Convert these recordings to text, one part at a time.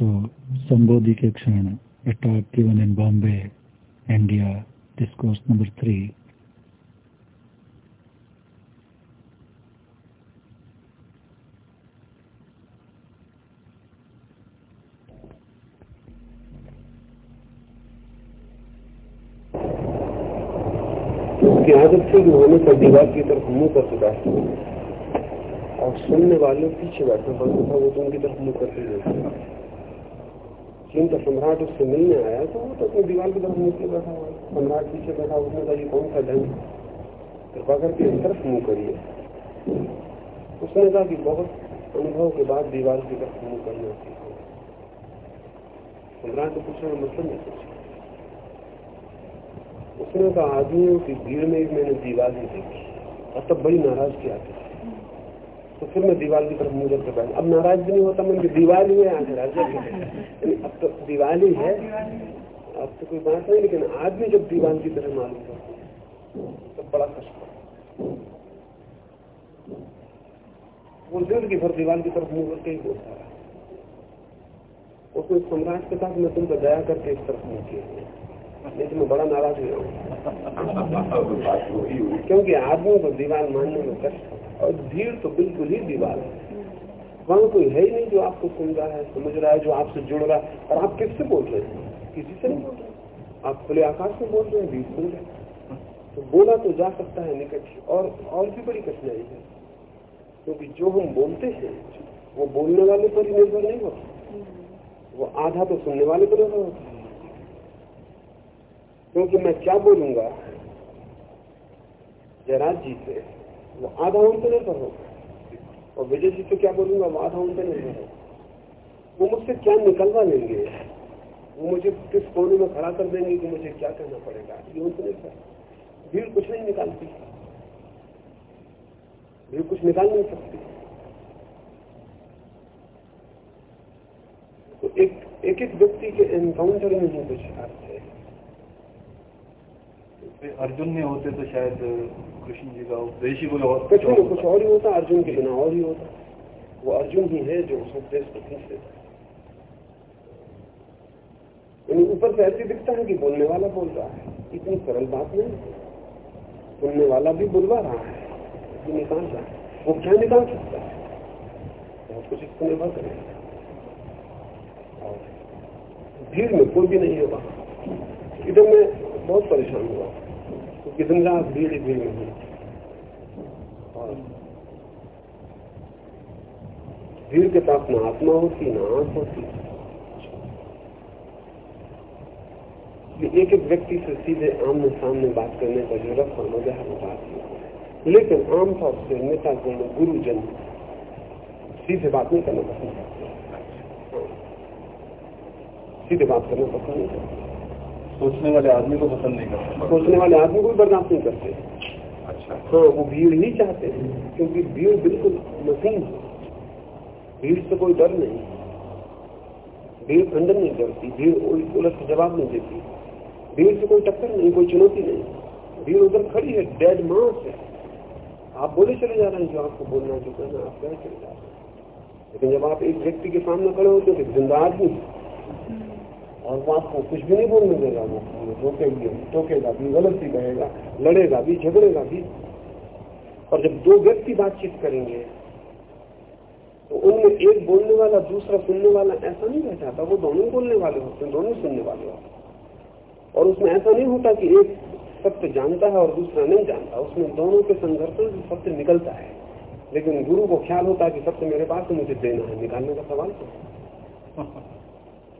show Sambodhi ke Kshana, a talk given in Bombay, India, discourse number three. उसकी आदत थी कि होने पर दीवार की तरफ़ मुँह करके बैठते और सुनने वाले पीछे बैठे बंद था वो तो उनकी तरफ़ मुँह करके नहीं चीन का सम्राट उससे मिलने आया तो वो तो अपनी दीवार की तरफ़ के बैठा हुआ सम्राट पीछे बैठा उसने कहा, ये कौन सा ढंग कृपा करके इस तरफ़ मुँह करिए। उसने कहा कि बहुत अनुभव के बाद दीवार की तरफ़ मुँह करना सम्राट को पूछने का मतलब नहीं पूछा उसने कहा, आदमियों की भीड़ में मैंने दीवार ही देखी, और तब बड़ी नाराज़ किया था। तो फिर मैं दीवार की तरफ़ मुँह करके बैठ। अब नाराज़ भी नहीं होता, मैंने दीवार ही है। आखिर अब तो दीवार ही, अब तो कोई बात नहीं, लेकिन आज भी जब दीवार की तरह मालूम करते तो बड़ा कष्ट वो ज़िंदगी भर दीवार की तरफ़ मुँह करके ही बोलता है उसने सम्राट के साथ मैं तुम पर दया करके इस तरफ़ मुँह किया। लेकिन मैं बड़ा नाराज़ हूँ। क्योंकि आदमी को दीवार मानने में कष्ट और भीड़ तो बिल्कुल ही दीवार है। वहाँ कोई है ही नहीं जो आपको सुन रहा है, समझ रहा है, जो आपसे जुड़ रहा है। और आप किससे बोल रहे हैं? किसी से नहीं बोल रहे आप खुले आकाश में बोल रहे हैं, भीड़ सुन रहे तो बोला तो जा सकता है निकट और और भी बड़ी कठिनाई है। क्योंकि जो हम बोलते हैं, वो बोलने वाले पर ही निर्भर नहीं होता। वो आधा तो सुनने वाले पर निर्भर होता है। क्योंकि मैं क्या बोलूँगा? जयराज जी से वो आधा उन पर निर्भर होगा और विजय जी से क्या बोलूँगा? वो आधा उन पर निर्भर होगा वो मुझसे क्या निकलवा लेंगे? वो मुझे किस कोने में खड़ा कर देंगे कि मुझे क्या करना पड़ेगा? ये उनसे निर्भर भीड़ कुछ नहीं निकालती। भीड़ कुछ निकाल नहीं सकती। तो एक एक एक व्यक्ति के एनकाउंटर में ही कुछ अर्थ है। अर्जुन नहीं होते तो शायद कृष्ण जी का उपदेश ही कोई और कुछ नहीं कुछ और ही होता अर्जुन के बिना और ही होता। वो अर्जुन ही है जो उस उपदेश को खींच देता है। ऊपर से ऐसे दिखता है कि बोलने वाला बोल रहा है। इतनी सरल बात नहीं सुनने वाला भी बुलवा रहा है। निकाल रहा है। वो क्या निकाल सकता है? बहुत कुछ इसको निर्भर करेगा। भीड़ में कोई भी नहीं होगा। इधर मैं बहुत परेशान हुआ। दिन रात भीड़ हुई और भीड़ के पास न आत्मा होती, न आँख होती। एक एक व्यक्ति से सीधे आमने सामने बात करने का जो रफ और मज़ा है बात है। लेकिन आमतौर से नेता गुण गुरुजन सीधे बात नहीं करना पसंद करते। सीधे बात करना पसंद नहीं करते। सोचने वाले आदमी को पसंद नहीं करते। सोचने वाले आदमी को बर्दाश्त नहीं करते। अच्छा। हाँ वो भीड़ ही चाहते हैं क्योंकि भीड़ बिल्कुल मशीन है। भीड़ से कोई डर नहीं। भीड़ खंडन नहीं करती भीड़ उलट जवाब नहीं देती। भीड़ से कोई टक्कर नहीं कोई चुनौती नहीं। भीड़ उधर खड़ी है डेड मास है। आप बोले चले जा रहे हैं जो आपको बोलना जो कहना आप कहे चले जा रहे हैं। लेकिन जब आप एक व्यक्ति के सामने खड़े होते तो ज़िंदा आदमी और वो आपको कुछ भी नहीं बोलने देगा वो। रोकेगी टोकेगा भी, गलत भी कहेगा लड़ेगा भी, झगड़ेगा भी। और जब दो व्यक्ति बातचीत करेंगे तो उनमें एक बोलने वाला, दूसरा सुनने वाला ऐसा नहीं रह जाता। वो दोनों बोलने वाले होते हैं, दोनों सुनने वाले होते और उसमें ऐसा नहीं होता कि एक सत्य जानता है और दूसरा नहीं जानता। उसमें दोनों के संघर्ष से सत्य निकलता है। लेकिन गुरु को ख्याल होता है कि सत्य मेरे पास है, मुझे देना है, निकालने का सवाल तो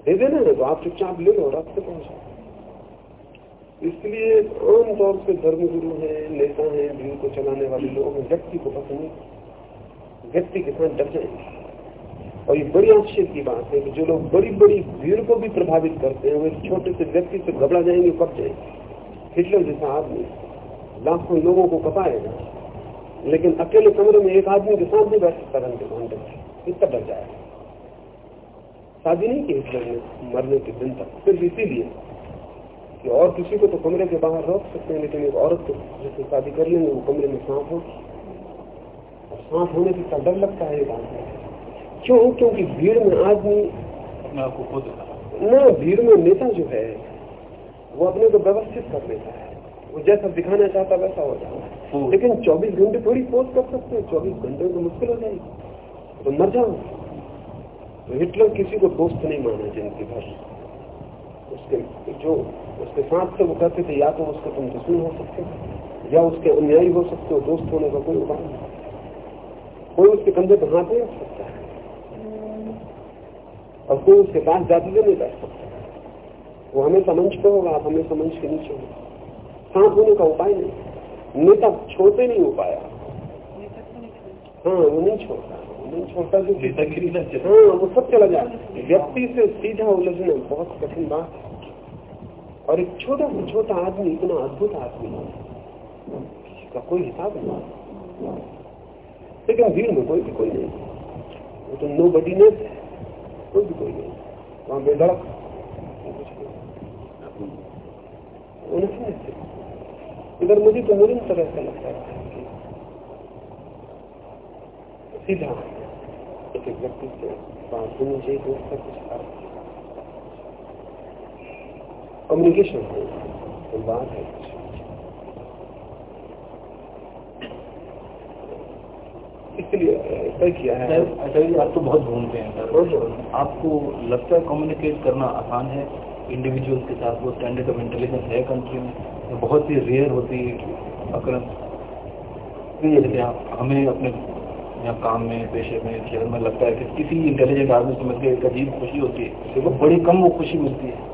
दे देना है तो आप चुपचाप ले लो रास्ते पहुँचा। इसलिए आमतौर से धर्म गुरु है, नेता है भीड़ को चलाने वाले लोग व्यक्ति को पसंद व्यक्ति के साथ डर जाएँगे। और ये बड़ी आश्चर्य की बात है कि जो लोग बड़ी बड़ी भीड़ को भी प्रभावित करते हैं, वो छोटे से व्यक्ति से घबरा जाएँगे, कब जाएँगे? हिटलर जैसा आदमी, लाखों लोगों को कपाएगा। लेकिन अकेले कमरे में एक आदमी के साथ नहीं बैठ सकता घंटे घंटे इतना डर जाएगा। शादी नहीं की हिटलर ने मरने के दिन तक। सिर्फ़ इसीलिए कि और किसी को तो कमरे के बाहर रोक सकते हैं लेकिन एक औरत को जिससे शादी कर लेंगे वो कमरे में सांप हो और सांप होने से डर लगता है ये बात क्यों? क्योंकि भीड़ में आदमी है। ना भीड़ में नेता जो है वो अपने को व्यवस्थित कर लेता है। वो जैसा दिखाना चाहता वैसा हो जाता है। लेकिन 24 घंटे थोड़ी पोस्ट कर सकते हैं 24 घंटे में तो मुश्किल हो जाएगी। तो मर जाओ। हिटलर किसी को दोस्त नहीं माना ज़िंदगी भर उसके जो उसके साथ से वो कहते थे या तो उसके तुम दुश्मन हो सकते हो या उसके अन्यायी हो सकते हो दोस्त होने का कोई उपाय नहीं। कोई उसके कंधे पर हाथ नहीं रख सकता। है और कोई उसके पास जाति भी नहीं बैठ सकता। वो हमेशा मंच पे होगा आप हमेशा मंच के नीचे होगा। साथ होने का उपाय नहीं। नेता छोड़ते नहीं हो पाया हाँ वो नहीं छोड़ता। नेतागिरी ना चले। हाँ वो सब चला जाए व्यक्ति से सीधा उलझना बहुत कठिन बात है। और एक छोटा से छोटा आदमी इतना अद्भुत आदमी है। जिसका कोई हिसाब नहीं। लेकिन भीड़ में कोई भी कोई नहीं। वो तो नो बडी ने कोई भी कोई नहीं। वहाँ बेधड़क। है। इधर मुझे तो तरह से लगता है सीधा। एक एक व्यक्ति से बात होनी चाहिए तो उसका कुछ अर्थ कम्युनिकेशन है। संवाद है। इसलिए तय किया है। आप तो बहुत घूमते हैं। आपको लगता है कम्युनिकेट करना आसान है? इंडिविजुअल के साथ वो स्टैंडर्ड ऑफ़ इंटेलिजेंस है कंट्री में? बहुत ही रेयर होती है। अक्रम हमें अपने यहाँ काम में पेशे में खेल में लगता है कि किसी इंटेलिजेंट आदमी से मिलकर एक अजीब खुशी होती है। वो बड़ी कम वो खुशी मिलती है।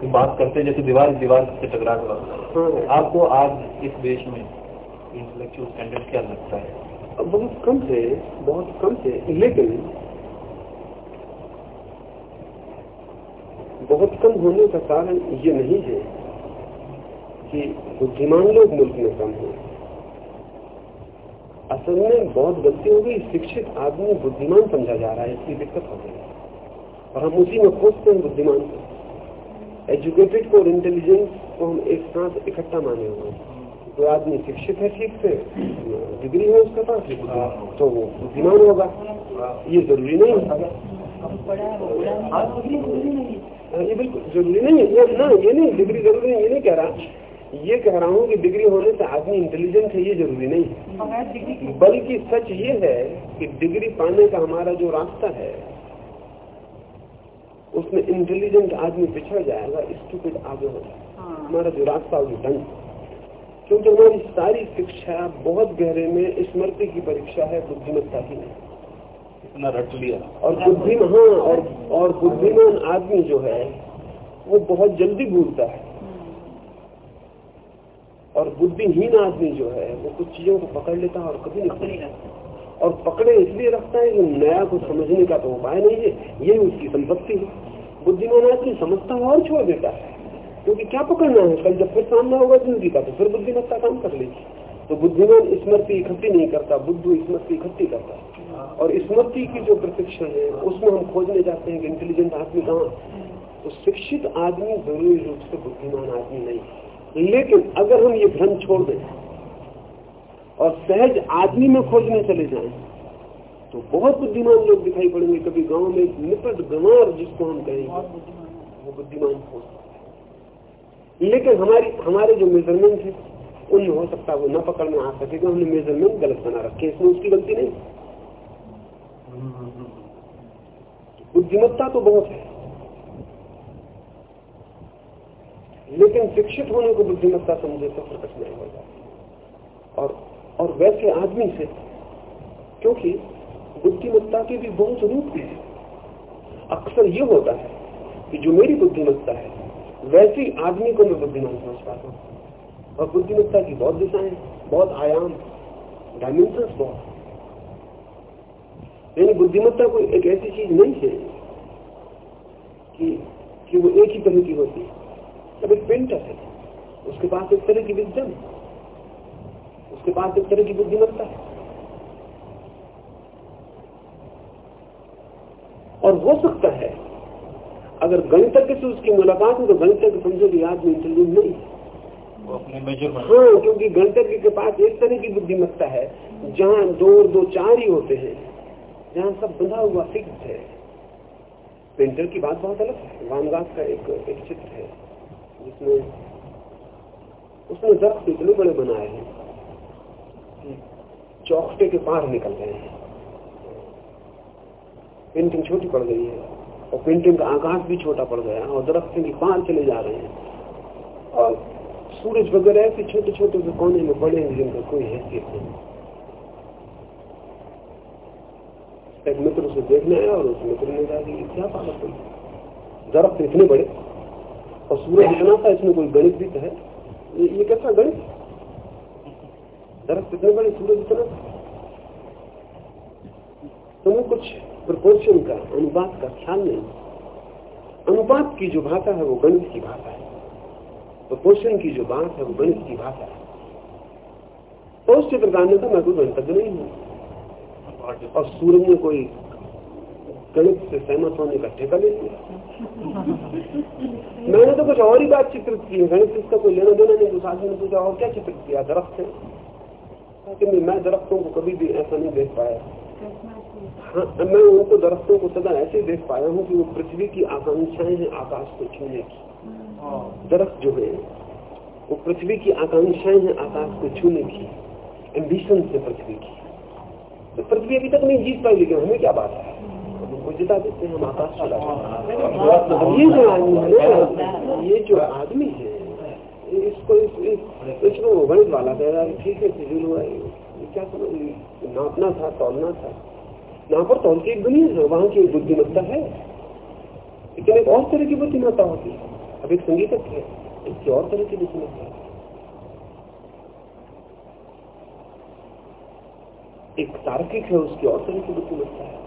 कि बात करते हैं जैसे दीवार दीवार से टकरा कर हाँ, आपको आज इस देश में इंटेलेक्चुअल स्टैंडर्ड क्या लगता है? अब बहुत कम थे बहुत कम थे लेकिन बहुत कम होने का कारण ये नहीं है कि बुद्धिमान लोग मुल्क में कम हैं। असल में बहुत गलती हो गई शिक्षित आदमी बुद्धिमान समझा जा रहा है इसकी दिक्कत हो गई। और हम उसी में खोजते हैं बुद्धिमान को एजुकेटेड को और इंटेलिजेंस को हम एक साथ इकट्ठा माने हुए हैं। जो आदमी शिक्षित है ठीक से डिग्री है उसके पास तो वो बुद्धिमान होगा। ये ज़रूरी नहीं है। हाँ, ये बिल्कुल ज़रूरी नहीं है। ये ना ये नहीं डिग्री ज़रूरी नहीं ये नहीं कह रहा। ये कह रहा हूँ कि डिग्री होने से आदमी इंटेलिजेंट है ये ज़रूरी नहीं है। बल्कि सच ये है कि डिग्री पाने का हमारा जो रास्ता है उसमें इंटेलिजेंट आदमी पिछड़ जाएगा स्टूपिड आगे हो जाएगा। हमारा जो रास्ता होगी ढंग क्योंकि हमारी सारी शिक्षा बहुत गहरे में स्मृति की परीक्षा है बुद्धिमत्ता की नहीं। इतना रट लिया। और बुद्धिमान हाँ और और बुद्धिमान आदमी जो है वो बहुत जल्दी भूलता है। और बुद्धिहीन आदमी जो है वो कुछ चीज़ों को पकड़ लेता है और कभी नहीं और पकड़े इसलिए रखता है कि नया को समझने का तो उपाय नहीं है यही उसकी संपत्ति है। बुद्धिमान आदमी समझता है और छोड़ देता है क्योंकि क्या पकड़ना है? कल जब फिर सामना होगा ज़िंदगी का तो फिर बुद्धिमत्ता काम कर लेगी। तो बुद्धिमान स्मृति इकट्ठी नहीं करता बुद्धू स्मृति इकट्ठी करता है। और स्मृति की जो प्रशिक्षण है उसमें हम खोजने जाते हैं कि इंटेलिजेंट आदमी कहाँ तो शिक्षित आदमी ज़रूरी रूप से बुद्धिमान आदमी नहीं है। लेकिन अगर हम ये भ्रम छोड़ दें और सहज आदमी में खोजने चले जाएँ तो बहुत बुद्धिमान लोग दिखाई पड़ेंगे। कभी गाँव में एक निपट गंवार जिसको हम कहेंगे वो बुद्धिमान हो सकता है। लेकिन हमारी हमारे जो मेज़रमेंट है उनमें हो सकता है वो न पकड़ में आ सकेगा हमने मेज़रमेंट गलत बना रखे इसमें उसकी गलती नहीं। बुद्धिमत्ता तो बहुत है। लेकिन शिक्षित होने को बुद्धिमत्ता समझे तो प्रकट नहीं हो जाती और और वैसे आदमी से, क्योंकि बुद्धिमत्ता के भी बहुत रूप हैं। अक्सर ये होता है कि जो मेरी बुद्धिमत्ता है, वैसी आदमी को मैं बुद्धिमान समझ पाता हूँ। और बुद्धिमत्ता की बहुत दिशाएँ, बहुत आयाम डायमेंशन बहुत यानी बुद्धिमत्ता कोई एक ऐसी चीज़ नहीं है कि कि वो एक ही तरह की होती है। अब एक पेंटर है उसके पास एक तरह की विजडम उसके पास एक तरह की बुद्धिमत्ता है। और हो सकता है अगर गणितज्ञ से उसकी मुलाकात हो तो गणितज्ञ समझो कि आदमी इंटेलिजेंट नहीं है। हाँ क्योंकि गणितज्ञ के पास एक तरह की बुद्धिमत्ता है जहाँ दो और दो चार ही होते हैं जहाँ सब बंधा हुआ फिक्स है। पेंटर की बात बहुत अलग है वानगास का एक एक चित्र है। जिसमें उसने दरख्त इतने बड़े बनाए हैं कि चौखटे के पार निकल गए हैं। पेंटिंग छोटी पड़ गई है और पेंटिंग का आकाश भी छोटा पड़ गया और दरख्त की पार चले जा रहे हैं। और सूरज वगैरह ऐसे छोटे छोटे से कोने में पड़े हैं जिनका कोई हैसियत नहीं। एक मित्र उसे देखने आया और उस मित्र ने कहा कि क्या पागल दरख्त इतने बड़े और सूरज इतना था इसमें कोई गणित भी है ये, ये कैसा गणित? दरख्त इतने बड़े सूरज इतना तुम्हें कुछ प्रपोर्शन का अनुपात का ख्याल नहीं। अनुपात की जो भाषा है वो गणित की भाषा है। प्रपोर्शन की जो बात है वो गणित की भाषा है। तो उस चित्रकार ने कहा मैं कोई गणतज्ञ नहीं हूँ। और सूरज ने कोई गणित से सहमत होने का ठेका ले लिया। मैंने तो कुछ और ही बात चित्रित की गणित इसका कोई लेना देना नहीं दूसरा ने पूछा, और क्या चित्रित किया? दरख्त है। कि मैं दरख्तों को कभी भी ऐसा नहीं देख पाया। हाँ मैं उनको दरख्तों को सदा ऐसे देख पाया हूँ कि वो पृथ्वी की आकांक्षाएँ हैं आकाश को छूने की। दरख्त जो है, वो पृथ्वी की आकांक्षाएँ हैं आकाश को छूने की। एम्बिशन से पृथ्वी की। तो पृथ्वी अभी तक नहीं जीत पाई, लेकिन हमें क्या बात है? उनको जिता देते हैं आकाश ये जो आदमी है ये जो आदमी है इसको इस, इस, इसको गणित वाला कह रहा है ठीक है फिजूल हुआ क्या समझ नापना था तोड़ना था यहाँ पर तौल की एक दुनिया है वहाँ की एक बुद्धिमत्ता है लेकिन एक और तरह की बुद्धिमत्ता होती है अब एक संगीतक है इसकी और तरह की बुद्धिमत्ता है एक तार्किक है उसकी और तरह की बुद्धिमत्ता है।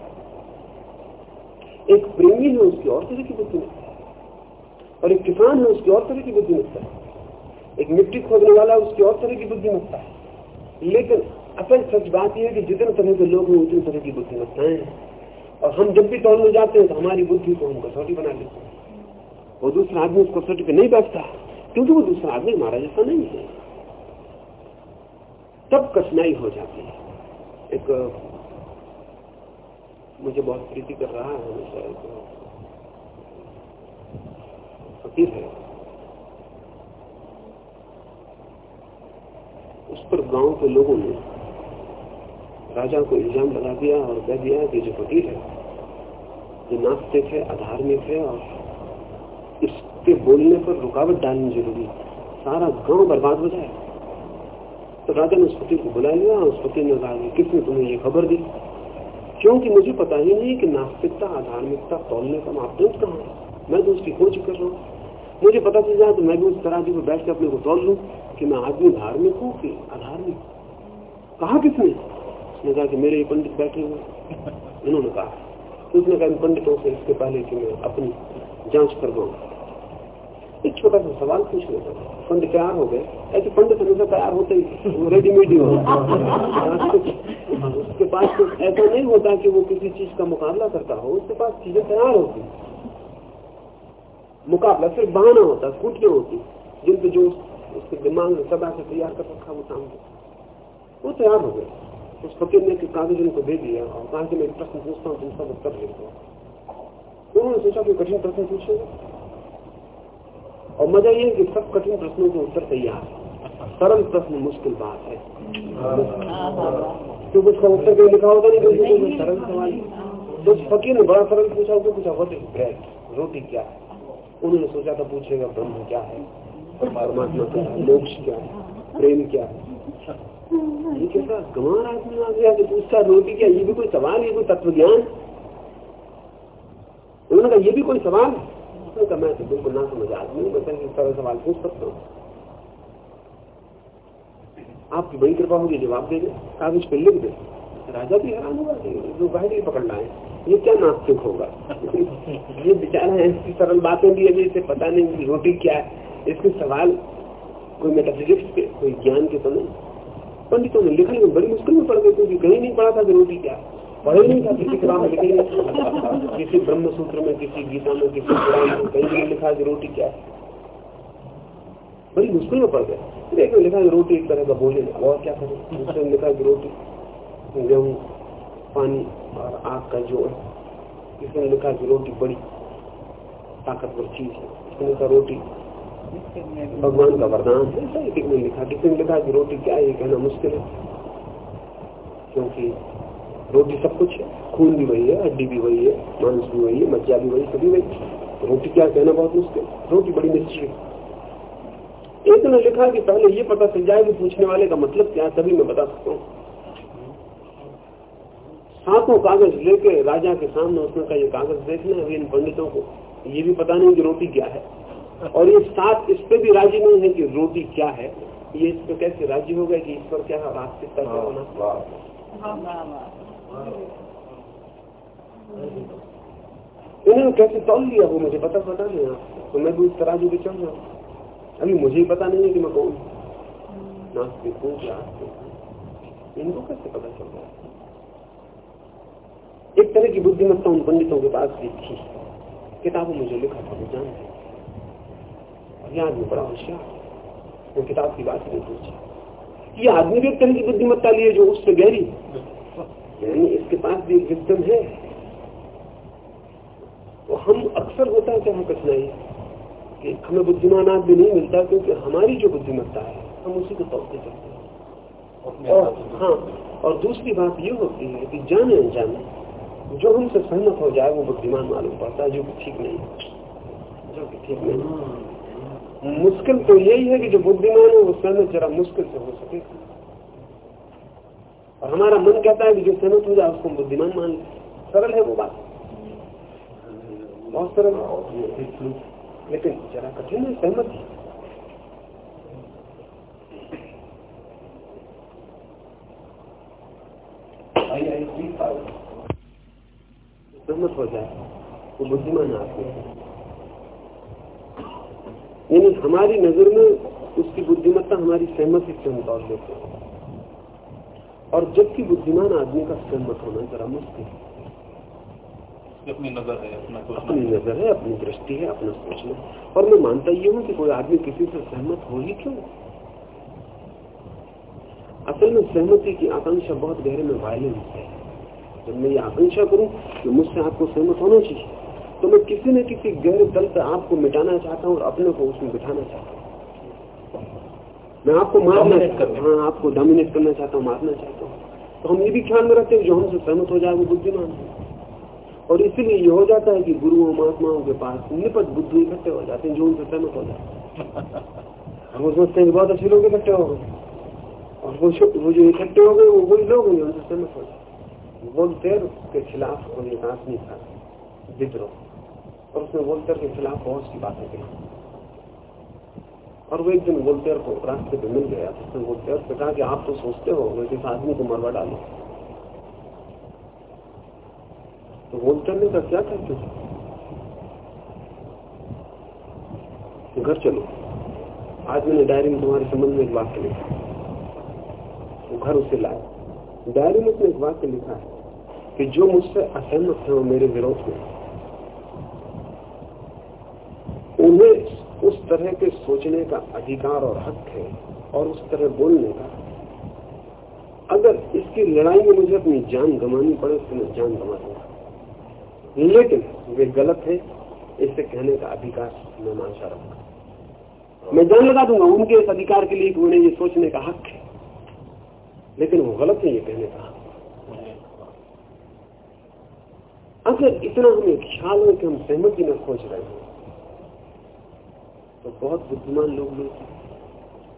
एक प्रेमी है उसकी और तरह की बुद्धिमत्ता और एक किसान है उसकी और तरह की बुद्धिमत्ता एक मिट्टी खोदने वाला उसकी और तरह की बुद्धिमत्ता है लेकिन असल सच बात यह है कि जितने तरह के लोग हैं, उतनी तरह की बुद्धिमत्ताएँ हैं। और हम जब भी तोड़ने जाते हैं तो हमारी बुद्धि को हम कसौटी बना लेते हैं। वो दूसरा आदमी उस कसौटी पे नहीं बैठता, क्योंकि वो दूसरा आदमी हमारा जैसा नहीं है। तब कठिनाई हो जाती है। एक मुझे बहुत प्रीति कर रहा है हमेशा एक फकीर है। उस पर गाँव के लोगों ने राजा को इल्ज़ाम लगा दिया और कह दिया कि जो फकीर है, जो नास्तिक है, अधार्मिक है और इसके बोलने पर रुकावट डालनी ज़रूरी सारा गाँव बर्बाद हो जाए। तो राजा ने उस फकीर को बुला लिया और उस फकीर ने कहा किसने तुम्हें ये खबर दी? क्योंकि मुझे पता ही नहीं कि नास्तिकता, अधार्मिकता तोलने का मापदंड कहाँ है। मैं तो उसकी खोज कर रहा हूँ। मुझे पता चल जाए तो मैं भी उस तराजू पर बैठ के अपने को तोल लू कि मैं आदमी धार्मिक हूँ कि अधार्मिक कहा किसने? उसने कहा कि मेरे ये पंडित बैठे हुए इन्होंने कहा। तो उसने कहा पंडितों से इसके पहले कि मैं अपनी जाँच करवाऊँगा एक छोटा सा सवाल पूछ लेते पंडित तैयार हो गए? ऐसे पंडित हमेशा तैयार होते ही रेडीमेड ही होता उसके पास कुछ ऐसा नहीं होता कि वो किसी चीज़ का मुकाबला करता हो, उसके पास चीज़ें तैयार होती मुकाबला सिर्फ़ बहाना होता स्कूटियाँ होती जिन पे जो उसके दिमाग में सदा से तैयार कर रखा वो सामने। वो तैयार हो गए। उस फकीर ने कागज़ उनको दे दिया और कहा कि मैं प्रश्न पूछता हूँ, तुम सब उत्तर दो उन्होंने सोचा कि कठिन प्रश्न पूछेगा। और मज़ा ये है कि सब कठिन प्रश्नों के उत्तर तैयार है। सरल प्रश्न मुश्किल बात है। तो कुछ का उत्तर कहीं लिखा होता नहीं तो सरल सवाल तो फकीर ने बड़ा सरल पूछा, उसने पूछा, वट इज़ ब्रेड? रोटी क्या है? उन्होंने सोचा था, पूछेगा, ब्रह्म क्या है? परमात्मा क्या है? मोक्ष क्या है? प्रेम क्या है? ये कैसा गंवार आदमी आ गया कि पूछता, रोटी क्या ये भी कोई सवाल, ये कोई तत्व ज्ञान उन्होंने कहा, ये भी कोई सवाल उसने कहा मैं तो बिल्कुल ना समझ आदमी मैं कहीं सरल सवाल पूछ सकता हूँ। आपकी बड़ी कृपा होगी, जवाब दे दे, कागज़ पे लिख दे। राजा भी हैरान हुआ जो बाहर पकड़ लाए, ये क्या नास्तिक होगा? ये बेचारा ऐसी सरल बातें भी अभी इसे पता नहीं कि रोटी क्या है। इसके सवाल कोई मेटाफिजिक्स के, कोई ज्ञान के तो नहीं। पंडितों ने लिखा में बड़ी मुश्किल में पड़ गई, क्योंकि कहीं नहीं पढ़ा था कि रोटी क्या पढ़े नहीं था किसी किताब में लिखे किसी ब्रह्म सूत्र में, किसी गीता में, किसी पुराण में, कहीं नहीं लिखा कि रोटी क्या है? बड़ी मुश्किल में पड़ गए एक लिखा कि रोटी एक तरह का भोजन और क्या करें? दूसरे ने लिखा कि रोटी, गेहूँ, पानी और आग का जोड़। किसी ने लिखा कि रोटी बड़ी ताकतवर चीज़ है। उसने कहा रोटी भगवान का वरदान है। साहित्यिक में लिखा किसी ने लिखा कि रोटी क्या है, ये कहना मुश्किल है। क्योंकि रोटी सब कुछ है। खून भी वही है हड्डी भी वही है मांस भी वही है मज्जा भी वही सभी वही। रोटी क्या कहना बहुत मुश्किल? रोटी बड़ी मिस्ट्री एक ने लिखा कि पहले ये पता चल जाए कि पूछने वाले का मतलब क्या है तभी मैं बता सकता हूँ। सातों कागज़ लेके राजा के सामने उसने कहा ये कागज़ देखना है इन पंडितों को। ये भी पता नहीं कि रोटी क्या है। और ये सात इस पे भी राज़ी नहीं है कि रोटी क्या है। ये इस पे कैसे राज़ी हो गए कि ईश्वर क्या है क्या होना इन्होंने कैसे तोल लिया वो, मुझे पता पता नहीं आपको तो मैं भी उस तराजू पे चल रहा अभी मुझे ही पता नहीं है कि मैं कौन नास्तिक हूँ, क्या इनको कैसे पता चल रहा एक तरह की बुद्धिमत्ता उन पंडितों के पास भी थी। किताबों में जो लिखा था, वो जानते आदमी बड़ा होशियार वो किताब की बात नहीं पूछी। ये आदमी भी एक तरह की बुद्धिमत्ता लिए जो उससे गहरी। यानी इसके पास भी एक विद्यम है। तो हम अक्सर होता है क्या कठिनाई कि हमें बुद्धिमान आदमी नहीं मिलता क्योंकि हमारी जो बुद्धिमत्ता है हम उसी को तोड़ते चलते हैं। और हाँ और दूसरी बात ये होती है कि जाने अनजाने जो हमसे सहमत हो जाए वो बुद्धिमान मालूम पड़ता है जो कि ठीक नहीं जो कि ठीक नहीं मुश्किल तो यही है कि जो बुद्धिमान है वो सहमत जरा मुश्किल से हो सके। और हमारा मन कहता है कि जो सहमत हो जाए उसको बुद्धिमान मान ले। सरल है वो बात। बहुत सरल लेकिन जरा कठिन है, सहमत सहमत हो जाए, वो बुद्धिमान आदमी यानी हमारी नज़र में उसकी बुद्धिमत्ता, हमारी सहमति से हम तौर लेते हैं। और जबकि बुद्धिमान आदमी का सहमत होना जरा मुश्किल। है अपनी नज़र है अपना अपनी नज़र है अपनी दृष्टि है अपना सोचना और मैं मानता ये हूँ कि कोई आदमी किसी से सहमत हो ही क्यों? असल में सहमति की आकांक्षा बहुत गहरे में वायलेंस है। जब मैं ये आकांक्षा करूँ कि मुझसे आपको सहमत होना चाहिए तो मैं किसी न किसी गहरे दल पर आपको मिटाना चाहता हूँ और अपने को उसमें बिठाना चाहता हूँ। मैं आपको मारना हाँ। आपको डोमिनेट करना चाहता हूँ मारना चाहता हूँ। तो हम ये भी ख्याल में रखते हैं जो हमसे सहमत हो जाए वो बुद्धिमान है। और इसीलिए ये हो जाता है कि गुरुओं महात्माओं के पास निपट बुद्धू इकट्ठे हो जाते हैं जो उनसे सहमत हो जाते हैं वो सोचते हैं बहुत अच्छे लोग इकट्ठे हो गए। और वो वो जो इकट्ठे हो गए वो वही लोग हैं उनसे सहमत हो जाते वोल्टेयर के खिलाफ उन्हें एक आदमी था विद्रोह। और उसने वोल्टेयर के खिलाफ बहुत सी बातें कही। और वो एक दिन वोल्टेयर को रास्ते पे मिल गया। तो उसने वोल्टेयर से कहा कि आप तो सोचते हो किस आदमी को मरवा डालू? तो वोल्टेयर ने कहा क्या करते हो घर चलो। आज मैंने डायरी में तुम्हारे संबंध में एक वाक्य लिखा वो घर उसे लाया डायरी में उसने एक वाक्य लिखा है कि जो मुझसे असहमत है वो मेरे विरोध में उन्हें उस तरह के सोचने का अधिकार और हक है और उस तरह बोलने का। अगर इसकी लड़ाई में मुझे अपनी जान गंवानी पड़े तो मैं जान गंवा दूँगा। लेकिन वे गलत है इसे कहने का अधिकार मैं मानसा रखूँगा। मैं जान लगा दूँगा, उनके इस अधिकार के लिए कि उन्हें ये सोचने का हक है। लेकिन वो गलत है, ये कहने का अगर इतना हमें ख्याल है कि हम सहमति में खोज रहे हैं तो बहुत बुद्धिमान लोग मिलते हैं।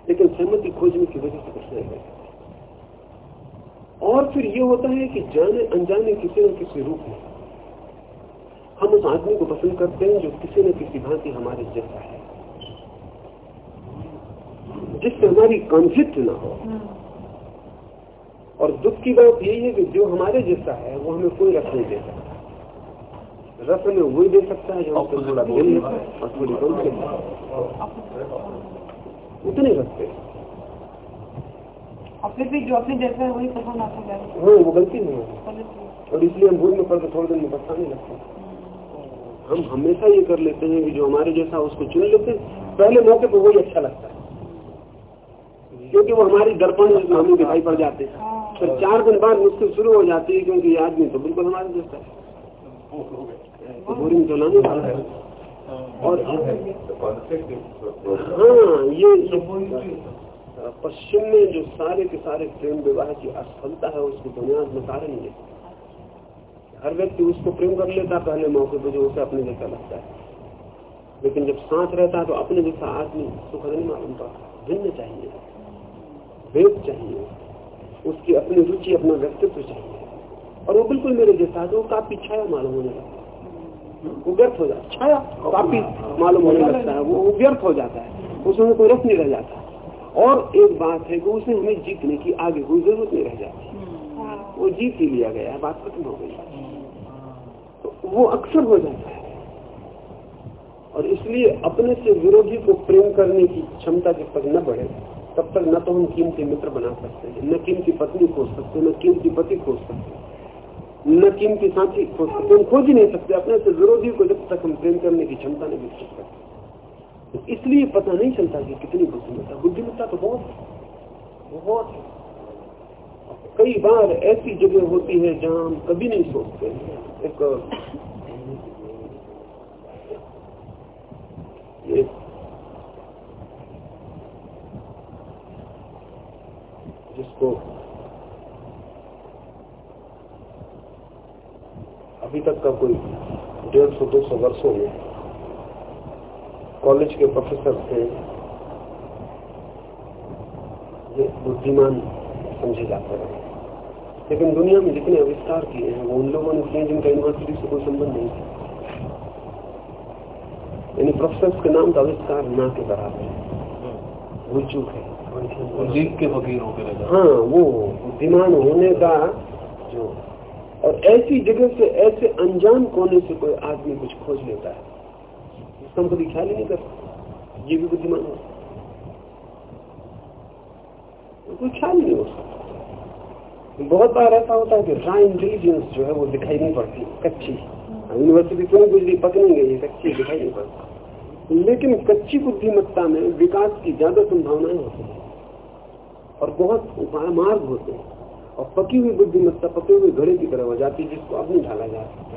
लेकिन सहमति खोजने की वजह से कुछ नहीं कर और फिर ये होता है कि जाने अनजाने किसी न किसी रूप में हम उस आदमी को पसंद करते हैं जो किसी न किसी भांति हमारे जैसा है। जिससे हमारी कॉन्फ्लिक्ट ना हो। और दुख की बात यही है कि जो हमारे जैसा है वो हमें कोई रस नहीं दे सकता रस हमें वही दे सकता है जो हमसे थोड़ा दिल है और थोड़ी कम उतने रखते अपने भी जो अपने जैसा है वही पसंद आपको जाए हाँ वो गलती नहीं है। और इसलिए हम भूल में पड़ थोड़े दिन में पछताने लगते। हम हमेशा ये कर लेते हैं कि जो हमारे जैसा उसको चुन लेते हैं। पहले मौके पर वही अच्छा लगता है। क्योंकि वो हमारी दर्पण में हमें दिखाई पड़ जाते हैं। फिर चार दिन बाद मुश्किल शुरू हो जाती है क्योंकि ये आदमी तो बिल्कुल हमारे जैसा है। तो बोरिंग तो लाने वाला है। और हाँ ये पश्चिम में जो सारे के सारे प्रेम विवाह की असफलता है, उसकी बुनियाद में कारण ये हर व्यक्ति उसको प्रेम कर लेता पहले मौके पर जो उसे अपने जैसा लगता है। लेकिन जब साथ रहता है तो अपने जैसा आदमी सुखद नहीं मालूम पड़ता। भिन्न चाहिए। वेद चाहिए। उसकी अपनी रुचि, अपना व्यक्तित्व चाहिए। और वो बिल्कुल मेरे जैसा है तो काफ़ी छाया मालूम होने लगता वो व्यर्थ हो जाता छाया काफ़ी मालूम होने लगता है, वो व्यर्थ हो जाता है। उसमें कोई रस नहीं रह जाता। और एक बात है कि उसे हमें जीतने की आगे कोई ज़रूरत नहीं रह जाती। वो जीत ही लिया गया बात खत्म हो गई। तो वो अक्सर हो जाता है। और इसलिए अपने से विरोधी को प्रेम करने की क्षमता जब तक न बढ़े, तब तक न तो हम कीमती मित्र बना सकते हैं, न कीमती पत्नी खोज सकते न कीमती पति खोज सकते न कीमती साथी खोज सकते हम खोज ही नहीं सकते। अपने से विरोधी को जब तक हम प्रेम करने की क्षमता नहीं विकसित करते। तो इसलिए पता नहीं चलता कि कितनी बुद्धिमत्ता बुद्धिमत्ता तो बहुत बहुत कई बार ऐसी जगह होती है जहाँ हम कभी नहीं सोचते। एक जिसको अभी तक का कोई डेढ़ सौ दो सौ वर्षो में कॉलेज के प्रोफेसर थे ये बुद्धिमान समझे जाते रहे लेकिन दुनिया में जितने आविष्कार किए हैं वो उन लोगों ने किए जिनका यूनिवर्सिटी से कोई संबंध नहीं था यानी प्रोफेसर के नाम का आविष्कार ना के बराबर है। वो चूक है। जीत के फकीर हो हाँ वो बुद्धिमान होने का और ऐसी जगह से, ऐसे अनजान कोने से कोई आदमी कुछ खोज लेता है। तो हम कभी ख्याल ही नहीं करते। ये भी बुद्धिमान हो। कोई ख्याल नहीं हो सकता। बहुत बार ऐसा होता है कि रॉ इंटेलिजेंस जो है वो दिखाई नहीं पड़ती। कच्ची। यूनिवर्सिटी क्यों गुजरी पक नहीं गई कच्ची दिखाई नहीं पड़ती। लेकिन कच्ची बुद्धिमत्ता में विकास की ज़्यादा संभावनाएँ होती है। और बहुत उपाय मार्ग होते हैं। और पकी हुई बुद्धिमत्ता पके हुए घड़े की तरह हो जाती है, जिसको अब नहीं ढाला जा सकता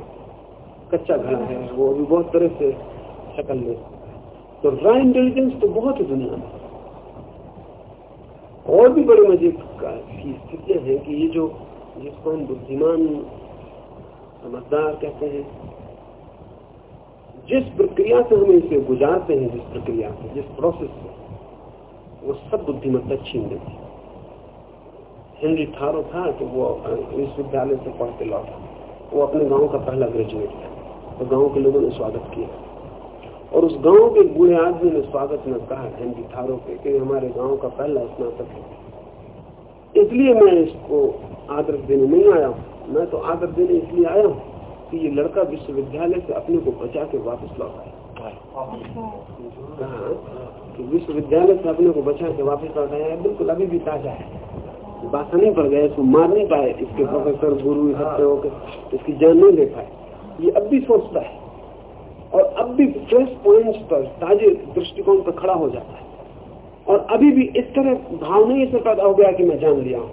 कच्चा घड़ा है, वो अभी बहुत तरह से शक्ल ले तो रॉ इंटेलिजेंस तो बहुत है दुनिया में और भी बड़े मज़े की स्थितियाँ हैं कि ये जो, जिसको हम बुद्धिमान समझदार कहते हैं, जिस प्रक्रिया से हम इसे गुजारते हैं, जिस प्रक्रिया से, जिस प्रोसेस से, वो सब बुद्धिमत्ता छीन लेती हेनरी थारो था कि वो विश्वविद्यालय से पढ़ के लौटा। वो अपने गाँव का पहला ग्रेजुएट था। तो गाँव के लोगों ने स्वागत किया। और उस गाँव के बूढ़े आदमी ने स्वागत में कहा हेनरी थारो के कि हमारे गाँव का पहला स्नातक है। इसलिए मैं इसको आदर देने नहीं आया हूँ। मैं तो आदर देने इसलिए आया हूँ कि ये लड़का विश्वविद्यालय से अपने को बचा के वापस लौट आया। विश्वविद्यालय से अपने को बचा के वापस लौट आया बिल्कुल अभी भी ताज़ा है। बात नहीं पड़ गया इसको मार नहीं पाए, इसके प्रोफेसर गुरु इकट्ठे होकर इसकी जान नहीं ले पाए। ये अब भी सोचता है। और अब भी फ्रेश पॉइंट्स पर, ताजे दृष्टिकोण पर खड़ा हो जाता है। और अभी भी इस तरह भाव नहीं इसे पैदा हो गया कि मैं जान लिया हूँ।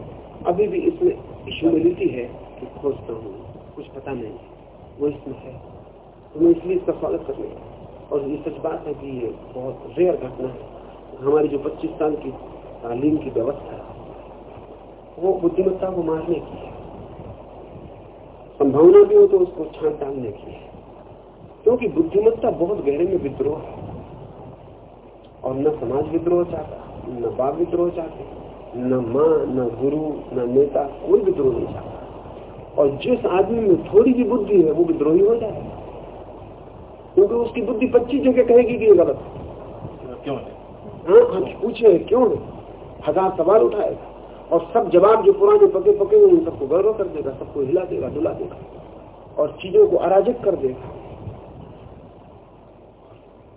अभी भी इसमें ह्यूमिलिटी है कि खोजता हूँ। कुछ पता नहीं वो इसमें है। तो मैं इसलिए इसका स्वागत करने और ये सच बात है कि ये बहुत रेयर घटना है। हमारी जो 25 साल की तालीम की व्यवस्था है वो बुद्धिमत्ता को मारने की है। संभावना भी हो तो उसको छान डालने की है। क्योंकि बुद्धिमत्ता बहुत गहरे में विद्रोह है। और न समाज विद्रोह चाहता न बाप विद्रोह चाहते न माँ न गुरु न नेता कोई विद्रोह नहीं चाहता। और जिस आदमी में थोड़ी भी बुद्धि है वो विद्रोही हो जाए। क्योंकि उसकी बुद्धि पच्चीस जगह कहेगी कि ये गलत क्यों हाँ? हाँ पूछे क्यों है? हज़ार सवाल उठाएगा। और सब जवाब जो पुराने पके पके हुए उन सबको गौरव कर देगा, सबको हिला देगा, डुला देगा। और चीज़ों को अराजक कर देगा।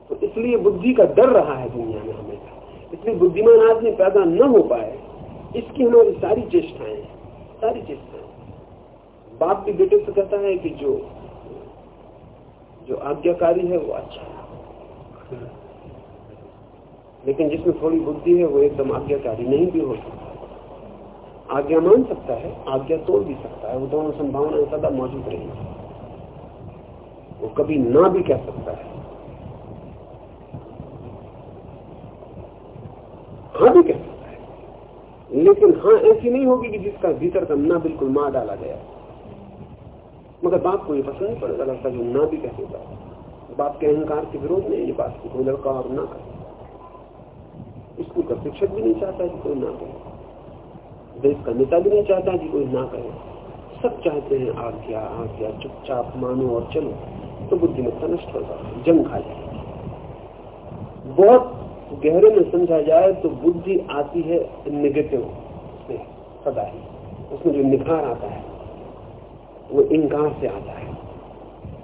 तो इसलिए बुद्धि का डर रहा है दुनिया में हमेशा। इसलिए बुद्धिमान आदमी पैदा न हो पाए, इसकी हमारी सारी चेष्टाएँ सारी चेष्टाएँ बाप भी बेटे से कहता है कि जो जो आज्ञाकारी है, वो अच्छा है। लेकिन जिसमें थोड़ी बुद्धि है, वो एकदम आज्ञाकारी नहीं भी हो सकता। आज्ञा मान सकता है, आज्ञा तोड़ भी सकता है, वो दोनों संभावनाएँ सदा मौजूद रहेंगी। वो कभी ना भी कह सकता है। हाँ भी कह सकता है। लेकिन हाँ ऐसी नहीं होगी कि जिसका भीतर का ना बिल्कुल मार डाला गया। मगर बाप को ये पसंद नहीं पड़ेगा, लगता जो ना भी कह देता है। बाप के अहंकार के विरोध में ये बात कोई लड़का और ना कर। स्कूल का तो शिक्षक भी नहीं चाहता कि कोई ना कहेगा देश का नेता भी नहीं चाहता कि कोई ना कहे सब चाहते हैं आज्ञा आज्ञा चुपचाप मानो और चलो। तो बुद्धिमत्ता नष्ट हो जाए जंग खा जाए बहुत गहरे में समझा जाए तो बुद्धि आती है निगेटिव से सदा ही। उसमें जो निखार आता है, वो इनकार से आता है।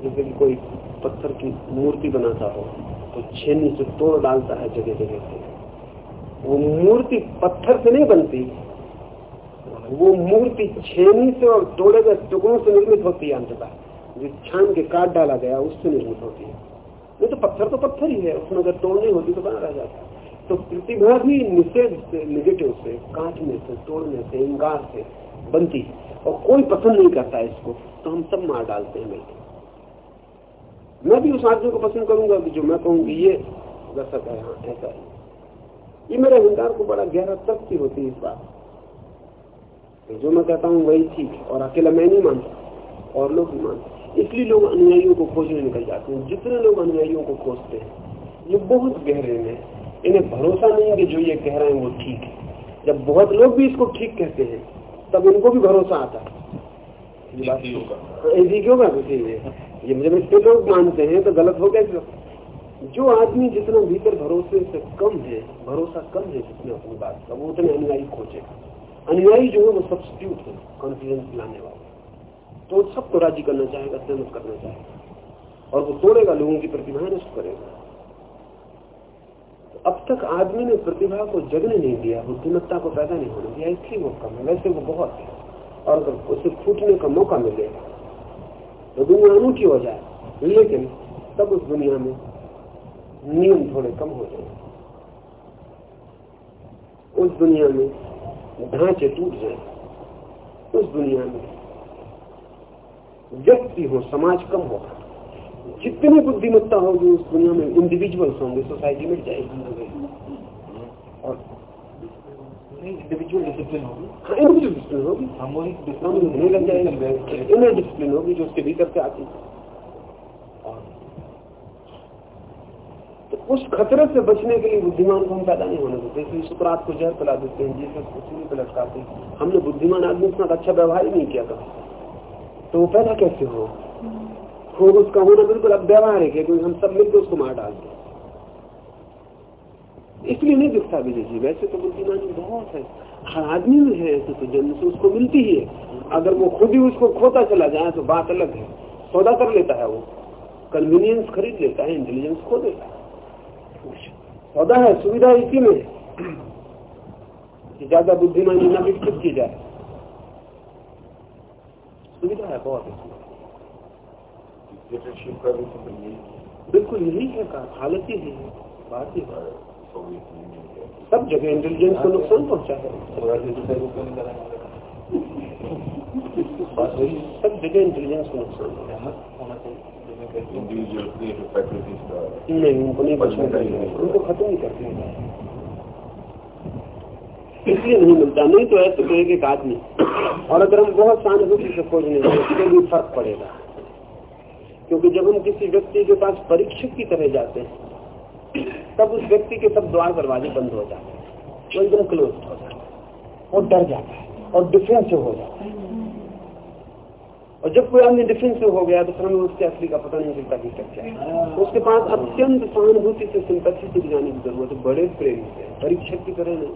जैसे कि कोई पत्थर की मूर्ति बनाता हो तो छेनी से तोड़ डालता है जगह जगह से। वो मूर्ति पत्थर से नहीं बनती वो मूर्ति छेनी से और तोड़े गए टुकड़ों से निर्मित होती है अंततः। जो छान के काट डाला गया, उससे निर्मित होती है। नहीं तो पत्थर तो पत्थर ही है, उसमें अगर तोड़नी होती तो बना रह जाता तो प्रतिभा भी निषेध से, निगेटिव से, काटने से, तोड़ने से, इंगार से बनती और कोई पसंद नहीं करता इसको तो हम सब मार डालते हैं मिलकर मैं भी उस आदमी को पसंद करूँगा कि जो मैं कहूँगी ये वैसा है हाँ ऐसा ये मेरे अहंकार को बड़ा गहरा तथ्य होती है इस बात तो जो मैं कहता हूँ वही ठीक और अकेला मैं नहीं मानता। और लोग भी मानते इसलिए लोग अनुयायियों को खोजने निकल जाते हैं। जितने लोग अनुयायियों को खोजते हैं ये बहुत गहरे में इन्हें भरोसा नहीं है कि जो ये कह रहे हैं वो ठीक है। जब बहुत लोग भी इसको ठीक कहते हैं तब इनको भी भरोसा आता है। ऐसी क्यों कर ये मुझे इतने लोग मानते हैं तो गलत हो गया जो आदमी जितना भीतर भरोसे से कम है भरोसा कम है जितने अपनी बात का वो उतने अनुयायी खोजे अनुयायी जो है वो सब्सिट्यूट है कॉन्फिडेंस लाने वाला। तो सबको राज़ी करना चाहेगा, सहमत करना चाहेगा। और वो तोड़ेगा, लोगों की प्रतिभा नष्ट करेगा। तो अब तक आदमी ने प्रतिभा को जगने नहीं दिया, बुद्धिमत्ता को पैदा नहीं होने दिया, इसलिए वो कम है। वैसे वो बहुत है। और अगर उसे फूटने का मौका मिले तो दुनिया अनूठी हो जाए। लेकिन तब उस दुनिया में नियम थोड़े कम हो जाए उस दुनिया में ढांचे टूट जाए उस दुनिया में व्यक्ति हो समाज कम होगा। जितनी बुद्धिमत्ता होगी उस दुनिया में इंडिविजुअल्स होंगे सोसाइटी में जाएगी और इंडिविजुअल डिसिप्लिन होगी। हाँ इंडिविजुअल डिसिप्लिन होगी। डिसिप्लिन नहीं लग जाएगा इनर डिसिप्लिन होगी जो उसके भीतर से आती है। तो उस खतरे से बचने के लिए बुद्धिमान को हम पैदा नहीं होने देते? इसलिए सुकरात को जहर पिला देते हैं जीसस को सूर्य पे लटकाते हैं। हमने बुद्धिमान आदमी साथ अच्छा व्यवहार ही नहीं किया कभी तो वो पैदा कैसे हो वो उसका होना बिल्कुल अब व्यवहारिक है, क्योंकि हम सब मिलकर उसको मार डालते इसलिए नहीं दिखता विजय जी वैसे तो बुद्धिमानी बहुत है। हर आदमी में है, ऐसे तो जन्म से उसको मिलती ही है। अगर वो खुद ही उसको खोता चला जाए तो बात अलग है। सौदा कर लेता है वो। कन्वीनियंस खरीद लेता है इंटेलिजेंस खो देता है। सौदा है सुविधा इसी में। कि ज़्यादा बुद्धिमानी न विकसित की जाए। सुविधा है बहुत बिल्कुल यही है का हालत ही है। बात ही सब जगह इंटेलिजेंस को नुकसान पहुँचा है। सब जगह इंटेलिजेंस को नुकसान नहीं उनको नहीं खत्म नहीं करते इसलिए नहीं मिलता नहीं तो ऐसे तो एक एक आदमी। और अगर हम बहुत सहानुभूति से खोजने तो भी फ़र्क पड़ेगा। क्योंकि जब हम किसी व्यक्ति के पास परीक्षक की तरह जाते हैं तब उस व्यक्ति के सब द्वार दरवाजे बंद हो जाते हैं। वो एकदम क्लोज हो जाता है। और डर जाता है और डिफेंसिव हो जाता है। और जब कोई आदमी डिफेंसिव हो गया तो हमें उसके असली का पता नहीं चलता कि क्या है। उसके पास अत्यंत सहानुभूति से सिंपथी से जाने की ज़रूरत है, बड़े प्रेम से, परीक्षक की तरह नहीं।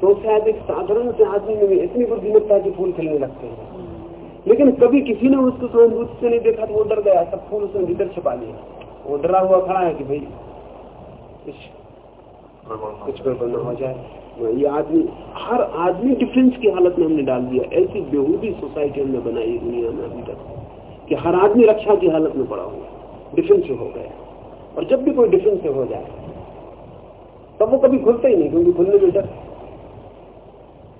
तो शायद एक साधारण से आदमी में इतनी बुद्धिमत्ता के फूल खिलने लगते हैं। लेकिन कभी किसी ने उसको सहानुभूति से नहीं देखा तो वो डर गया, सब फूल उसने भीतर छिपा लिया वो डरा हुआ खड़ा है कि भाई कुछ न हो जाए। ये आदमी हर आदमी डिफेंस की हालत में हमने डाल दिया। ऐसी बेहूदी सोसाइटी हमने बनाई दुनिया में अभी तक कि हर आदमी रक्षा की हालत में पड़ा हुआ डिफेंस हो गया। और जब भी कोई डिफेंस हो जाए तब वो कभी खुलता ही नहीं क्योंकि खुलने में डर।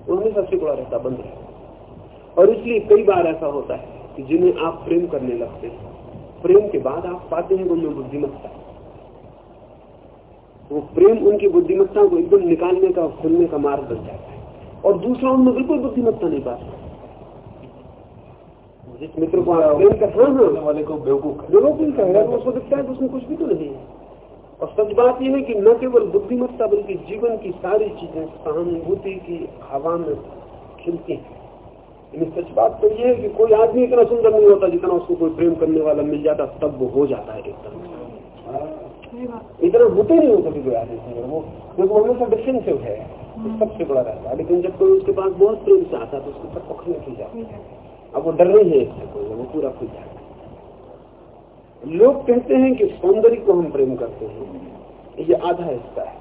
वो हमेशा सिकुड़ा रहता बंद रहता। और इसलिए कई बार ऐसा होता है कि जिन्हें आप प्रेम करने लगते हैं प्रेम के बाद आप पाते हैं उनमें बुद्धिमत्ता वो प्रेम उनकी बुद्धिमत्ता को एकदम निकालने का खुलने का मार्ग बन जाता है। और दूसरा उनमें बिल्कुल बुद्धिमत्ता नहीं पाता जिस मित्र को आप प्रेम कर हाँ वाले को बेवकूफ़ बेवकूफ़ उसको दिखता है तो उसमें कुछ भी तो नहीं है। और सच बात यह है कि न केवल बुद्धिमत्ता बल्कि जीवन की सारी चीज़ें सहानुभूति की हवा में खिलती हैं। लेकिन सच बात तो यह है कि कोई आदमी इतना सुंदर नहीं होता जितना उसको कोई प्रेम करने वाला मिल जाता तब वो हो जाता है एकदम। इतना होते नहीं हो कभी कोई आदमी वो क्योंकि वो हमेशा डिफेंसिव है। तो सबसे बड़ा रहता है। लेकिन जब कोई उसके पास बहुत प्रेम से आता तो उसको सब पखने खुल जाता है। अब वो डर नहीं है इससे कोई वो पूरा खुल जाता है। लोग कहते हैं कि सौंदर्य को हम प्रेम करते हैं। ये आधा हिस्सा है।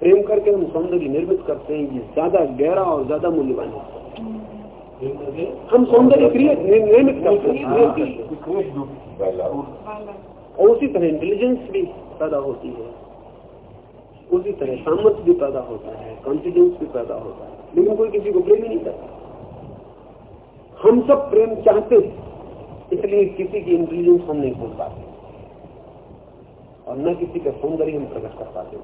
प्रेम करके हम सौंदर्य निर्मित करते हैं। ये ज़्यादा गहरा और ज़्यादा मूल्यवान है। हम सौंदर्य क्रिएट निर्मित करते हैं। और उसी तरह इंटेलिजेंस भी पैदा होती है। उसी तरह सामर्थ्य भी पैदा होता है कॉन्फिडेंस भी पैदा होता है। लेकिन कोई किसी को प्रेम ही नहीं करता। हम सब प्रेम चाहते इसलिए किसी की इंटेलिजेंस हम नहीं खोल पाते। और न किसी का सौंदर्य हम प्रकट कर पाते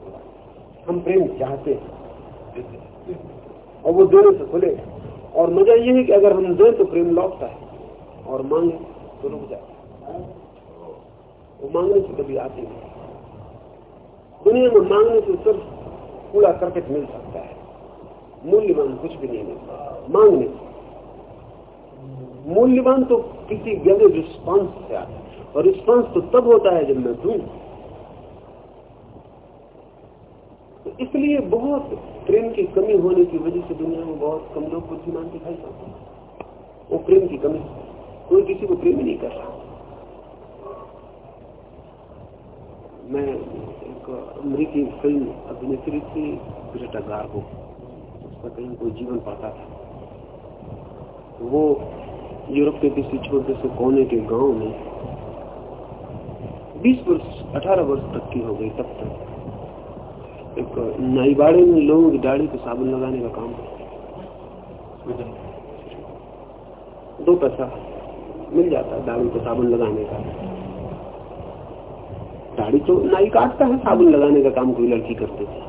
हम प्रेम चाहते और वो देने से खुले। और मज़ा ये है कि अगर हम दें तो प्रेम लौटता है और मांगे तो रुक जाता है। वो मांगने से कभी आती नहीं। दुनिया में मांगने से सिर्फ़ पूरा करकट मिल सकता है। मूल्यवान कुछ भी नहीं मिलता। मांगने से। मूल्यवान तो किसी गहरे रिस्पांस से आता है। और रिस्पांस तो तब होता है जब मैं दू। तो इसलिए बहुत प्रेम की कमी होने की वजह से दुनिया में बहुत कम लोग बुद्धिमान दिखाई पड़ते हैं। वो प्रेम की कमी कोई किसी को प्रेम नहीं कर रहा। मैं एक अमरीकी फ़िल्म अभिनेत्री थी ग्रेटा गार्गो उसका कहीं कोई जीवन पाता था। वो यूरोप के किसी छोटे से कोने के गाँव में 20 वर्ष 18 वर्ष तक की हो गई तब तक। एक नाईबाड़े में लोगों की दाढ़ी पे साबुन लगाने का काम दो पैसा मिल जाता दाढ़ी पे साबुन लगाने का। दाढ़ी तो नाई काटता है, साबुन लगाने का काम कोई लड़की करती थी।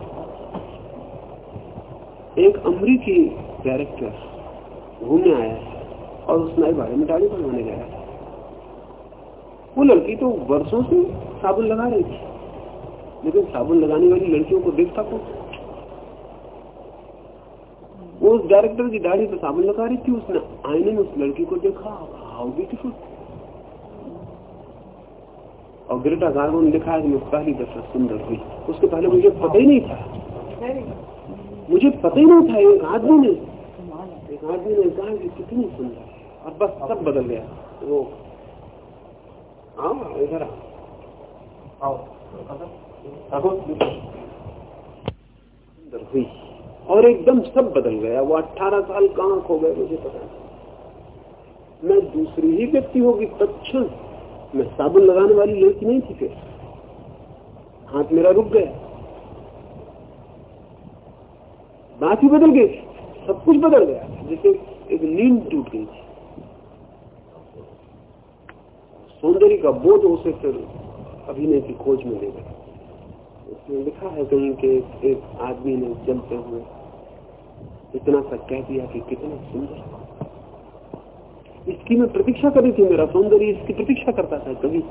एक अमरीकी डायरेक्टर घूमने आया और उस नाई बारे में दाढ़ी बनवाने गया। वो लड़की तो वर्षों से साबुन लगा रही थी, लेकिन साबुन लगाने वाली लड़कियों को देखता को वो उस डायरेक्टर की दाढ़ी पे साबुन लगा रही थी, उसने आईने में उस लड़की को देखा हाउ ब्यूटीफुल और ग्रेटा गार्गो ने लिखा है कि पहली दफ़ा सुंदर हुई। उसके पहले मुझे पता ही नहीं था। मुझे पता ही नहीं था एक आदमी ने, एक आदमी ने कहा कि कितनी सुंदर और बस सब बदल गया। वो इधर आओ। सुंदर हुई। और एकदम सब बदल गया। वो अट्ठारह साल कहाँ खो गए, मुझे पता मैं दूसरी ही व्यक्ति होगी तत्ण मैं साबुन लगाने वाली लड़की नहीं थी फिर। हाथ मेरा रुक गया। बात ही बदल गई। सब कुछ बदल गया। जैसे एक नींद टूट गई थी। सौंदर्य का बोध उसे फिर अभिनय की खोज में ले गया। उसने लिखा है कहीं के एक आदमी ने चलते हुए इतना सा कह दिया कि कितना सुंदर इसकी मैं प्रतीक्षा करी थी, मेरा सौंदर्य इसकी प्रतीक्षा करता था कभी।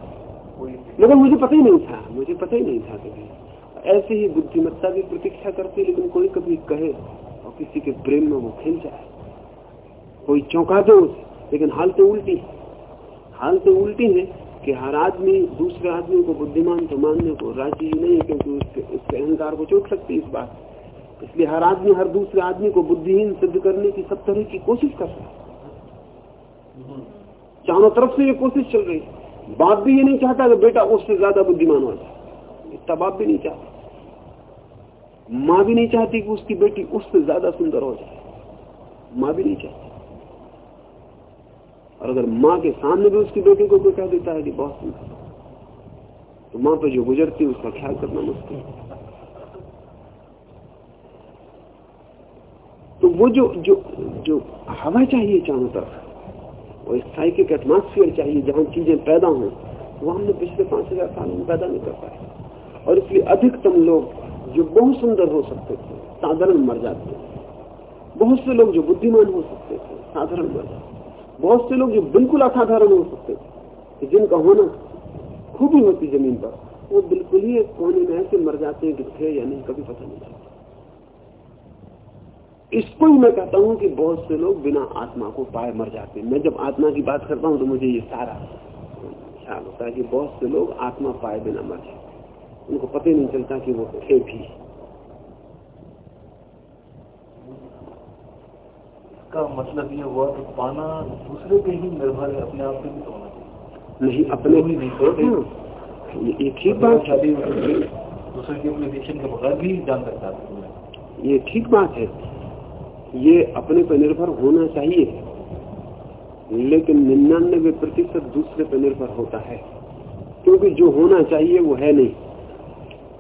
मगर मुझे पता ही नहीं था, मुझे पता ही नहीं था कभी। ऐसे ही बुद्धिमत्ता भी प्रतीक्षा करती, लेकिन कोई कभी कहे और किसी के प्रेम में वो खिल जाए। कोई चौंका दे लेकिन हाल तो उल्टी हाल तो उल्टी है कि हर आदमी, दूसरे आदमी को बुद्धिमान तो मानने को राज़ी ही नहीं क्योंकि उसके उसके अहंकार को चोट सकती इस बात। इसलिए हर आदमी, हर दूसरे आदमी को बुद्धिहीन सिद्ध करने की सब तरह की कोशिश कर रहा है। चारों तरफ़ से ये कोशिश चल रही। बाप भी ये नहीं चाहता कि बेटा उससे ज़्यादा बुद्धिमान हो जाए। इतना बाप भी नहीं चाहता। माँ भी नहीं चाहती कि उसकी बेटी उससे ज़्यादा सुंदर हो जाए। माँ भी नहीं चाहती। और अगर माँ के सामने भी उसकी बेटी को कोई कह देता है कि बहुत सुंदर तो माँ पे जो गुजरती है, उसका ख्याल करना मुश्किल तो वो जो जो जो हवा चाहिए चारों तरफ़ वो साइकिक एटमोस्फियर चाहिए जहाँ चीज़ें पैदा हों, वो हमने पिछले पाँच हज़ार सालों में पैदा नहीं कर पाए। और इसलिए अधिकतम लोग जो बहुत सुंदर हो सकते थे, साधारण मर जाते थे। बहुत से लोग जो बुद्धिमान हो सकते थे, साधारण मर जाते बहुत से लोग जो बिल्कुल असाधारण हो सकते थे जिनका होना खूबी होती ज़मीन पर, वो बिल्कुल ही एक कोने में ऐसे मर जाते हैं कि थे या नहीं, कभी पता नहीं इसको ही मैं कहता हूँ कि बहुत से लोग बिना आत्मा को पाए मर जाते हैं। मैं जब आत्मा की बात करता हूँ तो मुझे ये सारा ख्याल होता है कि बहुत से लोग आत्मा पाए बिना मर जाते उनको पता ही नहीं चलता कि वो थे भी। इसका मतलब ये हुआ कि पाना दूसरे पे ही निर्भर है अपने आप पे भी तो होना चाहिए। नहीं अपने भी नहीं करते। हाँ, ये ये ठीक बात है दूसरे के एप्लीकेशन के बगैर भी जान सकता है। ये ठीक बात है। ये अपने पर निर्भर होना चाहिए। लेकिन निन्यानबे प्रतिशत दूसरे पर निर्भर होता है। क्योंकि जो होना चाहिए वो है नहीं।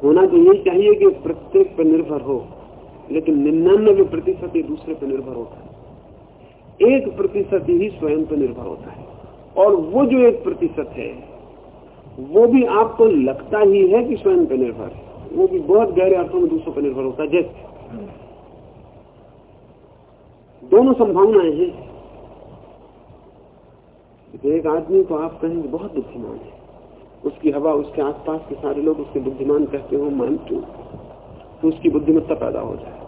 होना तो यही चाहिए कि प्रत्येक पर निर्भर हो, लेकिन निन्यानबे प्रतिशत ये दूसरे पर निर्भर होता है। एक प्रतिशत ही स्वयं पर निर्भर होता है। और वो जो एक प्रतिशत है, वो भी आपको लगता ही है कि स्वयं पर निर्भर है। वो भी बहुत गहरे अर्थों में दूसरों पर निर्भर होता है। जैसे दोनों संभावनाएँ हैं। एक आदमी को आप कहेंगे बहुत बुद्धिमान है। उसकी हवा, उसके आसपास के सारे लोग उसके बुद्धिमान कहते हो मान तो उसकी बुद्धिमत्ता पैदा हो जाए।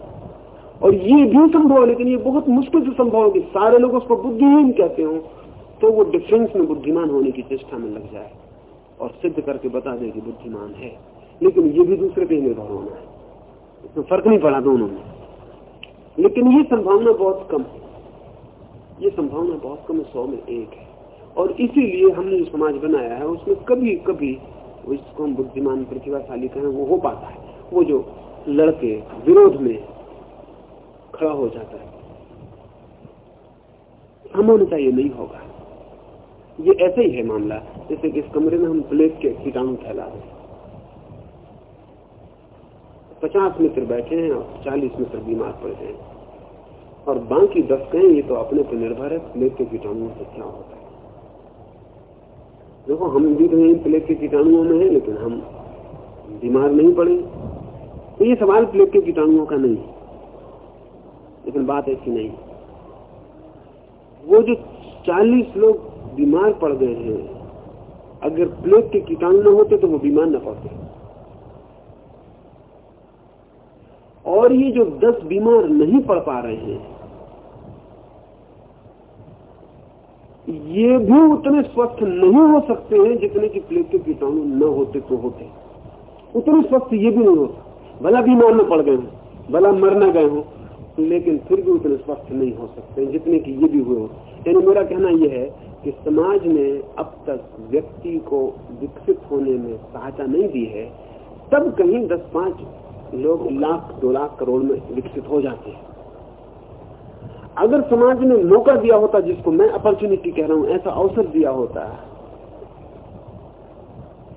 और ये भी संभव है, लेकिन ये बहुत मुश्किल से संभव है कि सारे लोग उसको बुद्धिहीन कहते हो तो वो डिफरेंस में बुद्धिमान होने की चेष्टा में लग जाए और सिद्ध करके बता दे कि बुद्धिमान है। लेकिन ये भी दूसरे पे निर्भर होना है। इसमें फ़र्क नहीं पड़ा दोनों में। लेकिन ये संभावना बहुत कम है। ये संभावना बहुत कम है, सौ में एक है। और इसीलिए हमने जो समाज बनाया है, उसमें कभी कभी इसको हम बुद्धिमान, प्रतिभाशाली कहें, वो हो पाता है। वो जो लड़के विरोध में खड़ा हो जाता है सामान्यता ये नहीं होगा। ये ऐसे ही है मामला, जैसे कि इस कमरे में हम प्लेग के कीटाणु फैला रहे पचास मित्र बैठे हैं और चालीस मित्र बीमार पड़ गए और बाकी दस कहें ये तो अपने पर निर्भर है प्लेग के कीटाणुओं से क्या होता है। देखो, हम भी तो यही प्लेग के कीटाणुओं में है, लेकिन हम बीमार नहीं पड़े। तो ये सवाल प्लेग के कीटाणुओं का नहीं। लेकिन बात ऐसी नहीं। वो जो चालीस लोग बीमार पड़ गए हैं, अगर प्लेग के कीटाणु न होते तो वो बीमार न पड़ते। और ये जो दस बीमार नहीं पड़ पा रहे हैं, ये भी उतने स्वस्थ नहीं हो सकते हैं जितने की प्लेग के कीटाणु न होते तो होते। उतने स्वस्थ ये भी नहीं होता भला बीमार न पड़ गए हो, भला मर न गए हो, लेकिन फिर भी उतने स्वस्थ नहीं हो सकते जितने की ये भी हुए हो। यानी मेरा कहना यह है कि समाज ने अब तक व्यक्ति को विकसित होने में सहायता नहीं दी है, तब कहीं दस पाँच लोग लाख, दो लाख करोड़ में विकसित हो जाते हैं। अगर समाज ने मौका दिया होता जिसको मैं अपॉर्चुनिटी कह रहा हूँ, ऐसा अवसर दिया होता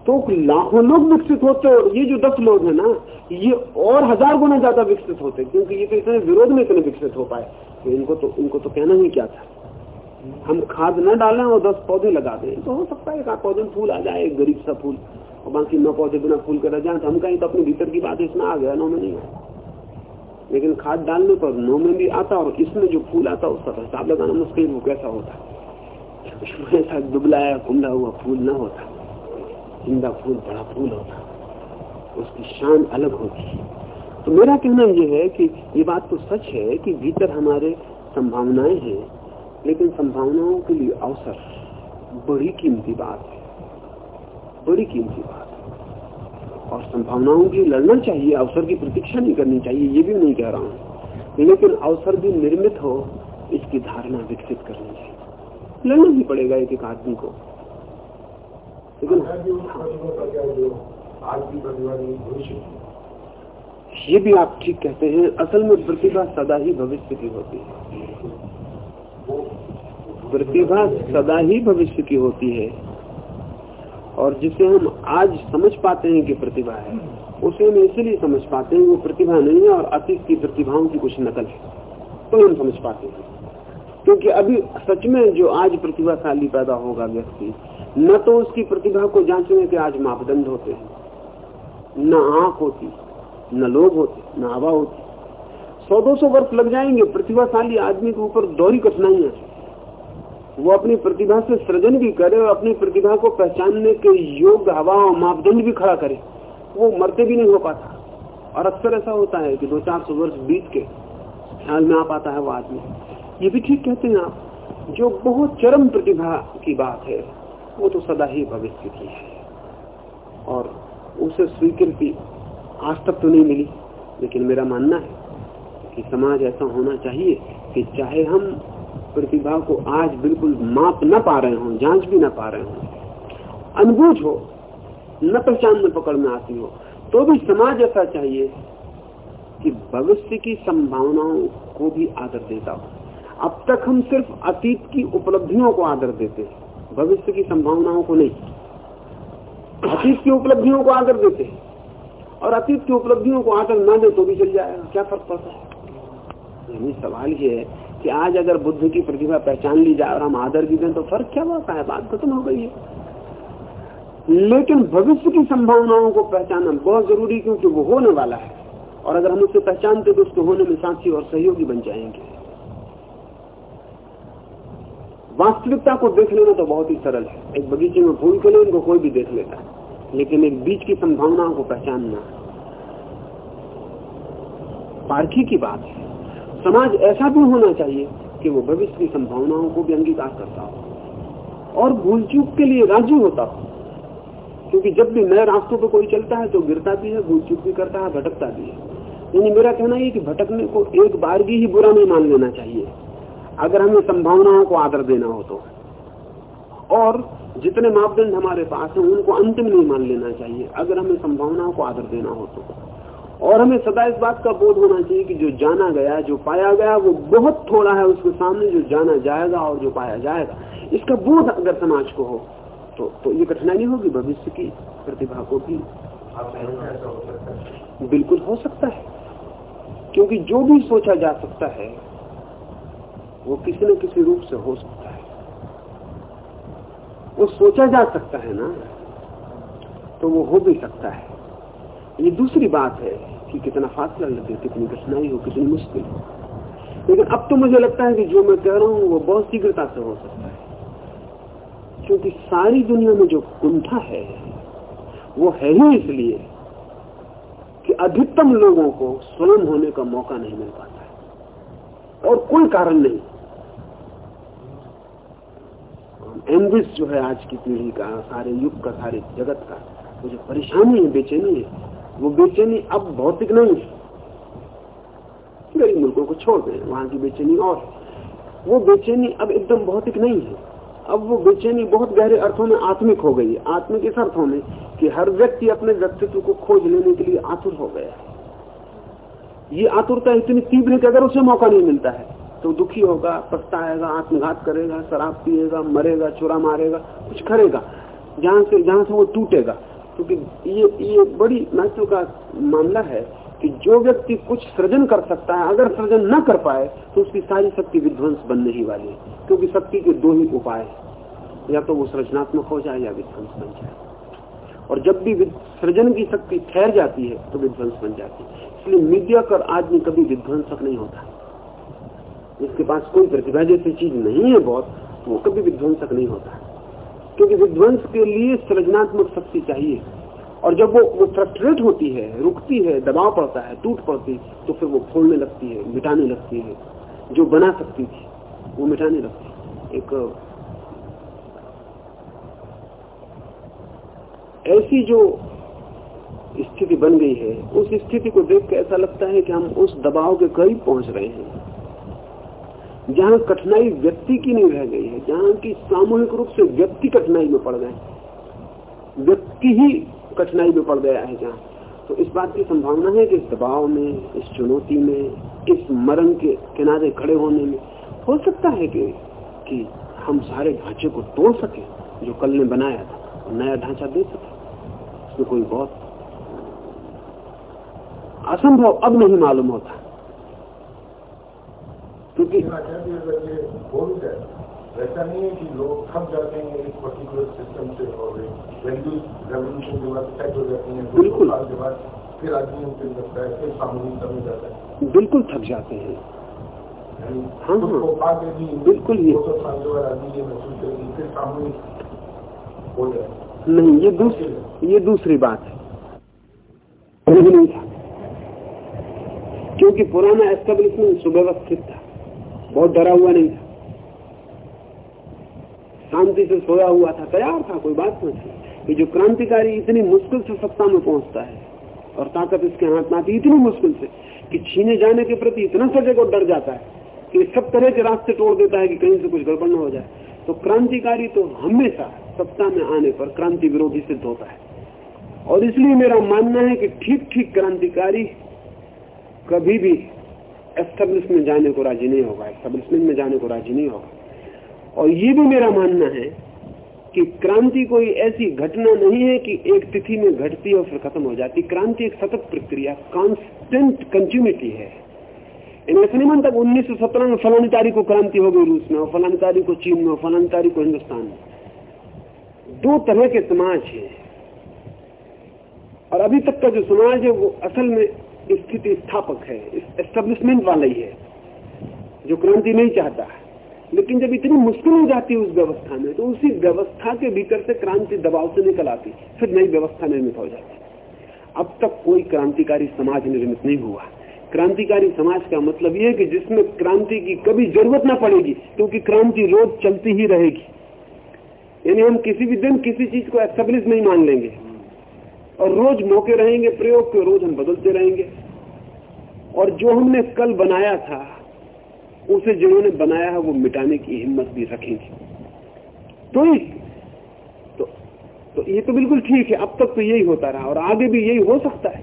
तो लाखों लोग विकसित होते और ये जो दस लोग हैं ना, ये और हज़ार गुना ज़्यादा विकसित होते क्योंकि ये तो इतने विरोध में इतने विकसित हो पाए। तो इनको तो इनको तो कहना ही क्या था? हम खाद न डालें और दस पौधे लगा दें तो हो सकता है एक पौधे फूल आ जाए गरीब सा फूल। और बाकी नौ पौधे बिना फूल कर जाए तो हम कहीं तो अपने भीतर की बात इसमें आ गया, नौ में नहीं लेकिन खाद डालने पर नौ में भी आता और इसमें जो फूल आता उसका हिसाब लगाना मुश्किल वो कैसा होता ऐसा दुबलाया कुंडा हुआ फूल ना होता। ज़िंदा फूल, बड़ा फूल होता। उसकी शान अलग होती। तो मेरा कहना यह है कि ये बात तो सच है कि भीतर हमारे संभावनाएँ हैं, लेकिन संभावनाओं के लिए अवसर बड़ी कीमती बात है। बड़ी कीमती बात है। और संभावनाओं की लड़ना चाहिए अवसर की प्रतीक्षा नहीं करनी चाहिए ये भी नहीं कह रहा हूँ। लेकिन अवसर भी निर्मित हो इसकी धारणा विकसित करनी चाहिए। लड़ना ही पड़ेगा एक एक आदमी को। लेकिन ये भी आप ठीक कहते हैं असल में प्रतिभा सदा ही भविष्य की होती है। प्रतिभा सदा ही भविष्य की होती है। और जिसे हम आज समझ पाते हैं कि प्रतिभा है, उसे हम इसलिए समझ पाते हैं वो प्रतिभा नहीं है और अतीत की प्रतिभाओं की कुछ नकल है। तो हम समझ पाते हैं। क्योंकि अभी सच में जो आज प्रतिभाशाली पैदा होगा व्यक्ति, न तो उसकी प्रतिभा को जांचने के आज मापदंड होते हैं। न आँख होती, न लोग होते, न हवा होती। सौ दो सौ वर्ष लग जाएँगे। प्रतिभाशाली आदमी के ऊपर दोहरी कठिनाइयाँ वो अपनी प्रतिभा से सृजन भी करे और अपनी प्रतिभा को पहचानने के योग्य हवा और मापदंड भी खड़ा करे, वो मरते भी नहीं हो पाता। और अक्सर ऐसा होता है कि दो चार सौ वर्ष बीत के ख्याल में आ पाता है वो आदमी। ये भी ठीक कहते हैं आप, जो बहुत चरम प्रतिभा की बात है, वो तो सदा ही भविष्य की है। और उसे स्वीकृति आज तक तो नहीं मिली, लेकिन मेरा मानना है कि समाज ऐसा होना चाहिए कि चाहे हम प्रतिभा को आज बिल्कुल माप न पा रहे हो, जाँच भी न पा रहे हों। अनबूझ हो, न पहचान में पकड़ में आती हो तो भी समाज ऐसा चाहिए कि भविष्य की संभावनाओं को भी आदर देता हो। अब तक हम सिर्फ़ अतीत की उपलब्धियों को आदर देते हैं, भविष्य की संभावनाओं को नहीं। अतीत की उपलब्धियों को आदर देते हैं, और अतीत की उपलब्धियों को आदर न दे तो भी चल जाएगा, क्या फ़र्क पड़ता है? सवाल ये है कि आज अगर बुद्ध की प्रतिभा पहचान ली जाए और हम आदर भी दें तो फ़र्क क्या होता है? बात खत्म हो गई है। लेकिन भविष्य की संभावनाओं को पहचानना बहुत ज़रूरी क्योंकि वो होने वाला है। और अगर हम उसे पहचानते तो उसके होने में साक्षी और सहयोगी बन जाएँगे। वास्तविकता को देख लेना तो बहुत ही सरल है। एक बगीचे में फूल के लिए उनको कोई भी देख लेता। है लेकिन एक बीच की संभावनाओं को पहचानना। पारखी की बात है। समाज ऐसा भी होना चाहिए कि वो भविष्य की संभावनाओं को भी अंगीकार करता हो और भूल चूक के लिए राज़ी होता हो। क्योंकि जब भी नए रास्तों पर कोई चलता है तो गिरता भी है, भूल चूक भी करता है, भटकता भी है। यानी मेरा कहना है कि भटकने को एक बार भी ही बुरा नहीं मान लेना चाहिए। अगर हमें संभावनाओं को आदर देना हो तो। और जितने मापदंड हमारे पास हैं, उनको अंतिम नहीं मान लेना चाहिए। अगर हमें संभावनाओं को आदर देना हो तो। और हमें सदा इस बात का बोध होना चाहिए कि जो जाना गया, जो पाया गया, वो बहुत थोड़ा है उसके सामने, जो जाना जाएगा और जो पाया जाएगा। इसका बोध अगर समाज को हो तो तो ये कठिनाई होगी भविष्य की, प्रतिभा को भी। बिल्कुल हो सकता है। क्योंकि जो भी सोचा जा सकता है, वो किसी न किसी रूप से हो सकता है। वो सोचा जा सकता है ना तो वो हो भी सकता है। ये दूसरी बात है कि कितना फासला लगे कितनी कठिनाई हो, कितनी मुश्किल हो। लेकिन अब तो मुझे लगता है कि जो मैं कह रहा हूँ, वो बहुत शीघ्रता से हो सकता है। क्योंकि सारी दुनिया में जो कुंठा है, वो है ही इसलिए कि अधिकतम लोगों को स्वयं होने का मौका नहीं मिल पाता है। और कोई कारण नहीं। एम्बिस जो है आज की पीढ़ी का, सारे युग का, सारे जगत का मुझे परेशानी है, बेचैनी है वो बेचैनी अब भौतिक नहीं है। गरीब मुल्कों को छोड़ दें, वहाँ की बेचैनी और। वो बेचैनी अब एकदम भौतिक नहीं है। अब वो बेचैनी बहुत गहरे अर्थों में आत्मिक हो गई है। आत्मिक इस अर्थों में कि हर व्यक्ति अपने व्यक्तित्व को खोज लेने के लिए आतुर हो गया है। ये आतुरता इतनी तीव्र है कि अगर उसे मौका नहीं मिलता है तो दुखी होगा, पछताएगा, आत्मघात करेगा, शराब पिएगा, मरेगा, चुरा मारेगा, कुछ करेगा। जहाँ से जहाँ से वो टूटेगा। क्योंकि ये ये बड़ी महत्व का मामला है कि जो व्यक्ति कुछ सृजन कर सकता है, अगर सृजन न कर पाए तो उसकी सारी शक्ति विध्वंस बनने ही वाली है, क्योंकि शक्ति के दो ही उपाय है। या तो वो सृजनात्मक हो जाए या विध्वंस बन जाए। और जब भी सृजन की शक्ति ठहर जाती है तो विध्वंस बन जाती है। इसलिए मीडिया कर आदमी कभी विध्वंसक नहीं होता। जिसके पास कोई प्रतिभा जैसी चीज़ नहीं है बहुत वो कभी विध्वंसक नहीं होता। क्योंकि विध्वंस के लिए सृजनात्मक शक्ति चाहिए। और जब वो वो फ्रस्ट्रेट होती है, रुकती है, दबाव पड़ता है, टूट पड़ती तो फिर वो फोड़ने लगती है, मिटाने लगती है। जो बना सकती थी, वो मिटाने लगती है। एक, ऐसी जो स्थिति बन गई है, उस स्थिति को देख के ऐसा लगता है कि हम उस दबाव के करीब पहुँच रहे हैं। जहाँ कठिनाई व्यक्ति की नहीं रह गई है, जहाँ की सामूहिक रूप से व्यक्ति कठिनाई में पड़ गए व्यक्ति ही कठिनाई में पड़ गया है जहाँ। तो इस बात की संभावना है कि इस दबाव में, इस चुनौती में, इस मरण के किनारे खड़े होने में हो सकता है कि कि हम सारे ढांचे को तोड़ सके, जो कल ने बनाया था नया ढांचा दे सके। उसमें कोई बहुत असंभव अब नहीं मालूम होता। क्योंकि ऐसा नहीं है कि लोग थक जाते हैं एक पर्टिकुलर सिस्टम से और वैल्यूज़ रेवल्यूशन के बाद सेट हो जाती हैं बिल्कुल। साल के बाद फिर आदमी उनके लगता है फिर सामूहिकता में जाता है बिल्कुल थक जाते हैं हाँ, हाँ। बिल्कुल ही। दो सौ साल के बाद आदमी ये महसूस करे फिर सामूहिक हो जाए नहीं ये दूसरी ये दूसरी बात है क्योंकि पुराना एस्टेब्लिशमेंट सुव्यवस्थित था बहुत डरा हुआ नहीं था। शांति से सोया हुआ था, तैयार था, कोई बात नहीं। थी कि जो क्रांतिकारी इतनी मुश्किल से सत्ता में पहुँचता है, और ताकत इसके हाथ में आती इतनी मुश्किल से, कि छीने जाने के प्रति इतना सजग और डर जाता है, कि सब तरह के रास्ते तोड़ देता है कि कहीं से कुछ गड़बड़ न हो जाए। तो क्रांतिकारी तो हमेशा सत्ता में आने पर क्रांति विरोधी सिद्ध होता है। और इसलिए मेरा मानना है कि ठीक ठीक क्रांतिकारी कभी भी एस्टेब्लिश में जाने को राज़ी नहीं होगा एस्टेब्लिशमेंट में जाने को राज़ी नहीं होगा। और ये भी मेरा मानना है कि क्रांति कोई ऐसी घटना नहीं है कि एक तिथि में घटती और फिर खत्म हो जाती। क्रांति एक सतत प्रक्रिया कांस्टेंट कंटिन्यूटी है। इन ऐसा नहीं मानता उन्नीस सौ सत्रह में फलानी तारीख को क्रांति हो गई रूस में और फलानी तारीख को चीन में और फलानी तारीख को हिंदुस्तान में। दो तरह के समाज है। और अभी तक का जो समाज है वो असल में स्थिति स्थापक है एस्टेब्लिशमेंट वाला ही है, जो क्रांति नहीं चाहता लेकिन जब इतनी मुश्किल हो जाती है उस व्यवस्था में तो उसी व्यवस्था के भीतर से क्रांति दबाव से निकल आती, फिर नई व्यवस्था निर्मित हो जाती। अब तक कोई क्रांतिकारी समाज निर्मित नहीं हुआ। क्रांतिकारी समाज का मतलब यह कि जिसमें क्रांति की कभी ज़रूरत ना पड़ेगी, क्योंकि क्रांति रोज चलती ही रहेगी। यानी हम किसी भी दिन किसी चीज़ को एस्टेब्लिश नहीं मान लेंगे। और रोज मौके रहेंगे प्रयोग के रोज हम बदलते रहेंगे। और जो हमने कल बनाया था उसे जिन्होंने बनाया है वो मिटाने की हिम्मत भी रखेंगे। तो ही तो, तो ये तो बिल्कुल ठीक है अब तक तो यही होता रहा और आगे भी यही हो सकता है।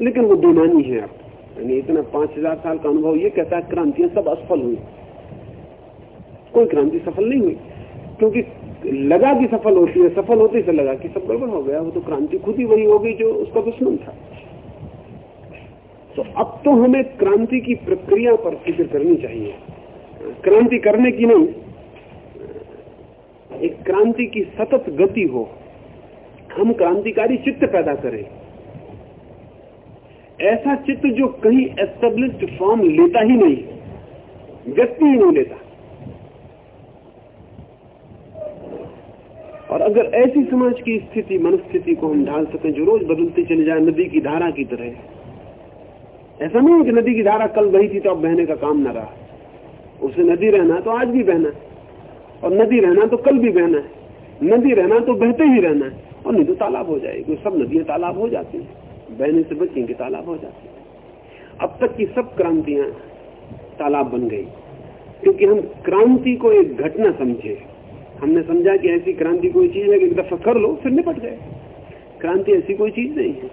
लेकिन वो बेमानी है अब। यानी इतना पाँच हज़ार साल का अनुभव ये कहता है क्रांतियाँ सब असफल हुई। कोई क्रांति सफल नहीं हुई क्योंकि लगा कि सफल होती है, सफल होते से लगा कि सब गड़बड़ हो गया, वो तो क्रांति खुद ही वही हो गई जो उसका दुश्मन था। तो अब तो हमें क्रांति की प्रक्रिया पर फ़िक्र करनी चाहिए। क्रांति करने की नहीं, एक क्रांति की सतत गति हो, हम क्रांतिकारी चित्त पैदा करें। ऐसा चित्त जो कहीं एस्टेब्लिश्ड फॉर्म लेता ही नहीं, व्यक्ति ही नहीं लेता। और अगर ऐसी समाज की स्थिति, मनस्थिति को हम ढाल सकें जो रोज बदलती चली जाए, नदी की धारा की तरह। ऐसा नहीं है कि नदी की धारा कल बही थी तो अब बहने का काम न रहा। उसे नदी रहना तो आज भी बहना और नदी रहना तो कल भी बहना है। नदी रहना तो बहते ही रहना है। और नहीं तो तालाब हो जाएगी। सब नदियाँ तालाब हो जाती हैं। बहने से बचेंगे, तालाब हो जाती है। अब तक की सब क्रांतियाँ तालाब बन गई। क्योंकि हम क्रांति को एक घटना समझे। हमने समझा कि ऐसी क्रांति कोई चीज़ है कि एक दफ़ा कर लो, फिर निपट गए। क्रांति ऐसी कोई चीज़ नहीं है।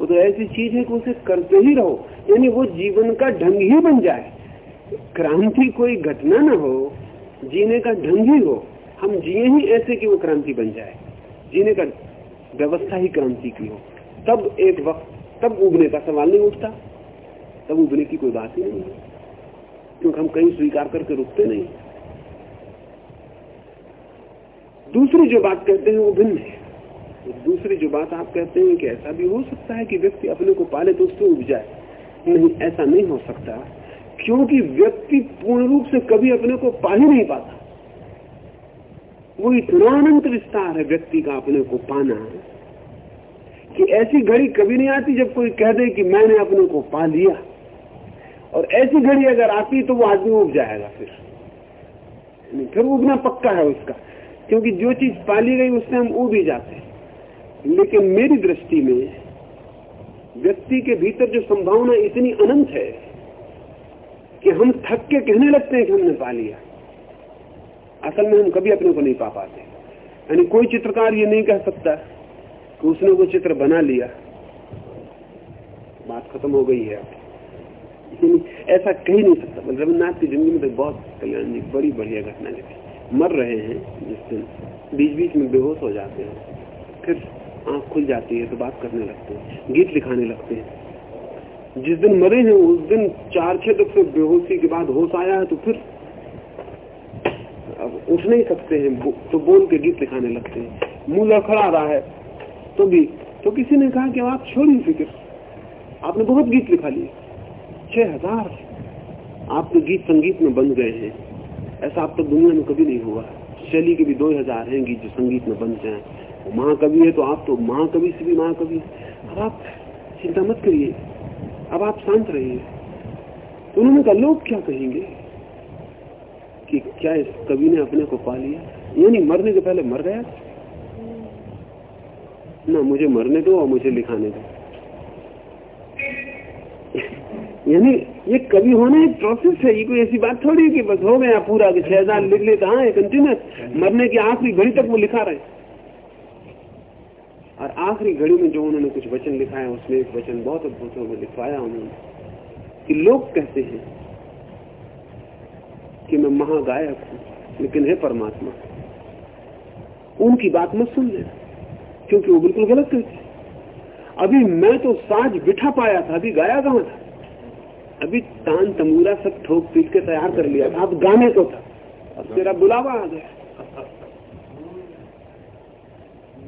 वो तो ऐसी चीज़ है कि उसे करते ही रहो। यानी वो जीवन का ढंग ही बन जाए। क्रांति कोई घटना ना हो, जीने का ढंग ही हो। हम जिए ही ऐसे कि वो क्रांति बन जाए। जीने का व्यवस्था ही क्रांति की हो। तब एक वक्त, तब उगने का सवाल नहीं उठता। तब उगने की कोई बात ही नहीं है। क्योंकि हम कहीं स्वीकार करके रुकते नहीं। दूसरी जो बात कहते हैं वो भिन्न है। दूसरी जो बात आप कहते हैं कि ऐसा भी हो सकता है कि व्यक्ति अपने को पाले तो उससे उग जाए। नहीं, ऐसा नहीं हो सकता, क्योंकि व्यक्ति पूर्ण रूप से कभी अपने को पा ही नहीं पाता। वो इतना अनंत विस्तार है व्यक्ति का अपने को पाना कि ऐसी घड़ी कभी नहीं आती जब कोई कह दे कि मैंने अपने को पा लिया। और ऐसी घड़ी अगर आती तो वो आदमी उग जाएगा फिर। फिर उगना पक्का है उसका। क्योंकि जो चीज़ पाली गई उससे हम उग ही जाते हैं। लेकिन मेरी दृष्टि में व्यक्ति के भीतर जो संभावना इतनी अनंत है कि हम थक के कहने लगते हैं कि हमने पा लिया। असल में हम कभी अपने को नहीं पा पाते। यानी कोई चित्रकार ये नहीं कह सकता कि उसने वो चित्र बना लिया। बात खत्म हो गई है ऐसा कह नहीं सकता। रविन्द्रनाथ की ज़िंदगी में तो बहुत कल्याण जी बड़ी बढ़िया घटना घटी मर रहे हैं जिस दिन बीच बीच में बेहोश हो जाते हैं। फिर आँख खुल जाती है तो बात करने लगते हैं, गीत लिखाने लगते हैं। जिस दिन मरे हैं, उस दिन चार छह दफे बेहोशी के बाद होश आया है तो फिर अब उठ नहीं सकते हैं तो बोल के गीत लिखाने लगते हैं। मुँह लड़खड़ा रहा है तो भी तो किसी ने कहा कि आप छोड़िए फ़िक्र। आपने बहुत गीत लिखा लिए। छह हज़ार। आपके गीत संगीत में बन गए हैं। ऐसा आप तक तो दुनिया में कभी नहीं हुआ। शैली के भी दो हज़ार हैं जो संगीत में बन जाए। महाकवि है तो आप तो महाकवि से भी महाकवि अब आप चिंता मत करिए। अब आप शांत रहिए। उन्होंने कहा, लोग क्या कहेंगे कि क्या इस कवि ने अपने को पा लिया? यानी मरने के पहले मर गया? ना, मुझे मरने दो और मुझे लिखाने दो। यानी ये कवि होना एक प्रोसेस है, ये कोई ऐसी बात थोड़ी कि बस हो गया पूरा, कि छह हज़ार लिख लेता हाँ कंटिन्यूस मरने की आखिरी घड़ी तक वो लिखा रहे। और आखिरी घड़ी में जो उन्होंने कुछ वचन लिखा है उसमें एक वचन बहुत अद्भुत है लिखवाया उन्होंने, कि लोग कहते हैं कि मैं महागायक हूँ, लेकिन है परमात्मा। उनकी बात मत सुन ले क्योंकि वो बिल्कुल गलत कहते अभी मैं तो साज बिठा पाया था, अभी गाया कहाँ था? अभी तान तमूरा सब ठोक पीट के तैयार कर लिया था। अब गाने को था। अब तेरा बुलावा आ गया।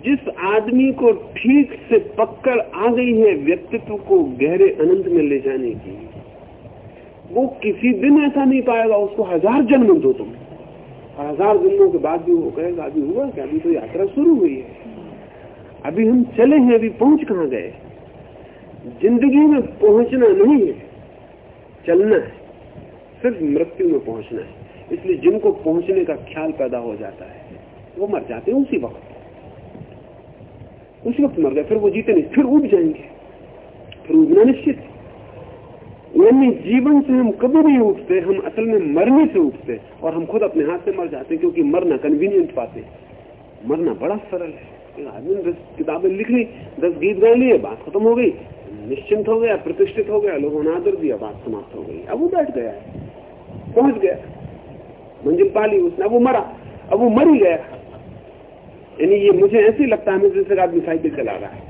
जिस आदमी को ठीक से पकड़ आ गई है व्यक्तित्व को गहरे अनंत में ले जाने की, वो किसी दिन ऐसा नहीं पाएगा, उसको हज़ार जन्म दो तुम। और हज़ार जन्मों के बाद भी वो कहेगा, अभी हुआ क्या? अभी तो यात्रा शुरू हुई है। अभी हम चले हैं, अभी पहुँच कहाँ गए? ज़िंदगी में पहुँचना नहीं है। चलना है, सिर्फ़ मृत्यु में पहुँचना है। इसलिए जिनको पहुँचने का ख्याल पैदा हो जाता है, वो मर जाते हैं उसी वक्त। उसी वक्त मर गए, फिर वो जीते नहीं, फिर उठ जाएँगे। फिर उठना निश्चित यानी जीवन से हम कभी नहीं उठते हम असल में मरने से उठते और हम खुद अपने हाथ से मर जाते क्योंकि मरना कन्वीनियंट पाते मरना बड़ा सरल है। आदमी दस किताबें लिख ली, दस गीत गा लिए, बात खत्म हो गई, निश्चिंत हो गया, प्रतिष्ठित हो गया, लोगों ने आदर दिया, बात समाप्त हो गई। अब वो बैठ गया पहुँच गया। मंजिल पाली उसने, अब वो मरा, अब वो मर ही गया। यानी ये मुझे ऐसे लगता है जैसे आदमी साइकिल चला रहा है।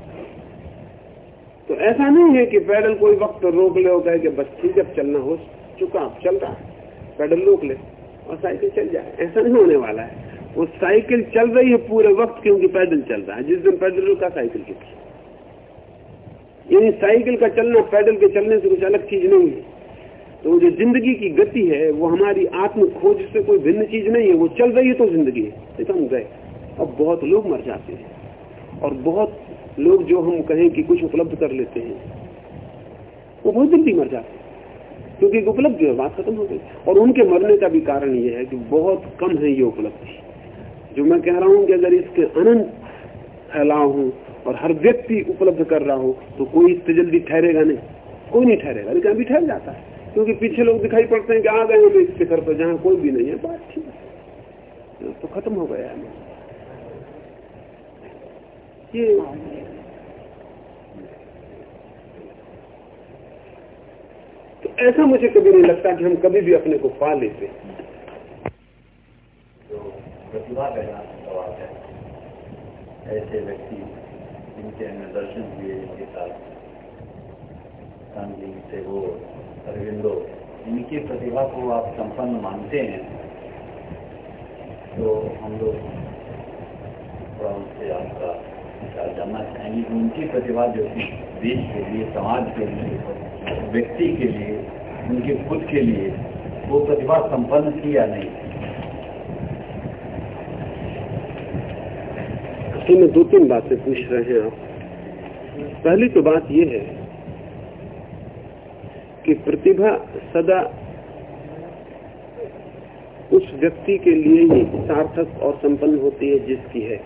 तो ऐसा नहीं है कि पैडल कोई वक्त रोक ले और कि बस ठीक है चलना हो चुका, अब चल रहा है। पैडल रोक ले और साइकिल चल जाए। ऐसा नहीं होने वाला है। वो साइकिल चल रही है पूरे वक्त क्योंकि पैदल चल रहा है। जिस दिन पैदल रुका साइकिल की यानी साइकिल का चलना, पैदल के चलने से कुछ अलग चीज़ नहीं है। तो जो ज़िंदगी की गति है, वो हमारी आत्म खोज से कोई भिन्न चीज़ नहीं है। वो चल रही है तो ज़िंदगी है। तो हम गए। अब बहुत लोग मर जाते हैं। और बहुत लोग जो हम कहें कि कुछ उपलब्ध कर लेते हैं, वो बहुत जल्दी मर जाते हैं। क्योंकि उपलब्धि बात खत्म हो गई। और उनके मरने का भी कारण ये है कि बहुत कम है ये उपलब्धि। जो मैं कह रहा हूँ कि अगर इसके अनंत फैलाव हूँ और हर व्यक्ति उपलब्ध कर रहा हो तो कोई इससे जल्दी ठहरेगा नहीं। कोई नहीं ठहरेगा, लेकिन अभी ठहर जाता है। क्योंकि पीछे लोग दिखाई पड़ते हैं कि आ गए इस शिखर पर, जहाँ कोई भी नहीं है। बात ठीक तो खत्म हो गया है। ये तो ऐसा मुझे कभी नहीं लगता कि हम कभी भी अपने को पा लेते। प्रतिभा का यहाँ सवाल है। ऐसे व्यक्ति जिनके हमें दर्शन हुए जिनके साथ गांधी से वो, अरविंदो, इनकी प्रतिभा को आप संपन्न मानते हैं तो हम लोग थोड़ा उनसे आपका विचार जानना चाहेंगे कि उनकी प्रतिभा जो थी देश के लिए, समाज के लिए, व्यक्ति के लिए, उनके खुद के लिए वो प्रतिभा संपन्न थी या नहीं? असल में दो तीन बातें पूछ रहे हैं। आप पहली तो बात यह है कि प्रतिभा सदा उस व्यक्ति के लिए ही सार्थक और संपन्न होती है जिसकी है,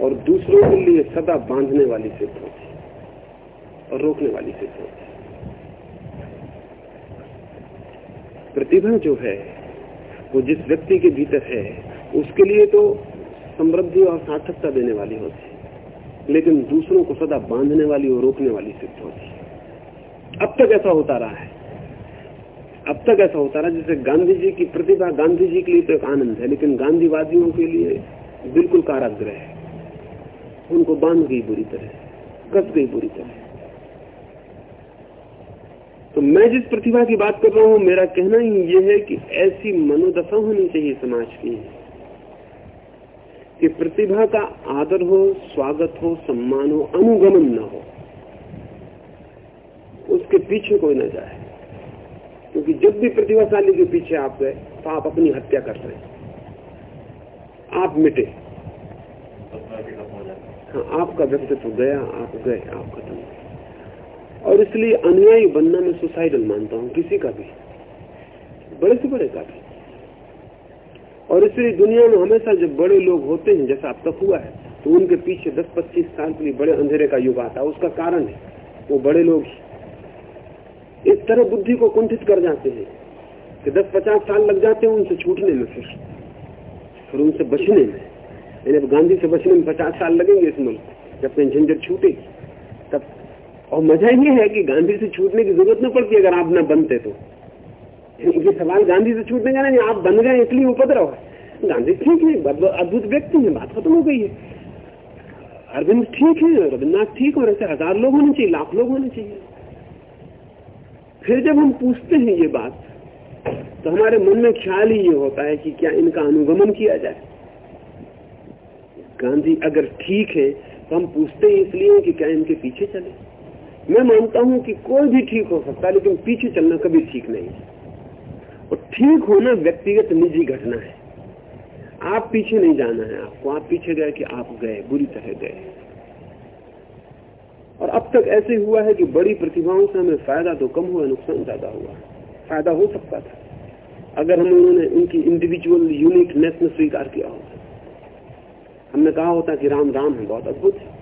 और दूसरों के लिए सदा बांधने वाली सिद्ध होती है और रोकने वाली सिद्ध होती है। प्रतिभा जो है, वो जिस व्यक्ति के भीतर है, उसके लिए तो समृद्धि और सार्थकता देने वाली होती है। लेकिन दूसरों को सदा बांधने वाली और रोकने वाली सिद्ध होती है। अब तक ऐसा होता रहा है। अब तक ऐसा होता रहा जैसे गांधी जी की प्रतिभा, गांधी जी के लिए तो एक आनंद है, लेकिन गांधीवादियों के लिए बिल्कुल काराग्रह है। उनको बाँध गई बुरी तरह, कस गई बुरी तरह। तो मैं जिस प्रतिभा की बात कर रहा हूँ, मेरा कहना ही यह है कि ऐसी मनोदशा होनी चाहिए समाज की। कि प्रतिभा का आदर हो, स्वागत हो, सम्मान हो, अनुगमन न हो, उसके पीछे कोई न जाए। क्योंकि जब भी प्रतिभाशाली के पीछे आप गए तो आप अपनी हत्या कर रहे हैं। आप मिटे। हाँ आपका व्यक्तित्व गया, आप गए, आप खत्म। और इसलिए अनुयायी बनना मैं सुसाइडल मानता हूँ, किसी का भी। बड़े से बड़े का भी। और इसलिए दुनिया में हमेशा जब बड़े लोग होते हैं, जैसा अब तक हुआ है तो उनके पीछे 10-25 साल के लिए बड़े अंधेरे का युग आता है। उसका कारण है, वो बड़े लोग इस तरह बुद्धि को कुंठित कर जाते हैं कि 10-50 साल लग जाते हैं उनसे छूटने में फिर फिर उनसे बचने में। यानी गांधी से बचने में पचास साल लगेंगे इस मुल्क जब कहीं झंझट छूटेगी, तब, और मज़ा ये है कि गांधी से छूटने की ज़रूरत न पड़ती अगर आप न बनते तो। ये सवाल गांधी से छूटने का नहीं, आप बन गए इसलिए उपद्रव है। गांधी ठीक है अद्भुत व्यक्ति है, बात खत्म हो गई है। अरविंद ठीक है, रविन्द्रनाथ ठीक और ऐसे हज़ार लोग होने चाहिए, लाख लोग होने चाहिए। फिर जब हम पूछते हैं ये बात तो हमारे मन में ख्याल ही ये होता है कि क्या इनका अनुगमन किया जाए। गांधी अगर ठीक है तो हम पूछते ही इसलिए कि क्या इनके पीछे चले। मैं मानता हूँ कि कोई भी ठीक हो सकता है, लेकिन पीछे चलना कभी ठीक नहीं है। और ठीक होना व्यक्तिगत निजी घटना है। आप पीछे नहीं जाना है आपको। आप पीछे गए कि आप गए, बुरी तरह गए। और अब तक ऐसे हुआ है कि बड़ी प्रतिभाओं से हमें फ़ायदा तो कम हुआ, नुकसान ज़्यादा हुआ। फ़ायदा हो सकता था। अगर हम उन्होंने उनकी इंडिविजुअल यूनिकनेस में स्वीकार किया होता। हमने कहा होता कि राम राम है, बहुत अद्भुत है।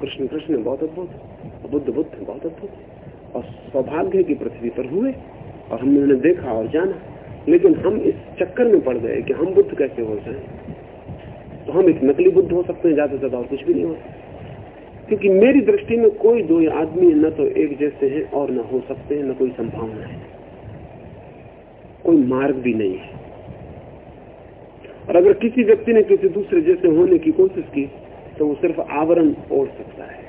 कृष्ण कृष्ण है, बहुत अद्भुत है। बुद्ध बुद्ध बहुत अद्भुत है। और सौभाग्य की पृथ्वी पर हुए। और हमने उन्हें देखा और जाना। लेकिन हम इस चक्कर में पड़ गए कि हम बुद्ध कैसे हो जाए? तो हम एक नकली बुद्ध हो सकते हैं, ज़्यादा से ज़्यादा और कुछ भी नहीं हो क्योंकि मेरी दृष्टि में कोई दो आदमी न तो एक जैसे हैं और न हो सकते हैं, न कोई संभावना है। कोई मार्ग भी नहीं है। और अगर किसी व्यक्ति ने किसी दूसरे जैसे होने की कोशिश की तो वो सिर्फ़ आवरण ओढ़ सकता है।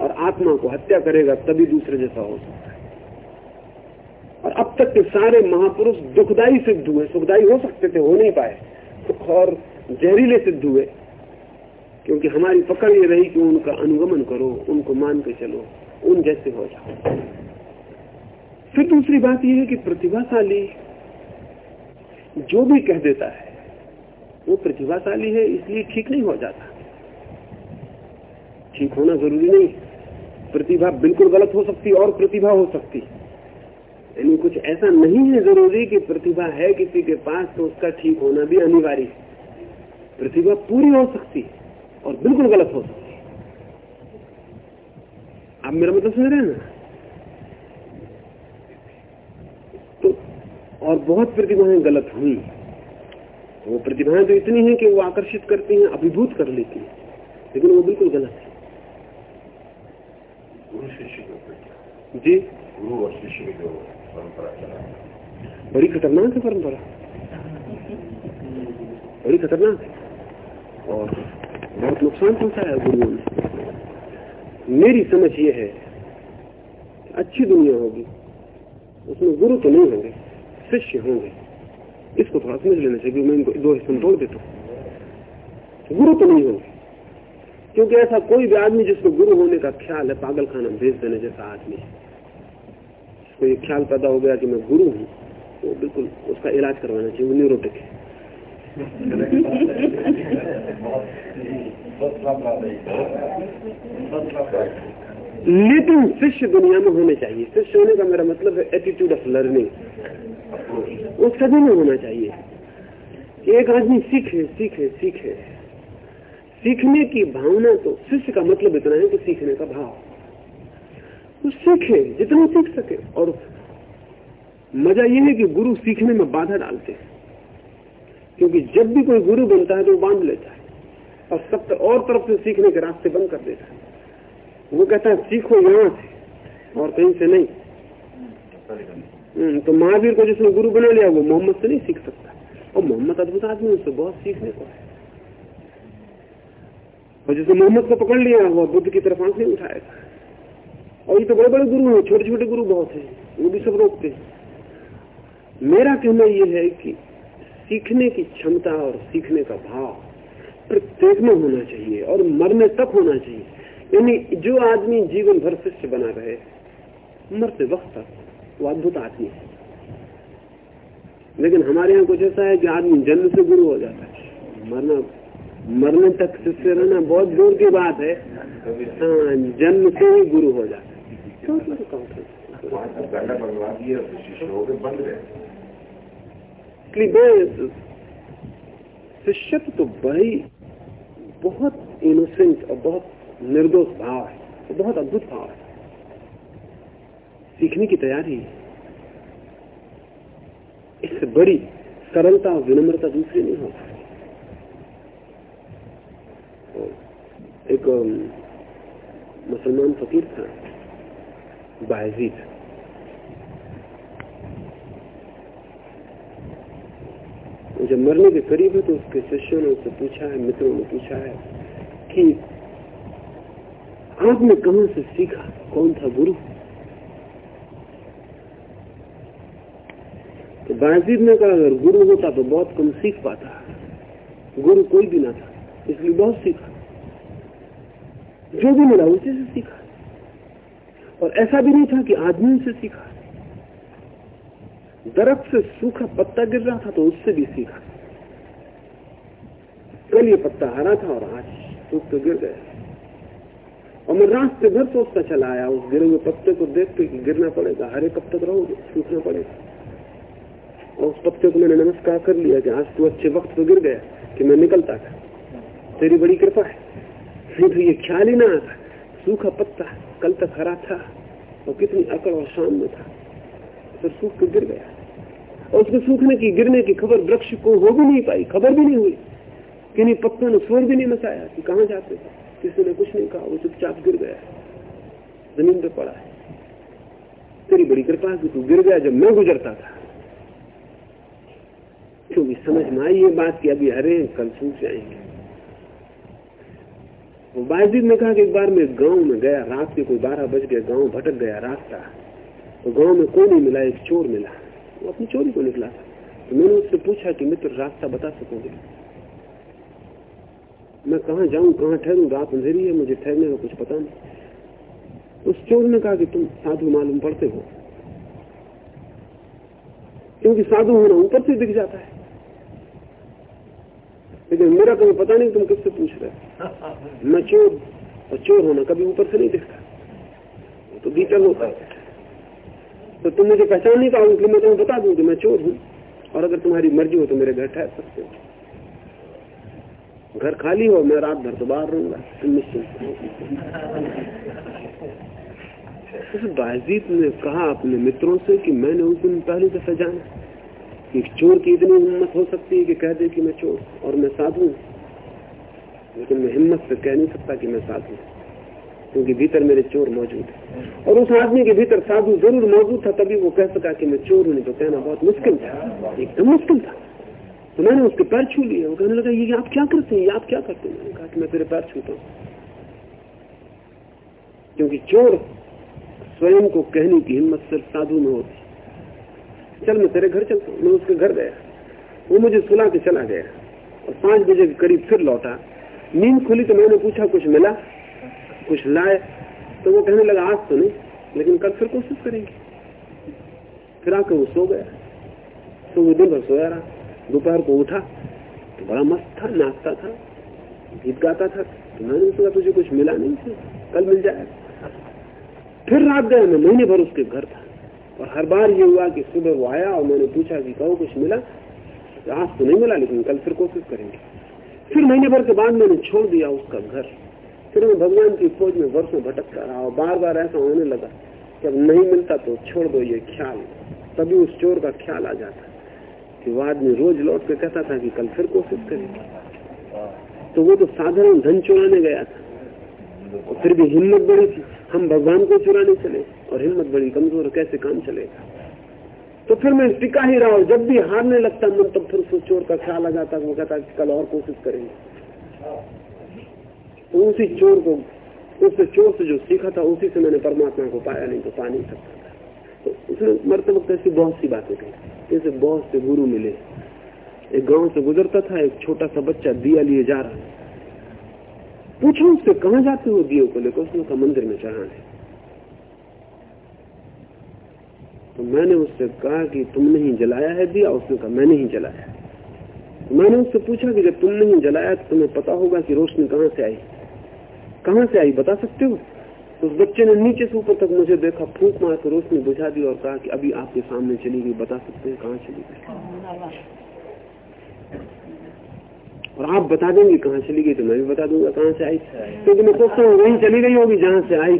और आत्मा को हत्या करेगा, तभी दूसरे जैसा हो सकता है। और अब तक के सारे महापुरुष दुखदाई सिद्ध हुए, सुखदाई हो सकते थे, हो नहीं पाए। और जहरीले सिद्ध हुए, क्योंकि हमारी पकड़ ये रही कि उनका अनुगमन करो, उनको मान के चलो, उन जैसे हो जाओ। फिर दूसरी बात यह है कि प्रतिभाशाली जो भी कह देता है, वो प्रतिभाशाली है, इसलिए ठीक नहीं हो जाता। ठीक होना ज़रूरी नहीं। प्रतिभा बिल्कुल गलत हो सकती, और प्रतिभा हो सकती। यानी कुछ ऐसा नहीं है ज़रूरी कि प्रतिभा है किसी के पास तो उसका ठीक होना भी अनिवार्य है। प्रतिभा पूरी हो सकती और बिल्कुल गलत हो सकती है। आप मेरा मतलब सुन रहे हैं ना? तो और बहुत प्रतिभाएँ गलत हुई। वो प्रतिभाएँ तो इतनी हैं कि वो आकर्षित करती हैं अभिभूत कर लेती हैं। लेकिन वो बिल्कुल गलत है। जी? गुरु और शिष्य की परंपरा चला बड़ी खतरनाक है परंपरा। बड़ी खतरनाक। है और बहुत नुकसान पहुँचाया गुरुओं ने। मेरी समझ ये है अच्छी दुनिया होगी, उसमें गुरु तो नहीं होंगे, शिष्य होंगे। इसको थोड़ा समझ लेना चाहिए मैं इनको दो हिस्से तोड़ देता हूँ। गुरु तो नहीं होंगे। क्योंकि ऐसा कोई भी आदमी जिसको गुरु होने का ख्याल है पागल खाना भेज देने जैसा आदमी है। जिसको ये ख्याल पैदा हो गया कि मैं गुरु हूँ तो बिल्कुल उसका इलाज करवाना चाहिए, वो न्यूरोटिक है। लेकिन शिष्य दुनिया में होने चाहिए। शिष्य होने का मेरा मतलब है एटीट्यूड ऑफ़ लर्निंग वो सभी में होना चाहिए। एक आदमी सीखे सीखे सीखे। सीखने की भावना तो शिष्य का मतलब इतना है कि सीखने का भाव। तो सीखे, जितना सीख सके। और मज़ा यह है कि गुरु सीखने में बाधा डालते हैं। क्योंकि जब भी कोई गुरु बनता है तो बाँध लेता है। और सब और तरफ़ से सीखने के रास्ते बंद कर देता है। वो कहता है, सीखो यहाँ से, और कहीं से नहीं। तो महावीर को जिसने गुरु बना लिया, वो मोहम्मद से नहीं सीख सकता। और मोहम्मद अद्भुत आदमी उससे बहुत सीखने को है। और जिसने मोहम्मद को पकड़ लिया वो बुद्ध की तरफ़ आँख उठाएगा। और ये तो बड़े बड़े गुरु हैं, छोटे छोटे गुरु बहुत हैं, वो भी सब रोकते हैं। मेरा कहना यह है कि सीखने की क्षमता और सीखने का भाव प्रत्येक में होना चाहिए और मरने तक होना चाहिए। यानी जो आदमी जीवन भर शिष्य बना रहे, मरते वक्त तक वो अद्भुत आदमी है। लेकिन हमारे यहाँ कुछ ऐसा है कि आदमी जन्म से गुरु हो जाता है। मरना, मरने तक शिष्य रहना बहुत दूर की बात है। हाँ जन्म से ही गुरु हो जाता है। तो शिष्य हो तो बड़ी बहुत इनोसेंट और बहुत निर्दोष भाव है बहुत अद्भुत भाव है सीखने की तैयारी इससे बड़ी सरलता और विनम्रता दूसरी नहीं हो तो एक मुसलमान फकीर था बायजीद जब मरने के करीब है तो उसके शिष्यों ने उससे पूछा है, मित्रों ने पूछा है कि आपने कहा से सीखा कौन था गुरु? तो बाजीद ने कहा, अगर गुरु होता तो बहुत कम सीख पाता। गुरु कोई भी ना था, इसलिए बहुत सीखा। जो भी मिला उसी से सीखा। और ऐसा भी नहीं था कि आदमी से सीखा। दरख्त से सूखा पत्ता गिर रहा था तो उससे भी सीखा। कल ये पत्ता हरा था और आज सूख के गिर गया। और मैं रास्ते भर सोचता चला आया, उस गिरे हुए पत्ते को देख के गिरना पड़ेगा, हरे कब तक रहोगे, सूखना पड़ेगा। और उस पत्ते को मैंने नमस्कार कर लिया कि आज तू अच्छे वक्त पे गिर गया कि मैं निकलता था तेरी बड़ी कृपा है। नहीं तो ये ख्याल ही ना आता। सूखा पत्ता कल तक हरा था और कितनी अकड़ और शान में था। फिर सूख के गिर गया। और उसके सूखने की, गिरने की खबर वृक्ष को हो भी नहीं पाई, खबर भी नहीं हुई। किन्हीं पत्तों ने स्वर भी नहीं मचाया कि कहाँ जाते थे। किसी ने कुछ नहीं कहा, वो चुपचाप गिर गया। ज़मीन पे पड़ा है। तेरी बड़ी कृपा कि तू गिर गया जब मैं गुजरता था। क्योंकि समझ में आई ये बात कि अभी हरे कल सूख जाएँगे। वो ने कहा कि एक बार मैं गाँव में गया, रात के कोई बारह बज गए, गाँव भटक गया रास्ता। तो गाँव में कोई नहीं मिला, एक चोर मिला। वो अपनी चोरी को निकला था। तो मैंने उससे पूछा कि मित्र, रास्ता बता सकोगे? मैं कहा जाऊँ, कहाँ ठहरूं? रात अंधेरी है, मुझे ठहरने का कुछ पता नहीं। उस चोर ने कहा कि तुम साधु मालूम पड़ते हो। क्योंकि साधु होना ऊपर से दिख जाता है। लेकिन मेरा तुम्हें पता नहीं तुम किससे पूछ रहे मैं चोर और चोर होना कभी ऊपर से नहीं दिखता। तो भीतर होता है। तो तुम मुझे पहचान नहीं पाओगे मैं तुम्हें बता दूँ कि मैं चोर हूँ। और अगर तुम्हारी मर्ज़ी हो तो मेरे घर ठहर सकते हो। घर खाली हो, मैं रात भर तो बाहर रहूँगा। तुम निश्चिंत बाजीत ने कहा अपने मित्रों से कि मैंने उस दिन पहली दफ़ा जाना। कि चोर की इतनी हिम्मत हो सकती है कि कह दे कि मैं चोर और मैं साधु लेकिन मैं हिम्मत से कह नहीं सकता कि मैं साधु क्योंकि भीतर मेरे चोर मौजूद है। और उस आदमी के भीतर साधु ज़रूर मौजूद था, तभी वो कह सका कि मैं चोर हूँ तो कहना बहुत मुश्किल था। एकदम मुश्किल था। तो मैंने उसके पैर छू लिए। वो कहने लगा, ये आप क्या करते हैं? आप क्या करते हैं? कहा कि मैं तेरे पैर छूता हूँ। क्योंकि चोर स्वयं को कहने की हिम्मत सिर्फ़ साधु में होती चल, मैं तेरे घर चलता हूँ। मैं उसके घर गया। वो मुझे सुला के चला गया। और पाँच बजे के करीब फिर लौटा। नींद खुली तो मैंने पूछा, कुछ मिला? कुछ लाए? तो वो कहने लगा, आज तो नहीं, लेकिन कल फिर कोशिश करेंगे। फिर आकर वो सो गया। तो वो दिन भर सोया रहा। दोपहर को उठा तो बड़ा मस्त था, नाचता था, गीत गाता था। तो मैंने सोचा, तुझे कुछ मिला नहीं था कल मिल जाएगा फिर रात गया, मैं महीने भर उसके घर था। और हर बार ये हुआ कि सुबह वो आया और मैंने पूछा कि कहो कुछ मिला? आज तो नहीं मिला, लेकिन कल फिर कोशिश करेंगे। फिर महीने भर के बाद मैंने छोड़ दिया उसका घर। फिर मैं भगवान की खोज में वर्षों भटकता रहा और बार बार ऐसा होने लगा जब नहीं मिलता तो छोड़ दो ये ख्याल। तभी उस चोर का ख्याल आ जाता कि वो आदमी रोज लौट के कहता था कि कल फिर कोशिश करेंगे। तो वो तो साधारण धन चुराने गया था। और फिर भी हिम्मत बड़ी थी। हम भगवान को चुराने चले और हिम्मत बड़ी कमज़ोर, कैसे काम चलेगा? तो फिर मैं टिका ही रहा और जब भी हारने लगता मन तब फिर उस चोर का ख्याल आ जाता वो कहता कल और कोशिश करेंगे। तो उसी चोर को, उस चोर से जो सीखा था, उसी से मैंने परमात्मा को पाया नहीं तो पा नहीं सकता तो उसने मरते वक्त ऐसी बहुत सी बातें कही। जैसे बहुत से गुरु मिले। एक गाँव से गुजरता था, एक छोटा सा बच्चा दिया लिए जा रहा पूछो उससे, कहा जाते हो दियो को लेकर? उसने कहा, मंदिर में चढ़ाने। तो मैंने उससे कहा कि तुमने ही जलाया है दिया, उसने कहा, मैंने ही जलाया है। मैंने उससे पूछा कि जब तुमने ही जलाया तो तुम्हें पता होगा कि रोशनी कहाँ से आई। कहाँ से आई, बता सकते हो? तो उस बच्चे ने नीचे से ऊपर तक मुझे देखा, फूक मार के रोशनी बुझा दी और कहा कि अभी आपके सामने चली गई, बता सकते हैं कहाँ चली गई। और आप बता देंगे कहाँ चली गई तो मैं भी बता दूँगा कहाँ से आई। क्योंकि मैं सोचता हूँ वहीं चली गई होगी, जहाँ से आई।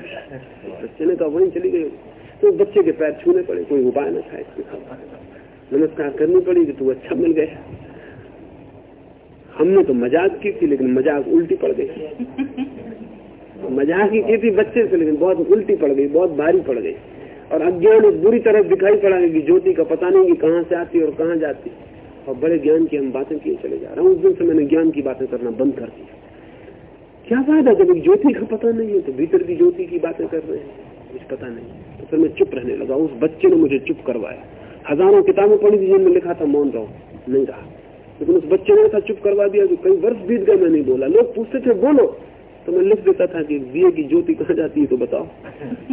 बच्चे ने कहा, वहीं चली गई तो बच्चे के पैर छूने पड़े, कोई उपाय न था इसके नमस्कार करनी पड़ी कि तू अच्छा मिल गया। हमने तो मज़ाक की थी, लेकिन मज़ाक उल्टी पड़ गई। मज़ाक ही की थी बच्चे से, लेकिन बहुत उल्टी पड़ गई, बहुत भारी पड़ गई। और अज्ञान एक बुरी तरह दिखाई पड़ा कि ज्योति का पता नहीं कि कहाँ से आती और कहाँ जाती। और बड़े ज्ञान की हम बातें किए चले जा रहे हैं। उस दिन से मैंने ज्ञान की बातें करना बंद कर दिया। क्या फ़ायदा जब एक ज्योति का पता नहीं है तो भीतर की ज्योति की बातें कर रहे हैं। पता नहीं। तो फिर मैं चुप रहने लगा। उस बच्चे ने मुझे चुप करवाया। हज़ारों किताबें पढ़ी थी जिनमें लिखा था, मौन रहो। नहीं रहा। लेकिन उस बच्चे ने ऐसा चुप करवा दिया कि कई वर्ष बीत गए मैं नहीं बोला। लोग पूछते थे, बोलो। तो मैं लिख देता था कि दिए की ज्योति कहा जाती है तो बताओ।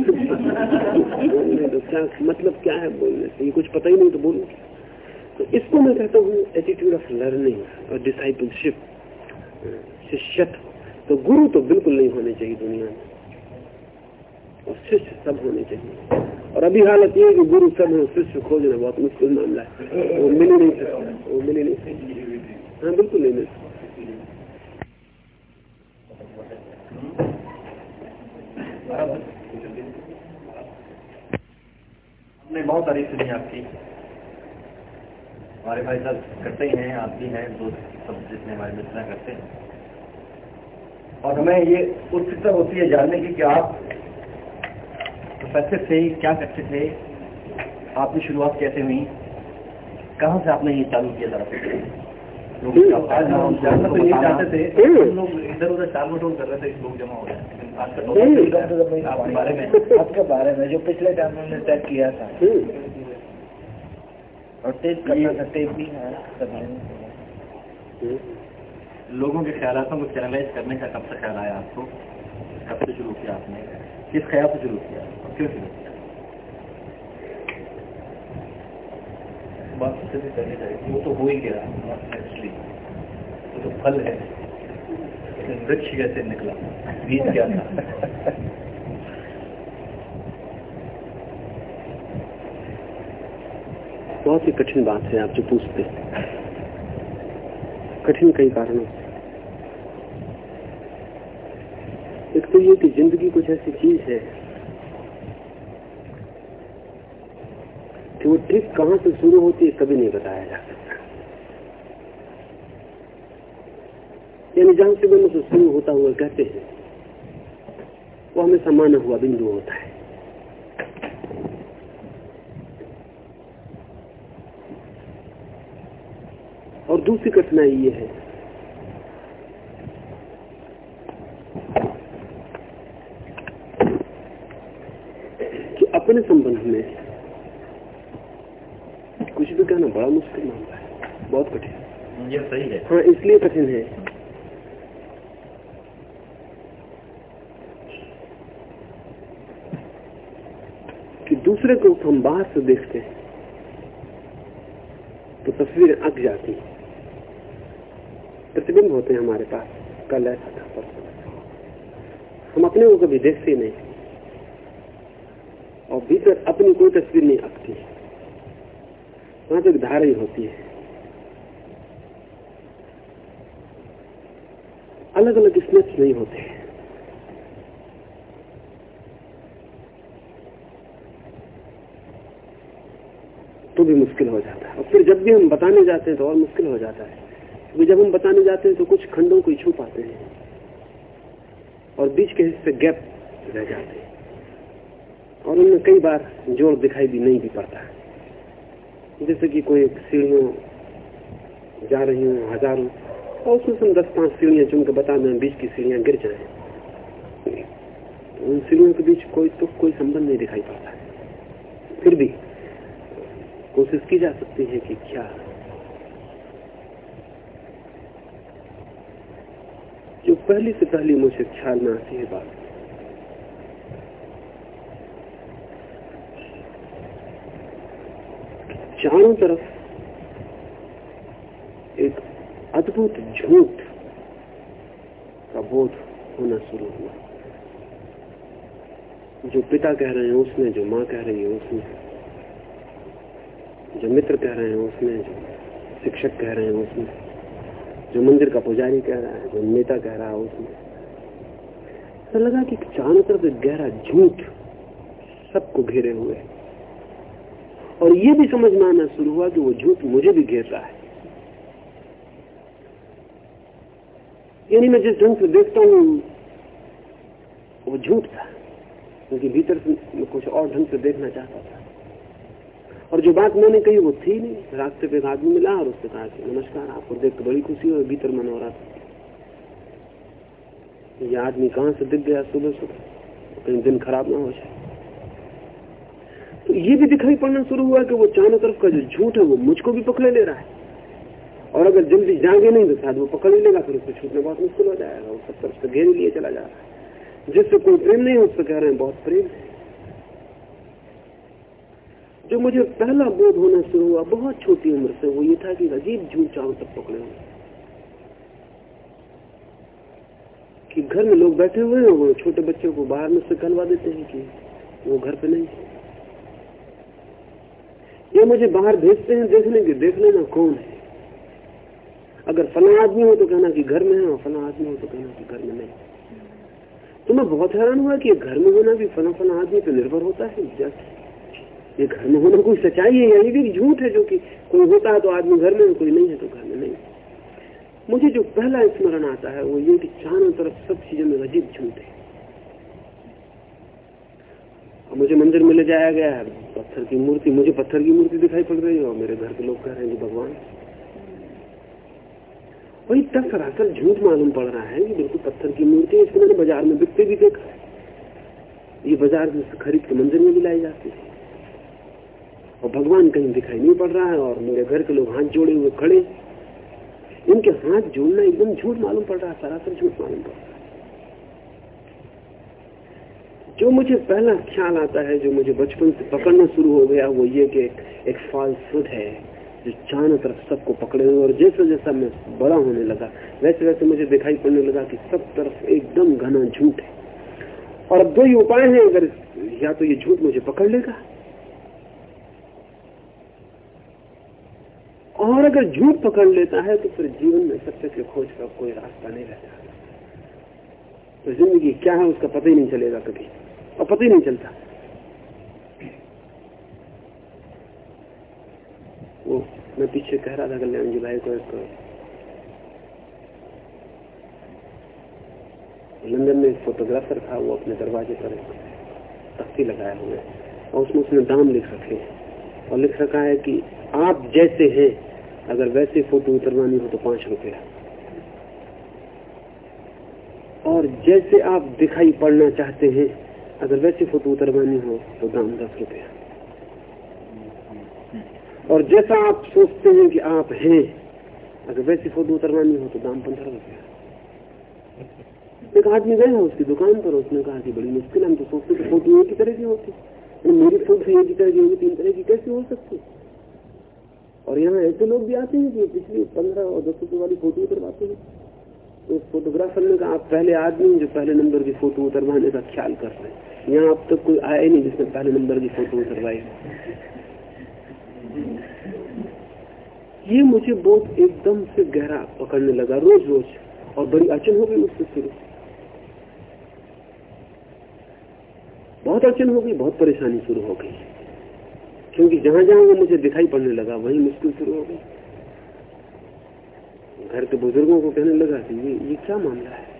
तो क्या मतलब क्या है बोलने से? ये कुछ पता ही नहीं तो बोलो तो इसको मैं कहता हूँ एटीट्यूड ऑफ़ लर्निंग और डिसाइपलशिप शिष्यत्व। तो गुरु तो बिल्कुल नहीं होने चाहिए दुनिया में। और शिष्य सब होने चाहिए। और अभी हालत ये है कि गुरु सब हो शिष्य खोजना बहुत मुश्किल मामला है। वो मिल नहीं सकता। वो मिल नहीं सकता। हाँ बिल्कुल नहीं मिल सकता। हमने बहुत तारीफ़ सुनी आपकी। हमारे भाई साहब करते ही आप भी हैं दोस्त सब जितने हमारे मित्र करते हैं। और हमें ये उत्सुकता होती है जानने की कि आप प्रोफेसर थे क्या करते थे? आपकी शुरुआत कैसे हुई? कहाँ से आपने ये चालू किया जरा तो चाहते थे। लोग इधर उधर चाल मटोल कर रहे थे लोग जमा हो रहे हैं। आज का टॉपिक आपके बारे में। आपके बारे में जो पिछले टाइम हमने तय किया था। और टेप करना था टेप भी है लोगों के ख्यालों को चैनलाइज करने का कब से ख्याल आया आपको? कब से शुरू किया आपने। किस ख्याल से शुरू किया? क्यों शुरू किया? बात से भी करनी चाहिए वो तो हो ही गया एक्चुअली वो तो फल है। वृक्ष कैसे निकला। बीज क्या था? बहुत ही कठिन बात है आप जो पूछते कठिन कई कारणों से। तो ये कि ज़िंदगी कुछ ऐसी चीज़ है कि वो ठीक कहाँ से शुरू होती है कभी नहीं बताया जा सकता। यानी जहाँ से से शुरू होता हुआ कहते हैं, वो हमेशा माना हुआ बिंदु होता है। और दूसरी कठिनाई ये है कि अपने संबंध में। कुछ भी कहना बड़ा मुश्किल मामला है। बहुत कठिन। ये सही है। हाँ इसलिए कठिन है। कि दूसरे को हम बाहर से देखते हैं तो तस्वीरें अक जाती हैं। प्रतिबिंब होते हैं हमारे पास। कल ऐसा था परसों हम अपने को कभी देखते ही नहीं। और भीतर अपनी कोई तस्वीर नहीं अकती वहाँ तक धारा ही होती है। अलग अलग स्नेप्स नहीं होते। तो भी मुश्किल हो जाता है। और फिर जब भी हम बताने जाते हैं तो और मुश्किल हो जाता है। क्योंकि जब हम बताने जाते हैं तो कुछ खंडों को छू पाते हैं। और बीच के हिस्से गैप रह जाते हैं। और उनमें कई बार जोड़ दिखाई भी नहीं भी पड़ता जैसे कि कोई सीढ़ियों जा रही हूँ, हज़ारों, और उसमें से दस, पाँच सीढ़ियाँ चुन के बता दें बीच की सीढ़ियाँ गिर जाए। तो उन सीढ़ियों के बीच कोई तो कोई संबंध नहीं दिखाई पड़ता है। फिर भी कोशिश की जा सकती है कि क्या जो पहली से पहली मुझे ख्याल में आती है बात चारों तरफ़। एक अद्भुत झूठ का बोध होना शुरू हुआ। जो पिता कह रहे हैं उसमें, जो माँ कह रही है उसमें, जो मित्र कह रहे हैं उसमें, जो शिक्षक कह रहे हैं उसमें, जो मंदिर का पुजारी कह रहा है, जो नेता कह रहा है उसमें। तो लगा कि चारों तरफ़ एक गहरा झूठ सबको घेरे हुए है। और ये भी समझ में आना शुरू हुआ कि वो झूठ मुझे भी घेर रहा है। यानी मैं जिस ढंग से देखता हूँ, वो झूठ था, क्योंकि भीतर से मैं कुछ और ढंग से देखना चाहता था। और जो बात मैंने कही वो थी नहीं। रास्ते पे एक आदमी मिला और उससे कहा कि, नमस्कार आपको देख बड़ी खुशी हुई भीतर मन हो रहा था। ये आदमी कहाँ से दिख गया सुबह सुबह कहीं दिन खराब ना हो जाए। तो ये भी दिखाई पड़ना शुरू हुआ कि वो चारों तरफ़ का जो झूठ है, वो मुझको भी पकड़े ले रहा है। और अगर जल्दी जागे नहीं तो शायद वो पकड़ ही लेगा, फिर उसको छूटना बहुत मुश्किल हो जाएगा वो सब तरफ़ से घेर लिए चला जा रहा है। जिससे कोई प्रेम नहीं उससे कह रहे हैं, बहुत प्रेम है। जो मुझे पहला बोध होना शुरू हुआ, बहुत छोटी उम्र से, वो ये था कि अजीब झूठ चारों तक पकड़े हुए कि घर में लोग बैठे हुए हैं, वो छोटे बच्चों को बाहर में से कहलवा देते हैं कि वो घर पे नहीं है। ये मुझे बाहर भेजते हैं देखने के देख लेना कौन है। अगर फला आदमी हो तो कहना कि घर में है, और फला आदमी हो तो कहना कि घर में नहीं। तो मैं बहुत हैरान हुआ कि घर में होना भी फला फला आदमी पर निर्भर होता है ये घर में होना कोई सच्चाई है यही भी झूठ है जो कि कोई होता है तो आदमी घर में कोई नहीं है तो घर में नहीं। मुझे जो पहला स्मरण आता है वो ये कि चारों तरफ़ सब चीज़ों में अजीब झूठ है। मुझे मंदिर में ले जाया गया है पत्थर की मूर्ति, मुझे पत्थर की मूर्ति दिखाई पड़ रही है और मेरे घर के लोग कह रहे हैं कि भगवान। वही तक सरासर झूठ मालूम पड़ रहा है कि बिल्कुल पत्थर की मूर्ति इसको मैंने बाज़ार में बिकते भी देखा है। ये बाज़ार में खरीद के मंदिर में भी लाई जाती है। और भगवान कहीं दिखाई नहीं पड़ रहा है और मेरे घर के लोग हाथ जोड़े हुए खड़े। इनके हाथ जोड़ना एकदम झूठ मालूम पड़ रहा है, सरासर झूठ मालूम पड़ रहा है। जो मुझे पहला ख्याल आता है, जो मुझे बचपन से पकड़ना शुरू हो गया, वो ये कि एक फॉल्स फुड है, जो चारों तरफ़ सबको पकड़े हुए और जैसे जैसा मैं बड़ा होने लगा वैसे वैसे मुझे दिखाई पड़ने लगा कि सब तरफ़ एकदम घना झूठ है। और अब दो ही उपाय है, अगर या तो ये झूठ मुझे पकड़ लेगा, और अगर झूठ पकड़ लेता है तो फिर जीवन में सत्य की खोज का कोई रास्ता नहीं रहता। तो ज़िंदगी क्या है, उसका पता ही नहीं चलेगा कभी। और पता ही नहीं चलता। वो, मैं पीछे कह रहा था कल्याण जी भाई को एक लंदन में एक फोटोग्राफर था, वो अपने दरवाजे पर एक तख्ती लगाया हुआ है और उसमें उसने दाम लिख रखे और लिख रखा है कि आप जैसे हैं, अगर वैसे फ़ोटो उतरवानी हो तो पाँच रुपया। और जैसे आप दिखाई पड़ना चाहते हैं अगर वैसी फ़ोटो उतरवानी हो तो दाम दस रुपया और जैसा आप सोचते हैं कि आप हैं, अगर वैसी फ़ोटो उतरवानी हो तो दाम पंद्रह रुपया एक आदमी गया उसकी दुकान पर, उसने कहा कि बड़ी मुश्किल हम तो सोचते थे फ़ोटो एक ही तरह की होती। मेरी फ़ोटो एक ही तरह की होगी, तीन तरह की कैसे हो सकती? और यहाँ ऐसे लोग भी आते हैं कि पिछली पंद्रह और दस रुपये वाली फ़ोटो उतरवाते हैं। तो फोटोग्राफर ने कहा, आप पहले आदमी जो पहले नंबर की फ़ोटो उतरवाने का ख्याल कर रहे हैं। यहाँ अब तक कोई आया नहीं जिसने पहले नंबर की फ़ोटो उतरवाई। ये मुझे बहुत एकदम से गहरा पकड़ने लगा रोज रोज, और बड़ी अड़चन हो गई उससे शुरू। बहुत अड़चन हो गई, बहुत परेशानी शुरू हो गई। क्योंकि जहाँ जहाँ वो मुझे दिखाई पड़ने लगा, वही मुश्किल शुरू हो गई। घर के बुज़ुर्गों को कहने लगा कि ये ये क्या मामला है?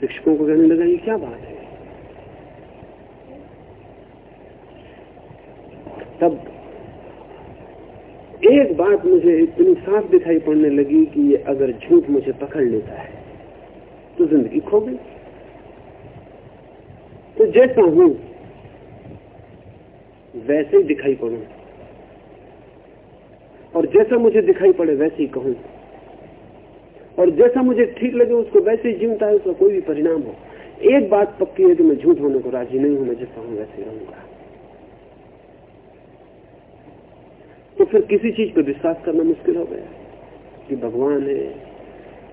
शिक्षकों को कहने लगा, ये क्या बात है? तब एक बात मुझे इतनी साफ़ दिखाई पड़ने लगी कि ये अगर झूठ मुझे पकड़ लेता है तो ज़िंदगी खो गई। तो जैसा हूँ, वैसे ही दिखाई पड़ू। और जैसा मुझे दिखाई पड़े, वैसे ही कहूँ। और जैसा मुझे ठीक लगे उसको वैसे ही जीवता है, उसका कोई भी परिणाम हो। एक बात पक्की है कि मैं झूठ होने को राज़ी नहीं हूँ, मैं जैसा हूँ वैसे रहूँगा। तो फिर किसी चीज़ पर विश्वास करना मुश्किल हो गया कि भगवान है,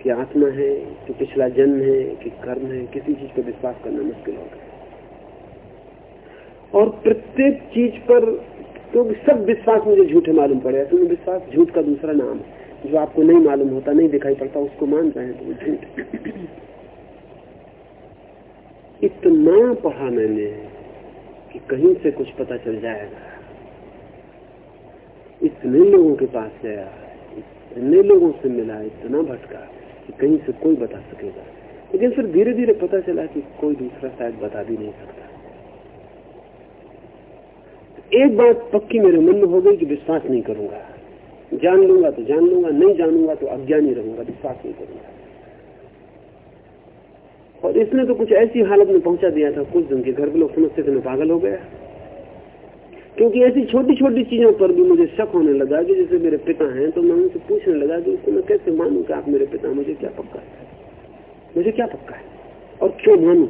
कि आत्मा है, कि पिछला जन्म है, कि कर्म है, किसी चीज़ पर विश्वास करना मुश्किल हो गया। और प्रत्येक चीज़ पर, क्योंकि तो सब विश्वास मुझे झूठे मालूम पड़े असल में विश्वास झूठ का दूसरा नाम है। जो आपको नहीं मालूम होता, नहीं दिखाई पड़ता, उसको मान रहे हैं तो झूठ इतना पढ़ा मैंने कि कहीं से कुछ पता चल जाएगा। इतने लोगों के पास गया, इतने लोगों से मिला, इतना भटका कि कहीं से कोई बता सकेगा। लेकिन फिर धीरे धीरे पता चला कि कोई दूसरा शायद बता भी नहीं सकता। एक बात पक्की मेरे मन में हो गई कि विश्वास नहीं करूँगा। जान लूँगा तो जान लूँगा, नहीं जानूँगा तो अज्ञानी रहूँगा, विश्वास नहीं करूँगा। और इसने तो कुछ ऐसी हालत में पहुँचा दिया था कुछ दिन के घर के लोग समझते थे मैं पागल हो गया। क्योंकि ऐसी छोटी छोटी चीज़ों पर भी मुझे शक होने लगा कि जैसे मेरे पिता हैं तो मैं उनसे पूछने लगा कि उसको मैं कैसे मानू कि आप मेरे पिता मुझे क्या पक्का है? मुझे क्या पक्का है? और क्यों मानू?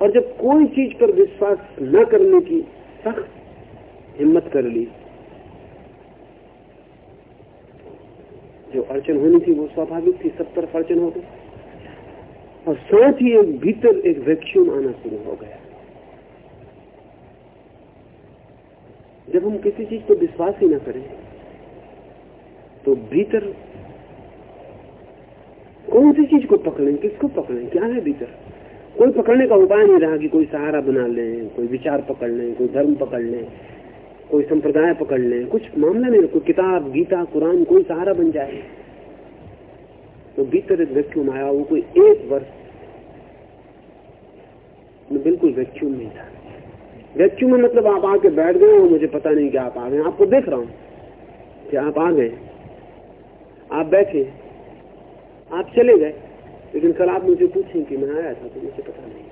और जब कोई चीज़ पर विश्वास न करने की सख्त हिम्मत कर ली। जो अड़चन होनी थी, वो स्वाभाविक थी, सब तरफ़ अड़चन हो गई। और साथ ही एक भीतर एक वैक्यूम आना शुरू हो गया। जब हम किसी चीज़ पर विश्वास ही ना करें तो भीतर कौन सी चीज़ को पकड़ें, किसको पकड़ें, क्या है भीतर? कोई पकड़ने का उपाय नहीं रहा कि कोई सहारा बना लें, कोई विचार पकड़ लें, कोई धर्म पकड़ लें। कोई संप्रदाय पकड़ लें, कुछ मामला नहीं, कोई किताब, गीता, कुरान, कोई सहारा बन जाए। तो भीतर एक वैक्यूम आया, वो कोई एक वर्ष में बिल्कुल वैक्यूम नहीं था। वैक्यूम में मतलब आप आके बैठ गए हो, मुझे पता नहीं कि आप आ गए। आपको देख रहा हूँ कि आप आ गए। आप बैठे। आप चले गए। लेकिन कल आप मुझे पूछें कि मैं आया था तो मुझे पता नहीं।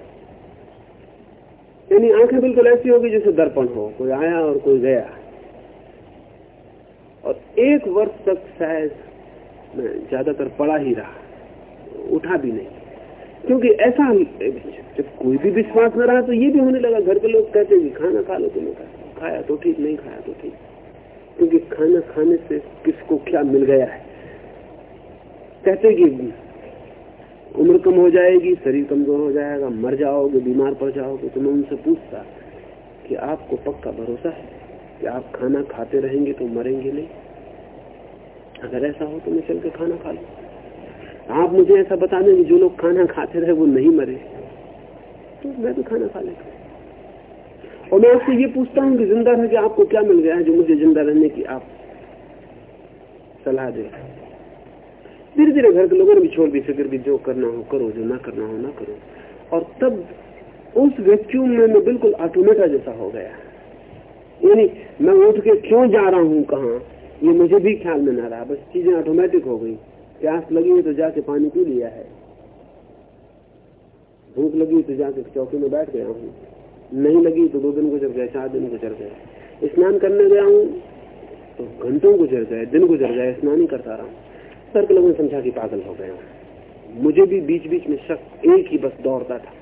यानी आँखें बिल्कुल ऐसी होगी जैसे दर्पण हो, कोई आया और कोई गया। और एक वर्ष तक शायद मैं ज़्यादातर पड़ा ही रहा, उठा भी नहीं। क्योंकि ऐसा जब कोई भी विश्वास न रहा तो ये भी होने लगा, घर के लोग कहते कि खाना खा लो तुमने कहा खाया तो ठीक, नहीं खाया तो ठीक। क्योंकि खाना खाने से किसको क्या मिल गया है? कहते कि उम्र कम हो जाएगी, शरीर कमज़ोर हो जाएगा, मर जाओगे, बीमार पड़ जाओगे। तो मैं उनसे पूछता कि आपको पक्का भरोसा है कि आप खाना खाते रहेंगे तो मरेंगे नहीं? अगर ऐसा हो तो मैं चल के खाना खा लू। आप मुझे ऐसा बता दें कि जो लोग खाना खाते रहे वो नहीं मरे। तो मैं भी खाना खा लेता और मैं आपसे ये पूछता हूँ कि ज़िंदा रह के आपको क्या मिल गया है जो मुझे ज़िंदा रहने की आप सलाह दे धीरे धीरे घर के लोगों ने भी छोड़ दी फ़िक्र भी जो करना हो करो, जो ना करना हो ना करो। और तब उस वैक्यूम में मैं बिल्कुल ऑटोमेटा जैसा हो गया। यानी मैं उठ के क्यों जा रहा हूँ कहाँ? ये मुझे भी ख्याल में ना रहा। बस चीज़ें ऑटोमेटिक हो गई। प्यास लगी है तो जाके पानी पी लिया है। भूख लगी तो जाके चौकी में बैठ गया हूँ। नहीं लगी तो दो दिन गुजर गए, चार दिन गुजर गए। स्नान करने गया हूँ तो घंटों गुजर गए, दिन गुजर गए, स्नान ही करता रहा सर के लोगों ने समझा कि पागल हो गया मुझे भी बीच बीच में शक, एक ही बस दौड़ता था।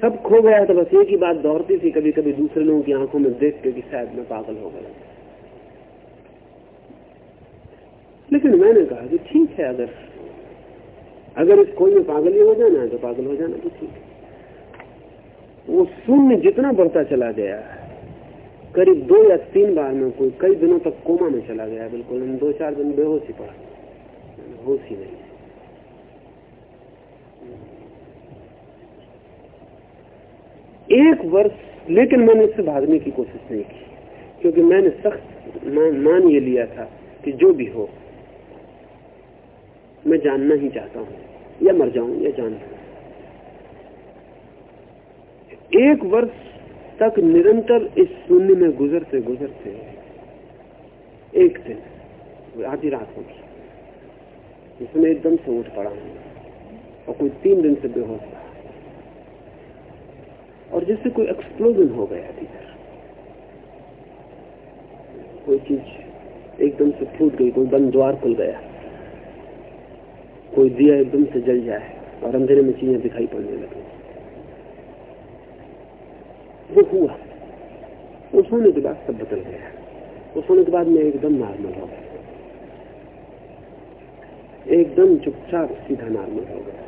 सब खो गया तो बस एक ही बात दौड़ती थी कभी कभी दूसरे लोगों की आँखों में देख के शायद मैं पागल हो गया। लेकिन मैंने कहा कि ठीक है, अगर अगर इस कोई में पागल ही हो जाना है तो पागल हो जाना तो ठीक है। वो शून्य जितना बढ़ता चला गया करीब दो या तीन बार में कोई कई दिनों तक कोमा में चला गया बिल्कुल दो चार दिन बेहोश ही पड़ा। होश ही नहीं। एक वर्ष लेकिन मैंने इससे भागने की कोशिश नहीं की क्योंकि मैंने सख्त मान, मान ये लिया था कि जो भी हो मैं जानना ही चाहता हूँ या मर जाऊँ या जान एक वर्ष तक निरंतर इस शून्य में गुजरते गुजरते एक दिन, आधी रात होगी जिसमें एकदम से उठ पड़ा हूँ और कोई तीन दिन से बेहोश रहा और जैसे कोई एक्सप्लोजन हो गया भीतर कोई चीज़ एकदम से फूट गई, कोई बंद द्वार खुल गया। कोई दिया एकदम से जल जाए और अंधेरे में चीज़ें दिखाई पड़ने लगी। वो हुआ। उस होने के बाद सब बदल गया। उस होने के बाद मैं एकदम नॉर्मल हो गया। एकदम चुपचाप सीधा नॉर्मल हो गया।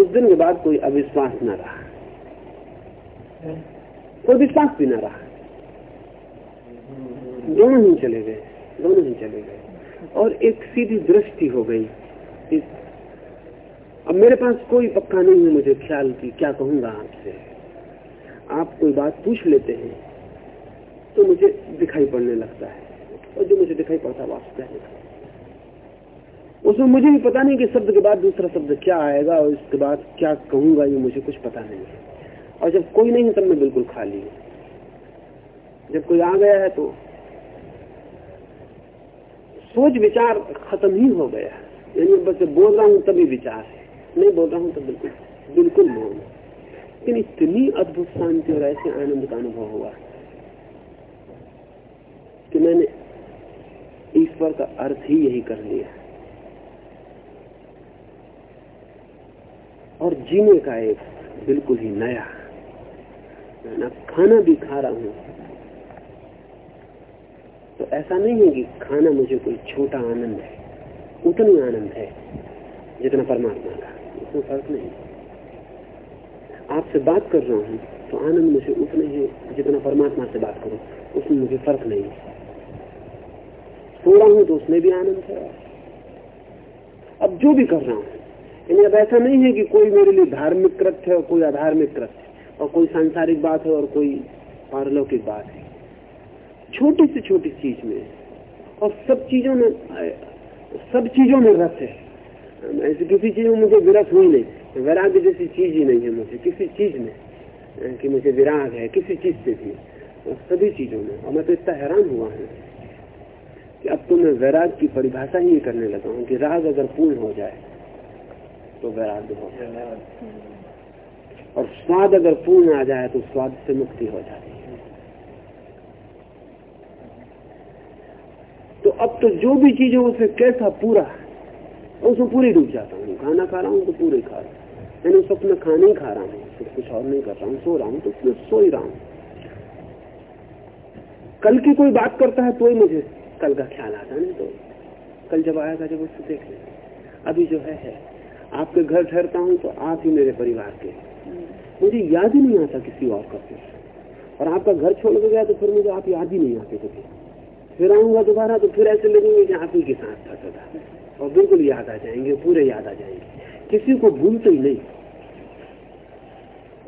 उस दिन के बाद कोई अविश्वास न रहा। कोई विश्वास भी न रहा। दोनों ही चले गए। दोनों ही चले गए। और एक सीधी दृष्टि हो गई अब मेरे पास कोई पक्का नहीं है मुझे ख्याल की क्या कहूँगा आपसे। आप कोई बात पूछ लेते हैं तो मुझे दिखाई पड़ने लगता है। और जो मुझे दिखाई पड़ता है आपसे कहने उसमें मुझे भी पता नहीं कि शब्द के बाद दूसरा शब्द क्या आएगा और इसके बाद क्या कहूँगा, ये मुझे कुछ पता नहीं है। और जब कोई नहीं है, तब मैं बिल्कुल खाली हूँ। जब कोई आ गया है तो सोच विचार खत्म ही हो गया यानी बस बोल रहा हूँ, तभी विचार है। नहीं बोल रहा हूँ तो बिल्कुल बिल्कुल मौन। लेकिन इतनी अद्भुत शांति और ऐसे आनंद का अनुभव हुआ कि मैंने ईश्वर का अर्थ ही यही कर लिया। और जीने का एक बिल्कुल ही नया मैं खाना भी खा रहा हूँ। तो ऐसा नहीं है कि खाना मुझे कोई छोटा आनंद है, उतना आनंद है जितना परमात्मा का, उसमें फ़र्क नहीं। आपसे बात कर रहा हूँ तो आनंद मुझे उतना है जितना परमात्मा से बात करूँ। उसमें मुझे फ़र्क नहीं। सो रहा हूँ तो उसमें भी आनंद है। अब जो भी कर रहा हूँ, यानी अब ऐसा नहीं है कि कोई मेरे लिए धार्मिक कृत्य है और कोई अधार्मिक कृत्य और कोई सांसारिक बात है और कोई पारलौकिक बात है। छोटी से छोटी चीज़ में, और सब चीज़ों में सब चीज़ों में रस है। ऐसी किसी चीज़ में मुझे विरस हुई नहीं। वैराग्य जैसी चीज़ ही नहीं है मुझे किसी चीज़ में कि मुझे विराग है किसी चीज़ से भी सभी चीज़ों में और मैं तो इतना हैरान हुआ हूँ कि अब तो मैं वैराग की परिभाषा ही करने लगा हूँ कि राग अगर पूर्ण हो जाए तो वैराग हो जाए और स्वाद अगर पूर्ण आ जाए तो स्वाद से मुक्ति हो जाती है तो अब तो जो भी चीज़ है उसे कैसा पूरा उसमें पूरी डूब जाता हूँ खाना खा रहा हूँ तो पूरे खा रहा हूँ मैंने मैं खाना ही खा रहा हूँ फिर कुछ और नहीं कर रहा हूँ सो रहा हूँ तो उसमें सो ही रहा हूँ। कल की कोई बात करता है तो ही मुझे कल का ख्याल आता नहीं तो। कल जब आएगा जब उससे देख लेंगे। अभी जो है, है। आपके घर ठहरता हूँ तो आप ही मेरे परिवार के। मुझे याद ही नहीं आता किसी और का कुछ। और आपका घर छोड़ के गया तो फिर मुझे आप याद ही नहीं आते कभी। फिर आऊँगा दोबारा तो फिर ऐसे लगेंगे कि आप ही के साथ था सदा। और बिल्कुल याद आ जाएँगे पूरे याद आ जाएँगे। किसी को भूलते ही नहीं।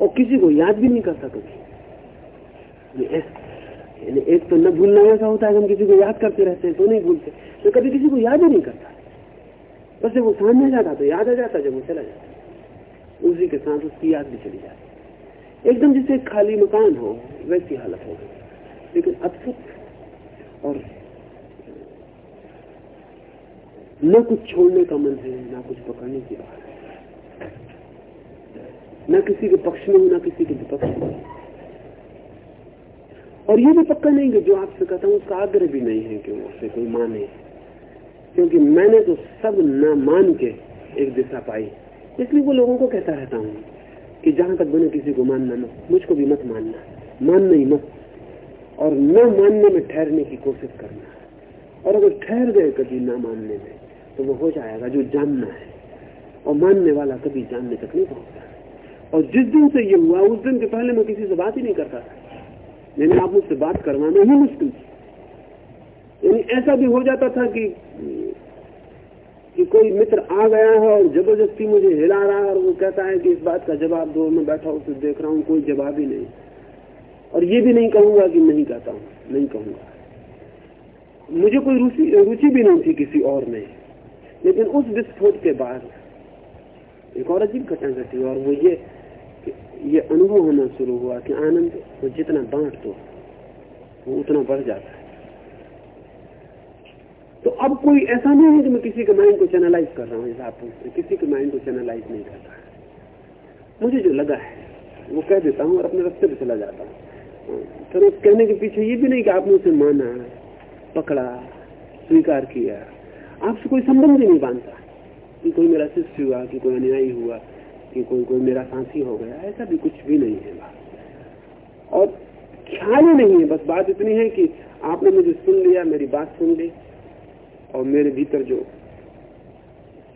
और किसी को याद भी नहीं करता कभी। एक तो न भूलना ऐसा होता है हम किसी को याद करते रहते हैं तो नहीं भूलते। तो कभी किसी को याद ही नहीं करता। बस जब वो सामने जाता तो याद आ जाता, जब वो चला जाता। उसी के साथ उसकी याद भी चली जाती। एकदम जैसे खाली मकान हो, वैसी हालत हो गई। लेकिन अद्भुत। और न कुछ छोड़ने का मन है, ना कुछ पकड़ने की बात। न किसी के पक्ष में हूँ, ना किसी के विपक्ष में और ये भी पक्का नहीं कि जो आपसे कहता हूँ, उसका आग्रह भी नहीं है कि उसे कोई माने। क्योंकि मैंने तो सब न मान के एक दिशा पाई। इसलिए वो लोगों को कहता रहता हूँ कि जहाँ तक बने किसी को मानना न मुझको भी मत मानना। मानना ही मत। और न मानने में ठहरने की कोशिश करना। और अगर ठहर गए कभी न मानने में तो वो हो जाएगा जो जानना है। और मानने वाला कभी जानने तक नहीं पहुँचता। और जिस दिन से ये हुआ, उस दिन के पहले मैं किसी से बात ही नहीं करता था। यानी आप मुझसे बात करवाना ही मुश्किल यानी ऐसा भी हो जाता था कि कि कोई मित्र आ गया है और ज़बरदस्ती मुझे हिला रहा है और वो कहता है कि इस बात का जवाब दो, मैं बैठा उसे देख रहा हूँ, कोई जवाब ही नहीं। और ये भी नहीं कहूँगा कि नहीं कहता हूँ, नहीं कहूँगा। मुझे कोई रुचि रुचि भी नहीं थी किसी और में। लेकिन उस विस्फोट के बाद एक और अजीब घटना घटी और वो ये ये अनुभव होना शुरू हुआ कि आनंद वो जितना बांट दो वो उतना बढ़ जाता है। तो अब कोई ऐसा नहीं है कि मैं किसी के माइंड को चैनलाइज कर रहा हूँ, इस आप किसी के माइंड को चैनलाइज नहीं करता मुझे जो लगा है, वो कह देता हूँ और अपने रस्ते पे चला जाता हूँ। उस कहने के पीछे ये भी नहीं कि आपने उसे माना, पकड़ा, स्वीकार किया। आपसे कोई संबंध ही नहीं बांधता कि कोई मेरा शिष्य हुआ, कि कोई अन्यायी हुआ। कि कोई कोई मेरा साथी हो गया, ऐसा भी कुछ भी नहीं है और ख्याल ही नहीं है, बस बात इतनी है कि आपने मुझे सुन लिया, मेरी बात सुन ली, और मेरे भीतर जो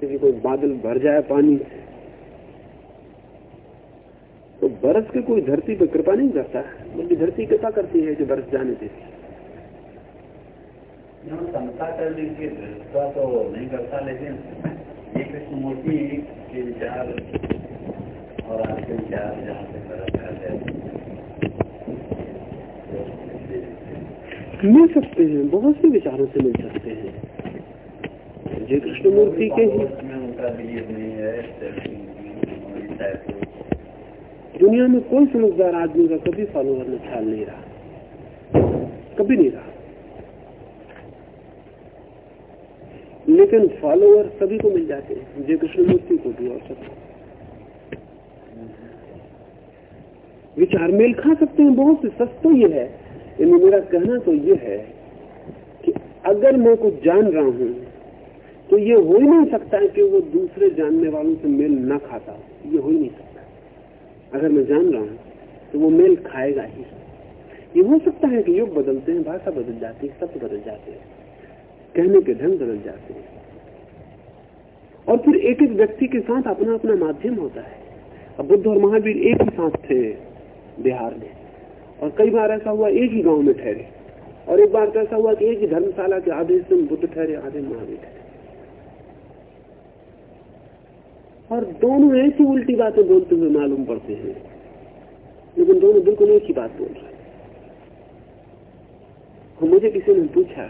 क्योंकि कोई बादल भर जाए पानी से तो बरस के कोई धरती पर कृपा नहीं करता बल्कि धरती कृपा करती है जो बरस जाने देती है। तो नहीं करता, लेकिन ये कृष्ण मूर्ति के विचार और आपके विचार जहाँ से है मिल सकते हैं बहुत से विचारों से मिल सकते हैं। जय कृष्ण मूर्ति के है दुनिया में कोई समझदार आदमी का कभी फॉलोअर में ख्याल नहीं रहा। कभी नहीं रहा। लेकिन फॉलोअर सभी को मिल जाते हैं। जय कृष्ण मूर्ति को भी और सबको विचार मेल खा सकते हैं, बहुत से सच तो ये है। यानी मेरा कहना तो ये है कि अगर मैं कुछ जान रहा हूँ तो ये हो ही नहीं सकता है कि वो दूसरे जानने वालों से मेल ना खाता ये हो ही नहीं सकता। अगर मैं जान रहा हूँ तो वो मेल खाएगा ही। ये हो सकता है कि युग बदलते हैं, भाषा बदल जाती है, शब्द बदल जाते हैं, कहने के ढंग बदल जाते हैं। और फिर एक एक व्यक्ति के साथ अपना अपना माध्यम होता है। अब बुद्ध और महावीर एक ही साथ थे। बिहार में। और कई बार ऐसा हुआ, एक ही गाँव में ठहरे। और एक बार तो ऐसा हुआ कि एक ही धर्मशाला के आधे से बुद्ध ठहरे, आधे महावीर ठहरे। और दोनों ऐसी उल्टी बातें बोलते हुए मालूम पड़ते हैं। लेकिन दोनों बिल्कुल एक ही बात बोल रहे और मुझे किसी ने पूछा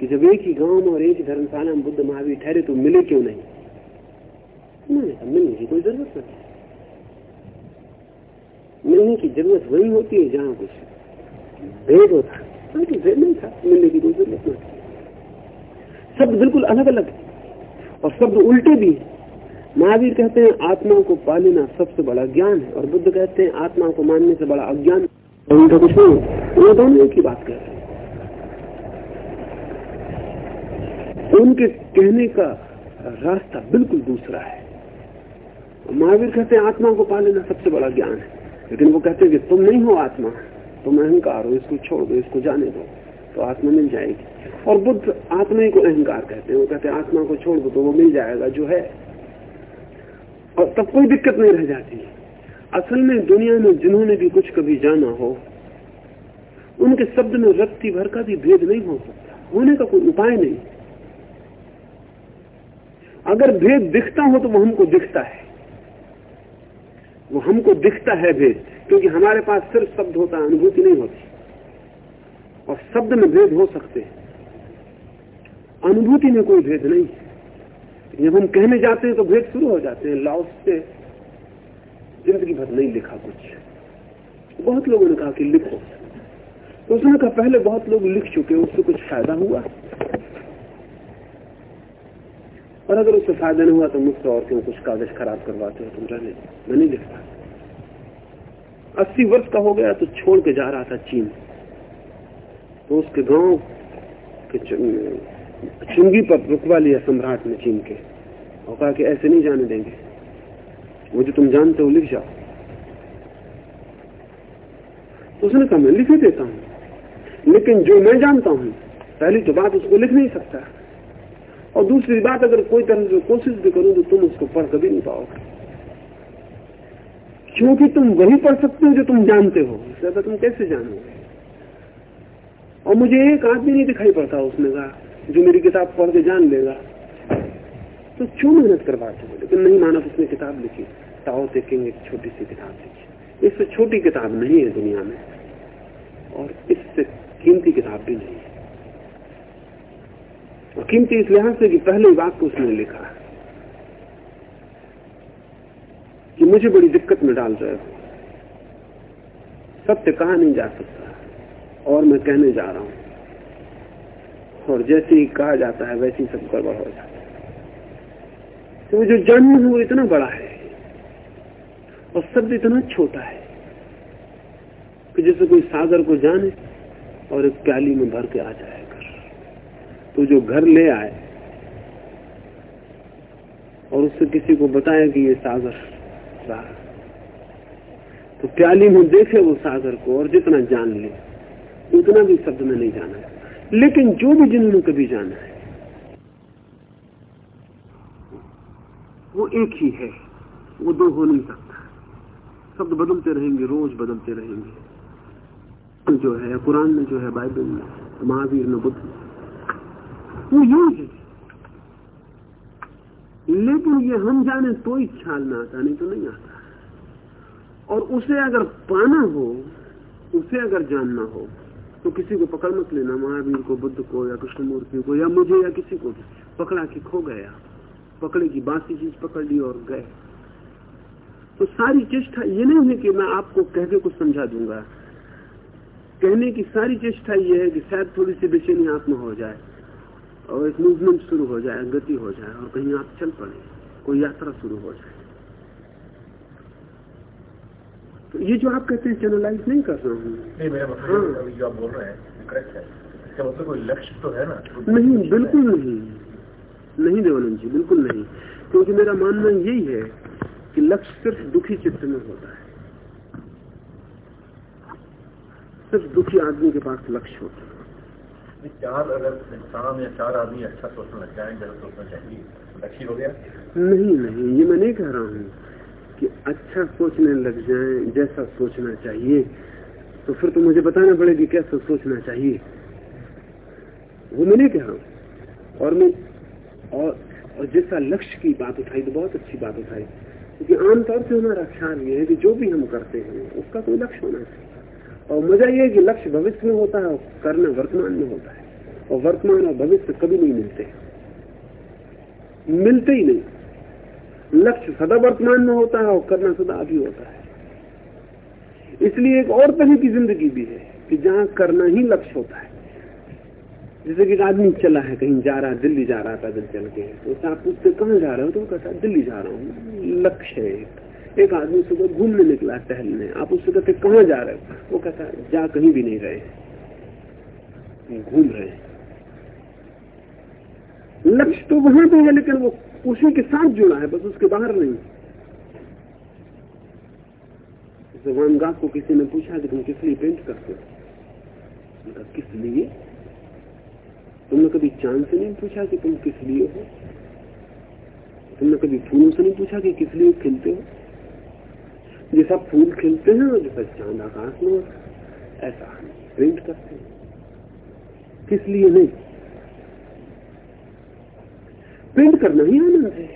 कि जब एक ही गाँव में और एक ही धर्मशाला में बुद्ध महावीर ठहरे तो मिले क्यों नहीं? मिलने की कोई ज़रूरत नहीं। मिलने की ज़रूरत वही होती है जहाँ कुछ भेद होता है। तो भेद नहीं था, मिलने की कोई ज़रूरत नहीं शब्द बिल्कुल अलग अलग है और शब्द उल्टे भी है। महावीर कहते हैं, आत्मा को पालना सबसे बड़ा ज्ञान है, और बुद्ध कहते हैं, आत्मा को मानने से बड़ा अज्ञान उनका कुछ नहीं वो दोनों ही बात कह रहे हैं। उनके कहने का रास्ता बिल्कुल दूसरा है। महावीर कहते हैं, आत्मा को पा लेना सबसे बड़ा ज्ञान है। लेकिन वो कहते हैं कि तुम नहीं हो आत्मा तुम अहंकार हो, इसको छोड़ दो, इसको जाने दो तो आत्मा मिल जाएगी। और बुद्ध आत्मा को अहंकार कहते हैं, वो कहते हैं आत्मा को छोड़ दो तो वो मिल जाएगा जो है। और तब कोई दिक्कत नहीं रह जाती। असल में दुनिया में जिन्होंने भी कुछ कभी जाना हो, उनके शब्द में रत्ती भर का भी भेद नहीं हो सकता, होने का कोई उपाय नहीं। अगर भेद दिखता हो तो वो हमको दिखता है। वो हमको दिखता है भेद, क्योंकि हमारे पास सिर्फ़ शब्द होता है, अनुभूति नहीं होती। और शब्द में भेद हो सकते हैं। अनुभूति में कोई भेद नहीं है। जब हम कहने जाते हैं तो भेद शुरू हो जाते हैं। लाओस से ज़िंदगी भर नहीं लिखा कुछ। बहुत लोगों ने कहा कि लिखो। तो उसने कहा, पहले बहुत लोग लिख चुके उससे कुछ फ़ायदा हुआ? और अगर उससे फ़ायदा नहीं हुआ तो मुझसे और क्यों कुछ कागज़ खराब करवाते हो तुम रहने मैं नहीं लिखता। अस्सी वर्ष का हो गया तो छोड़ के जा रहा था चीन। तो उसके गाँव के चुंगी पर रुकवा लिया सम्राट ने चीन के। और कहा कि ऐसे नहीं जाने देंगे। वो जो तुम जानते हो, लिख जाओ। तो उसने कहा, मैं लिख ही देता हूँ। लेकिन जो मैं जानता हूँ, पहली तो बात उसको लिख नहीं सकता। और दूसरी बात, अगर कोई तरह से कोशिश भी करूँ तो तुम उसको पढ़ कभी नहीं पाओगे। क्योंकि तुम वही पढ़ सकते हो जो तुम जानते हो। ज़्यादा तुम कैसे जानोगे? और मुझे एक आदमी नहीं दिखाई पड़ता उसने कहा जो मेरी किताब पढ़ के जान लेगा। तो क्यों मेहनत करवाते हो? लेकिन नहीं माना उसने किताब लिखी। ताओ ते किंग एक छोटी सी किताब लिखी। इससे छोटी किताब नहीं है दुनिया में। और इससे कीमती किताब भी नहीं है। कीमती इस लिहाज से कि पहले वाक्य उसने लिखा कि मुझे बड़ी दिक्कत में डाल रहे हो। सत्य कहा नहीं जा सकता और मैं कहने जा रहा हूँ। और जैसे ही कहा जाता है, वैसे ही सब गड़बड़ हो जाता है। तो जो जन्म है, वो इतना बड़ा है और शब्द इतना छोटा है कि जैसे कोई सागर को जाने और एक प्याली में भर के आ जाए। तो जो घर ले आए और उससे किसी को बताया कि ये सागर रहा। तो प्याली में देखे वो सागर को और जितना जान ले, उतना भी शब्द में नहीं जाना लेकिन जो भी जिन्होंने कभी जाना है, वो एक ही है। वो दो हो नहीं सकता। शब्द बदलते रहेंगे, रोज बदलते रहेंगे। जो है, कुरान में जो है, बाइबल में, महावीर में बुद्ध वो यू है। लेकिन ये हम जाने तो ही ख्याल में आता, नहीं तो नहीं आता। और उसे अगर पाना हो, उसे अगर जानना हो तो किसी को पकड़ मत लेना, महावीर को, बुद्ध को, या कृष्णमूर्ति को, या मुझे, या किसी को। पकड़ा कि खो गया। पकड़े की बासी चीज़ पकड़ ली और गए। तो सारी चेष्टा ये नहीं है कि मैं आपको कह के कुछ समझा दूँगा। कहने की सारी चेष्टा ये है कि शायद थोड़ी सी बेचैनी आप में हो जाए। और एक मूवमेंट शुरू हो जाए गति हो जाए और कहीं आप चल पड़े कोई यात्रा शुरू हो जाए। तो ये जो आप कहते हैं चैनलाइज नहीं कर रहा हूँ। नहीं मेरा मतलब अभी जो आप बोल रहे हैं करेक्ट है। इसका मतलब कोई लक्ष्य तो है ना? नहीं बिल्कुल नहीं। नहीं देवानंद जी बिल्कुल नहीं। क्योंकि मेरा मानना यही है कि लक्ष्य सिर्फ़ दुखी चित्त में होता है। सिर्फ़ दुखी आदमी के पास लक्ष्य होता है। चार अगर इंसान या चार आदमी अच्छा सोचने लग जाए, गलत सोचना चाहिए। लक्ष्य हो गया? नहीं नहीं, ये मैं नहीं कह रहा हूँ कि अच्छा सोचने लग जाए, जैसा सोचना चाहिए। तो फिर तो मुझे बताना पड़ेगा कैसा सोचना चाहिए। वो मैं नहीं कह रहा हूँ। और मैं, और और जैसा लक्ष्य की बात उठाई तो बहुत अच्छी बात उठाई। क्योंकि आमतौर से हमारा ख्याल ये है कि जो भी हम करते हैं, उसका कोई लक्ष्य होना चाहिए। और मज़ा ये है कि लक्ष्य भविष्य में होता है और करना वर्तमान में होता है। और वर्तमान और भविष्य कभी नहीं मिलते। मिलते ही नहीं। लक्ष्य सदा वर्तमान में होता है और करना सदा अभी होता है। इसलिए एक और तरह की ज़िंदगी भी है कि जहाँ करना ही लक्ष्य होता है। जैसे कि आदमी चला है, कहीं जा रहा है दिल्ली जा रहा था दिल चल के तो आप पूछते, कहाँ जा रहे हो? तो कहता है, दिल्ली जा रहा हूँ। लक्ष्य है एक। एक आदमी सुबह घूमने निकला टहलने। आप उससे कहते कहाँ जा रहे वो कहता है, जा कहीं भी नहीं रहे। घूम रहे लक्ष्य तो वहाँ पे है, लेकिन वो उसी के साथ जुड़ा है, बस उसके बाहर नहीं। जवान को किसी ने पूछा कि तुम किस लिए पेंट करते हो? किस लिए? तुमने कभी चाँद से नहीं पूछा कि तुम किस लिए हो? तुमने कभी फूलों से नहीं पूछा कि किस लिए खिलते हो? जैसा फूल खिलते हैं और जैसा चाँद आकाश में ऐसा हम प्रिंट करते हैं। किस लिए नहीं? प्रिंट करना ही आनंद है।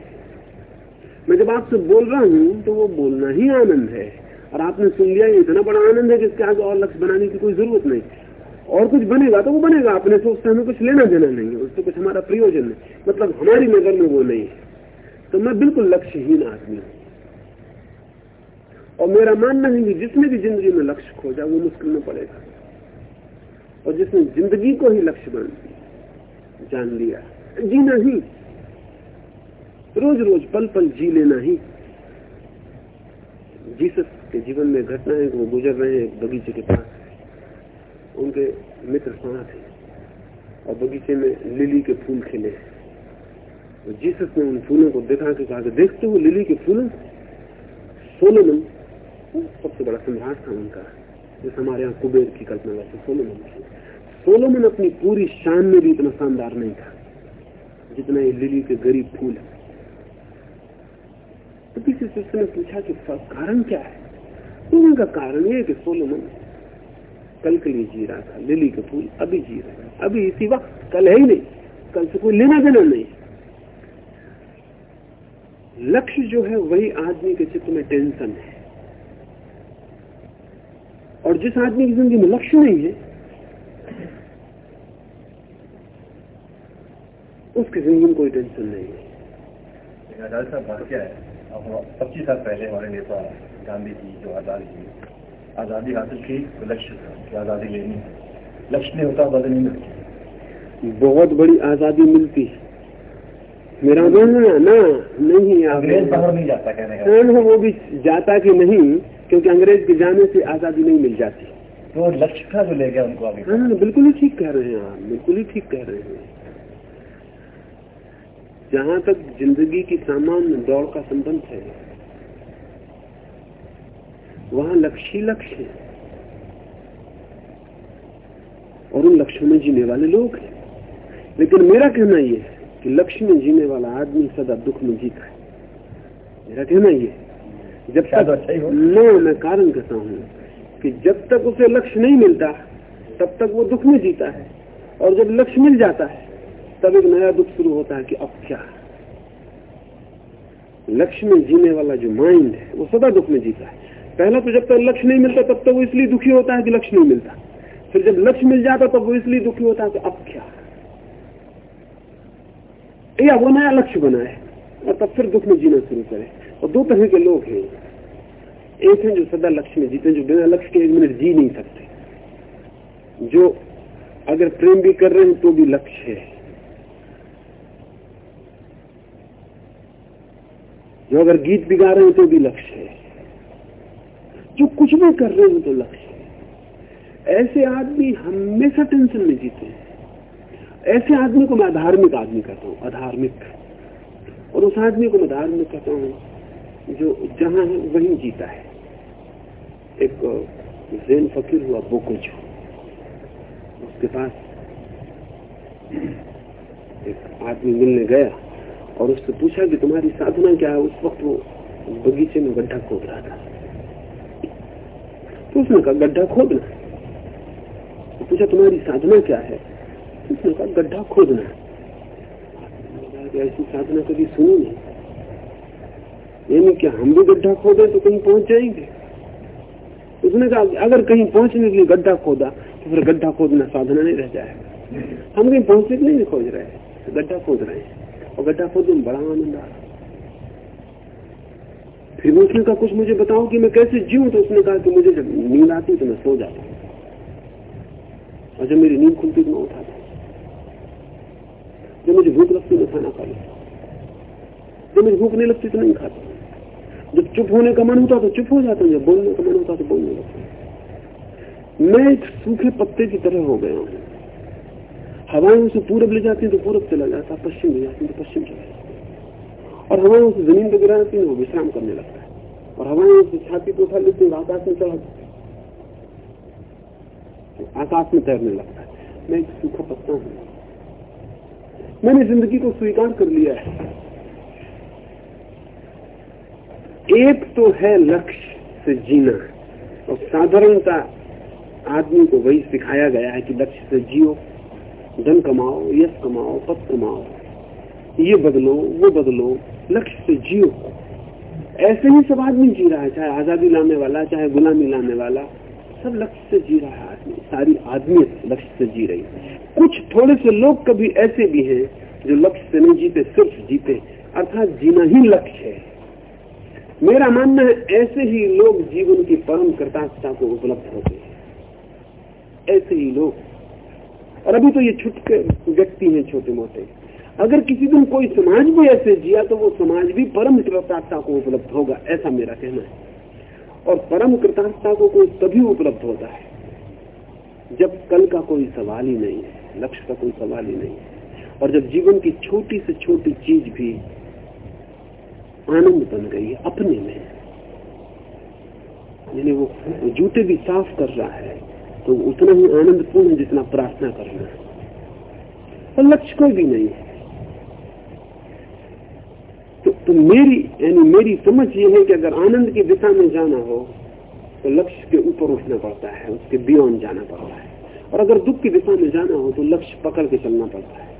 मैं जब आपसे बोल रहा हूँ तो वो बोलना ही आनंद है। और आपने सुन लिया इतना बड़ा आनंद है कि इसके आगे और लक्ष्य बनाने की कोई ज़रूरत नहीं। और कुछ बनेगा तो वो बनेगा। अपने से उससे हमें कुछ लेना देना नहीं है, उससे कुछ हमारा प्रयोजन नहीं मतलब हमारी नज़र में वो नहीं है। तो मैं बिल्कुल लक्ष्यहीन आदमी हूँ। और मेरा मानना है कि जिसने भी ज़िंदगी में लक्ष्य खोजा, वो मुश्किल में पड़ेगा। और जिसने ज़िंदगी को ही लक्ष्य बन जान लिया, जीना ही। रोज रोज पल पल जी लेना ही। जीसस के जीवन में घटना है वो गुजर रहे हैं बगीचे के पास। उनके मित्र साथ है और बगीचे में लिली के फूल खिले। तो जीसस ने उन फूलों को देखा के कहा देखते हो लिली के फूलों? सोलोमन सबसे बड़ा सम्राट था उनका जैसे हमारे यहाँ कुबेर की कल्पना वैसे सोलोमन की। सोलोमन अपनी पूरी शान में भी इतना शानदार नहीं था, जितना ये लिली के गरीब फूल है। तो किसी शिष्य ने पूछा कि कारण क्या है? तो उनका कारण ये कि सोलोमन कल के लिए जी रहा था, लिली के फूल अभी जी रहा है। अभी इसी वक्त, कल है ही नहीं, कल से कोई लेना देना नहीं। लक्ष्य जो है, वही आदमी के चित्र में टेंशन है। और जिस आदमी की ज़िंदगी में लक्ष्य नहीं है उसकी ज़िंदगी में कोई टेंशन नहीं है। साहब बात क्या है? पच्चीस साल पहले हमारे नेता गांधी जी जो आज़ादी की आज़ादी हासिल की तो लक्ष्य था आज़ादी लेनी लक्ष्य नहीं होता आज़ादी नहीं मिलती। बहुत बड़ी आज़ादी मिलती है। मेरा ना नहीं अंग्रेज़ बाहर नहीं जाता कहने का। वो भी जाता कि नहीं क्योंकि अंग्रेज़ के जाने से आज़ादी नहीं मिल जाती। तो लक्ष्य था जो ले गया उनको आगे हाँ बिल्कुल ही ठीक कह रहे हैं आप बिल्कुल ही ठीक कह रहे हैं। जहाँ तक ज़िंदगी की सामान्य दौड़ का संबंध है वहाँ लक्ष्य ही लक्ष्य है। और उन लक्ष्यों में जीने वाले लोग हैं। लेकिन मेरा कहना यह है कि लक्ष्य में जीने वाला आदमी सदा दुख में जीता है। मेरा कहना यह है। जब तक अच्छा ही हो। मैं मैं कारण कहता हूँ कि जब तक उसे लक्ष्य नहीं मिलता तब तक वो दुख में जीता है। और जब लक्ष्य मिल जाता है तब एक नया दुख शुरू होता है कि अब क्या? लक्ष्य में जीने वाला जो माइंड है वो सदा दुख में जीता है। पहला तो जब तक लक्ष्य नहीं मिलता तब तक वो इसलिए दुखी होता है कि लक्ष्य नहीं मिलता। फिर जब लक्ष्य मिल जाता तब वो इसलिए दुखी होता है कि अब क्या? या वो नया लक्ष्य बनाए और तब फिर दुख में जीना शुरू करे। और दो तरह के लोग हैं। एक है जो सदा लक्ष्य में जीते जो बिना लक्ष्य के एक मिनट जी नहीं सकते। जो अगर प्रेम भी कर रहे हैं तो भी लक्ष्य है। जो अगर गीत भी गा रहे हैं तो भी लक्ष्य है। जो कुछ भी कर रहे हैं तो लक्ष्य है। ऐसे आदमी हमेशा टेंशन में जीते हैं। ऐसे आदमी को मैं अधार्मिक आदमी कहता हूँ, अधार्मिक। और उस आदमी को मैं धार्मिक कहता हूँ जो जहाँ है, वहीं जीता है। एक जैन फकीर हुआ बोकोजो उसके पास एक आदमी मिलने गया और उससे पूछा कि तुम्हारी साधना क्या है? उस वक्त वो बगीचे में गड्ढा खोद रहा था। तो उसने कहा, गड्ढा खोदना तो पूछा, तुम्हारी साधना क्या है? तो उसने कहा, गड्ढा खोदना ऐसी साधना कभी सुनी नहीं? यानी क्या हम भी गड्ढा खोदे तो कहीं पहुँच जाएँगे। उसने कहा, अगर कहीं पहुँचने के लिए गड्ढा खोदा तो फिर गड्ढा खोदना साधना नहीं रह जाएगा। हम कहीं पहुँचने के लिए नहीं खोज रहे गड्ढा खोद रहे हैं। और गड्ढा खोदने में बड़ा आनंद आ रहा फिर उसने कहा, कुछ मुझे बताओ कि मैं कैसे जीऊं? तो उसने कहा कि मुझे जब नींद आती तो मैं सो जाता और जब मेरी नींद खुलती तो मैं उठाता जब मुझे भूख लगती तो खाना खा लेता जब मुझे भूख नहीं लगती तो नहीं खाता। जब चुप होने का मन होता तो चुप हो जाता हूँ, जब बोलने का मन होता तो बोलने लगता हूँ। मैं एक सूखे पत्ते की तरह हो गया हूँ। हवाएँ उसे पूरब ले जाती तो पूरब चला जाता पश्चिम ले जाती तो पश्चिम चला जाता और हवाएँ उसे ज़मीन पर गिरा देती वो विश्राम करने लगता है। और हवाएँ उसे छाती पर उठा लेती आकाश में चढ़ा आकाश में तैरने लगता है। मैं एक सूखा पत्ता हूँ। मैंने ज़िंदगी को स्वीकार कर लिया है। एक तो है लक्ष्य से जीना। और साधारणता आदमी को वही सिखाया गया है कि लक्ष्य से जियो, धन कमाओ, यश कमाओ, पद कमाओ। ये बदलो, वो बदलो, लक्ष्य से जियो। ऐसे ही सब आदमी जी रहा है, चाहे आज़ादी लाने वाला, चाहे गुलामी लाने वाला, सब लक्ष्य से जी रहा है आदमी। सारी आदमी लक्ष्य से जी रही कुछ थोड़े से लोग कभी ऐसे भी हैं जो लक्ष्य से नहीं जीते, सिर्फ़ जीते। अर्थात जीना ही लक्ष्य है। मेरा मानना है, ऐसे ही लोग जीवन की परम कृतार्थता को उपलब्ध होते हैं। ऐसे ही लोग। और अभी तो ये छुटके व्यक्ति हैं छोटे मोटे अगर किसी दिन कोई समाज भी ऐसे जिया तो वो समाज भी परम कृतार्थता को उपलब्ध होगा, ऐसा मेरा कहना है। और परम कृतार्थता को कोई तभी उपलब्ध होता है, जब कल का कोई सवाल ही नहीं है, लक्ष्य का कोई सवाल ही नहीं है। और जब जीवन की छोटी से छोटी चीज़ भी आनंद बन गई अपने में यानी वो जूते भी साफ़ कर रहा है तो उतना ही आनंदपूर्ण है जितना प्रार्थना करना है। और लक्ष्य कोई भी नहीं है। तो, तो मेरी यानी मेरी समझ ये है कि अगर आनंद की दिशा में जाना हो तो लक्ष्य के ऊपर उठना पड़ता है उसके बियॉन्ड जाना पड़ता है। और अगर दुख की दिशा में जाना हो तो लक्ष्य पकड़ के चलना पड़ता है।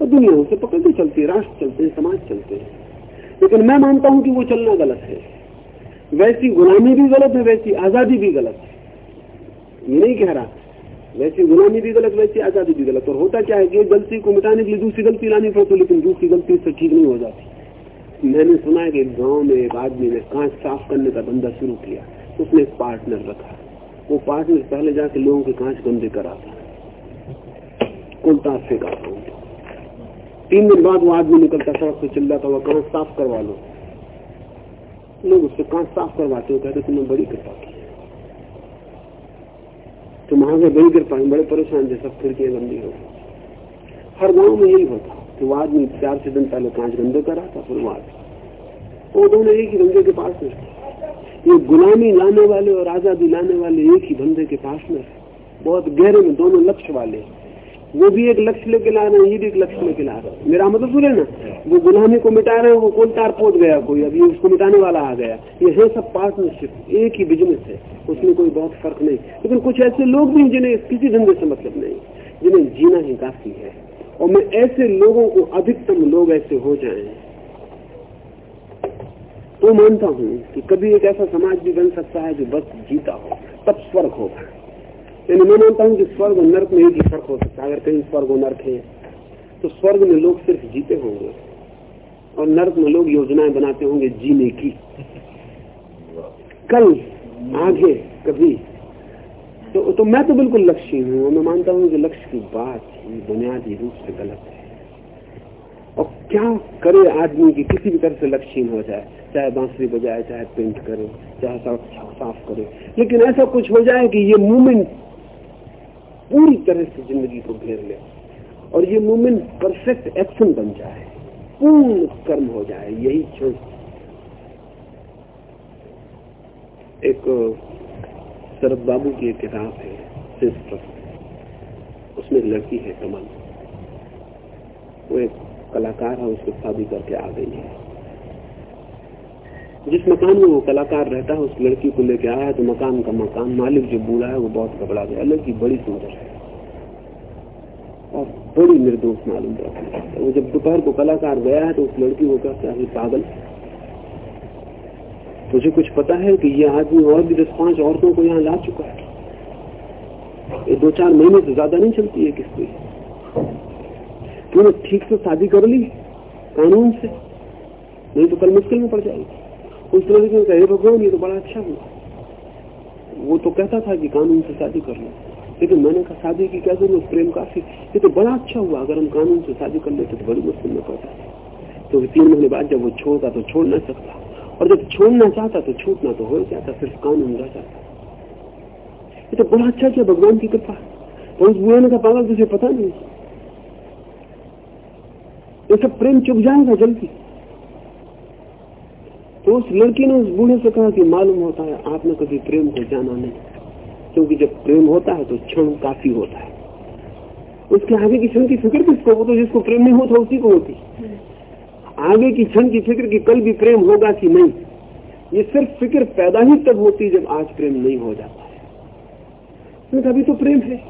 और दुनिया उसे पकड़ के चलती है राष्ट्र चलते हैं समाज चलते हैं। लेकिन मैं मानता हूँ कि वो चलना गलत है। वैसी गुलामी भी गलत है, वैसी आज़ादी भी गलत है। नहीं कह रहा। वैसी गुलामी भी गलत, वैसी आज़ादी भी गलत। और होता क्या है कि गलती को मिटाने के लिए दूसरी गलती लानी पड़ती लेकिन दूसरी गलती से ठीक नहीं हो जाती। मैंने सुना है कि गाँव में एक आदमी ने कांच साफ़ करने का धंधा शुरू किया। उसने एक पार्टनर रखा। वो पार्टनर पहले जाके लोगों के कांच गंदे कराता कुलता फेंका तीन दिन बाद वो आदमी निकलता सड़क से चिल्ला था वो कांच साफ़ करवा लो। लोग उससे कांच साफ़ करवाते हो, कहते तुमने बड़ी कृपा की तुम आगे बड़ी कृपा बड़े परेशान थे, सब खिड़कियाँ लंबी हो हर गाँव में यही होता तो वो आदमी चार से दिन पहले कांच गंदे कर रहा था फिर वो आदमी वो दोनों एक ही धंधे के पास में ये गुलामी लाने वाले और आज़ादी लाने वाले एक ही धंधे के पास में बहुत गहरे में दोनों लक्ष्य वाले वो भी एक लक्ष्य लेके ला रहे हैं, ये भी एक लक्ष्य लेके ला रहे हैं। मेरा मतलब सुने ना, वो गुलामी को मिटा रहे हैं, वो कोल तार पोत गया कोई? अभी उसको मिटाने वाला आ गया। ये है सब पार्टनरशिप एक ही बिज़नेस है, उसमें कोई बहुत फ़र्क नहीं। लेकिन कुछ ऐसे लोग भी जिन्हें किसी धंधे से मतलब नहीं, जिन्हें जीना ही काफ़ी है। और मैं ऐसे लोगों को अधिकतम लोग ऐसे हो जाए। तो मानता हूँ कि कभी एक ऐसा समाज भी बन सकता है जो बस जीता हो, तब स्वर्ग होगा। यानी मैं मानता हूँ कि स्वर्ग और नर्क में एक ही फ़र्क हो सकता है। अगर कहीं स्वर्ग और नर्क है तो स्वर्ग में लोग सिर्फ़ जीते होंगे और नर्क में लोग योजनाएँ बनाते होंगे जीने की। कल आगे कभी तो तो मैं तो बिल्कुल लक्ष्य हूँ मैं मानता हूँ कि लक्ष्य की बात बुनियादी रूप से गलत है। और क्या करे आदमी की किसी भी तरह से लक्ष्यहीन हो जाए, चाहे बांसुरी बजाए, चाहे पेंट करे, चाहे सड़क साफ़ करे। लेकिन ऐसा कुछ हो जाए कि ये मूवमेंट पूरी तरह से ज़िंदगी को घेर ले और ये मूवमेंट परफेक्ट एक्शन बन जाए, पूर्ण कर्म हो जाए, यही क्षण एक शरद बाबू की एक किताब है सिस्टर उसमें लड़की है कमल। वो एक कलाकार है, उसको शादी करके आ गई है। जिस मकान में वो कलाकार रहता है, उस लड़की को लेके आया तो मकान का मकान मालिक जो बूढ़ा है, वो बहुत घबरा गया। लड़की बड़ी सुंदर है। और बड़ी निर्दोष मालूम पड़ती है। वो जब दोपहर को कलाकार गया है तो उस लड़की को कहता है पागल, तुझे कुछ पता है कि ये आदमी और भी दस पाँच औरतों को यहाँ ला चुका है? ये दो चार महीने से ज़्यादा नहीं चलती है किसकी तूने ठीक से शादी कर ली कानून से? नहीं तो कल मुश्किल में पड़ जाएगी। उस लड़की ने कहा भगवान, ये तो बड़ा अच्छा हुआ। वो तो कहता था कि कानून से शादी कर लो। लेकिन मैंने कहा, शादी की क्या ज़रूरत? प्रेम काफ़ी। ये तो बड़ा अच्छा हुआ। अगर हम कानून से शादी कर लेते तो बड़ी मुश्किल में पड़ता। तो तीन महीने बाद जब वो छोड़ता तो छोड़ ना सकता। और जब छोड़ना चाहता तो छूटना तो हो जाता, सिर्फ़ कानून रह जाता। ये तो बड़ा अच्छा किया भगवान की कृपा। तो उस ने कहा, पागल, तुझे पता नहीं? ये सब प्रेम चुप जाएगा जल्दी। तो उस लड़की ने उस बूढ़े से कहा कि मालूम होता है, आपने कभी प्रेम को जाना नहीं। क्योंकि जब प्रेम होता है तो क्षण काफ़ी होता है। उसके आगे की क्षण की फ़िक्र किसको हो? तो जिसको प्रेम नहीं होता, उसी को होती आगे की क्षण की फ़िक्र की कल भी प्रेम होगा कि नहीं, ये सिर्फ़ फ़िक्र पैदा ही तब होती जब आज प्रेम नहीं हो जाता है। अभी तो प्रेम है,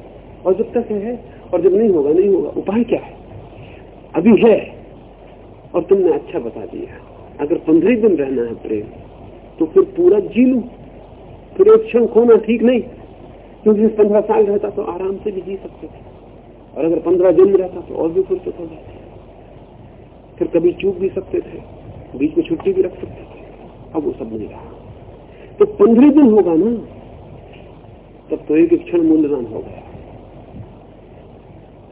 और जब तक है, और जब नहीं होगा नहीं होगा, उपाय क्या है? अभी है, और तुमने अच्छा बता दिया अगर पंद्रह दिन रहना है प्रेम तो फिर पूरा जी लू। फिर एक क्षण खोना ठीक नहीं। क्योंकि पंद्रह साल रहता तो आराम से भी जी सकते थे। और अगर पंद्रह दिन रहता तो और भी फुर्सत हो जाती। फिर कभी चूक भी सकते थे, बीच में छुट्टी भी रख सकते थे। अब वो सब नहीं रहा। तो पंद्रह दिन होगा ना, तब तो एक क्षण मूल्यवान हो गया।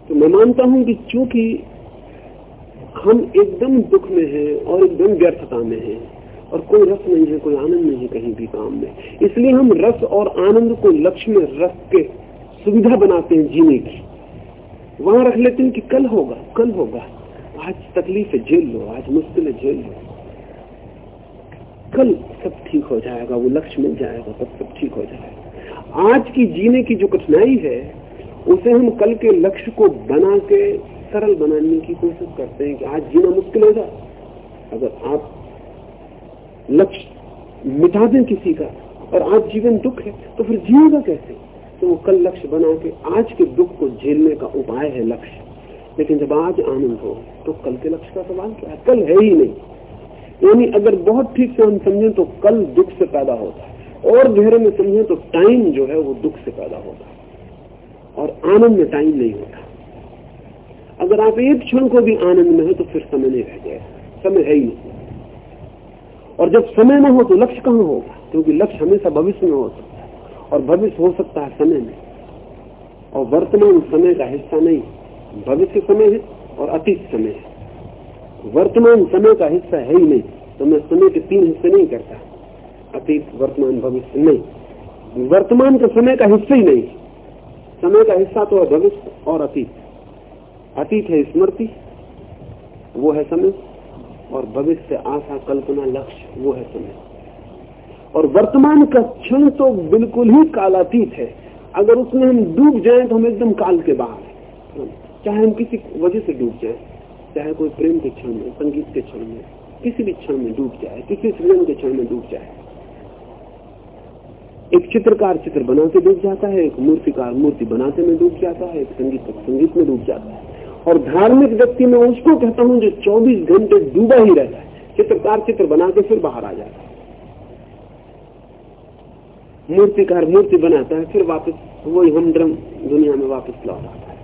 तो मैं मानता हूँ कि चूँकि हम एकदम दुख में हैं और एकदम व्यर्थता में हैं और कोई रस नहीं है, कोई आनंद नहीं है कहीं भी काम में। इसलिए हम रस और आनंद को लक्ष्य में रख के सुविधा बनाते हैं जीने की। वहाँ रख लेते हैं कि कल होगा कल होगा। आज तकलीफ़ है, झेल लो, आज मुश्किल है झेल लो। कल सब ठीक हो जाएगा, वो लक्ष्य मिल जाएगा, तब सब ठीक हो जाएगा। आज की जीने की जो कठिनाई है, उसे हम कल के लक्ष्य को बना के सरल बनाने की कोशिश करते हैं कि आज जीना मुश्किल हो जाए अगर आप लक्ष्य मिटा दें किसी का और आज जीवन दुख है तो फिर जिएगा कैसे? तो वो कल लक्ष्य बना के आज के दुख को झेलने का उपाय है लक्ष्य। लेकिन जब आज आनंद हो तो कल के लक्ष्य का सवाल क्या है? कल है ही नहीं। यानी अगर बहुत ठीक से हम समझें तो कल दुख से पैदा होता है। और गहरे में समझें तो टाइम जो है, वो दुख से पैदा होता है। और आनंद में टाइम नहीं होता। अगर आप एक क्षण को भी आनंद में हो तो फिर समय नहीं रह गया समय है ही नहीं। और जब समय न हो तो लक्ष्य कहाँ होगा? क्योंकि लक्ष्य हमेशा भविष्य में हो सकता है। और भविष्य हो सकता है समय में। और वर्तमान समय का हिस्सा नहीं, भविष्य समय है और अतीत समय है। वर्तमान समय का हिस्सा है ही नहीं तो मैं समय के तीन हिस्से नहीं करता। अतीत, वर्तमान, भविष्य नहीं। वर्तमान का समय का हिस्सा ही नहीं। समय का हिस्सा तो है भविष्य और अतीत। अतीत है स्मृति, वो है समय, और भविष्य आशा, कल्पना, लक्ष्य, वो है समय। और वर्तमान का क्षण तो बिल्कुल ही कालातीत है। अगर उसमें हम डूब जाएँ तो हम एकदम काल के बाहर हैं। चाहे हम किसी वजह से डूब जाएँ, चाहे कोई प्रेम के क्षण में, संगीत के क्षण में, किसी भी क्षण में डूब जाए, किसी सृजन के क्षण में डूब जाए। एक चित्रकार चित्र बनाते डूब जाता है, एक मूर्तिकार मूर्ति बनाते में डूब जाता है, एक संगीत संगीत में डूब जाता है। और धार्मिक व्यक्ति में उसको कहता हूँ जो 24 घंटे डूबा ही रहता है। चित्रकार चित्र बना के फिर बाहर आ जाता है। मूर्तिकार मूर्ति बनाता है, फिर वापस वही हमद्रम दुनिया में वापस लौट आता है।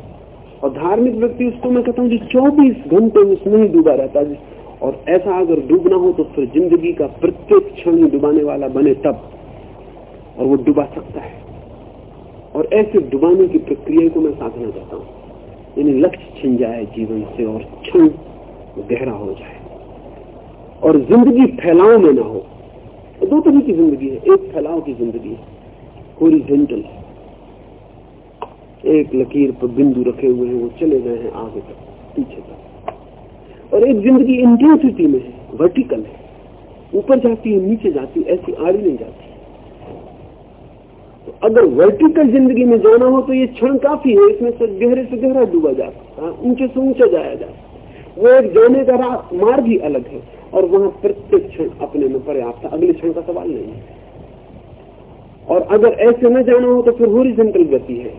और धार्मिक व्यक्ति उसको मैं कहता हूँ जो 24 घंटे उसमें ही डूबा रहता है। और ऐसा अगर डूबना हो तो फिर ज़िंदगी का प्रत्येक क्षण डुबाने वाला बने तब, और वो डुबा सकता है। और ऐसे डुबाने की प्रक्रिया को मैं साधना चाहता हूँ। यानी लक्ष्य छिन जाए जीवन से और क्षण गहरा हो जाए। और ज़िंदगी फैलाव में ना हो। दो तरह की ज़िंदगी है। एक फैलाव की ज़िंदगी है होरिजेंटल एक लकीर पर बिंदु रखे हुए हैं, वो चले गए हैं आगे तक, पीछे तक। और एक ज़िंदगी इंटेंसिटी में है वर्टिकल है। ऊपर जाती है, नीचे जाती है, ऐसी आड़ी नहीं जाती। तो अगर वर्टिकल ज़िंदगी में जाना हो तो ये क्षण काफ़ी है, इसमें से गहरे से गहरा डूबा जा सकता है, ऊँचे से ऊँचा जाया जा सकता वो एक जाने का मार्ग ही अलग है, और वहाँ प्रत्येक क्षण अपने में पर्याप्त है। अगले क्षण का सवाल नहीं है। और अगर ऐसे न जाना हो तो फिर होरिजेंटल गति है।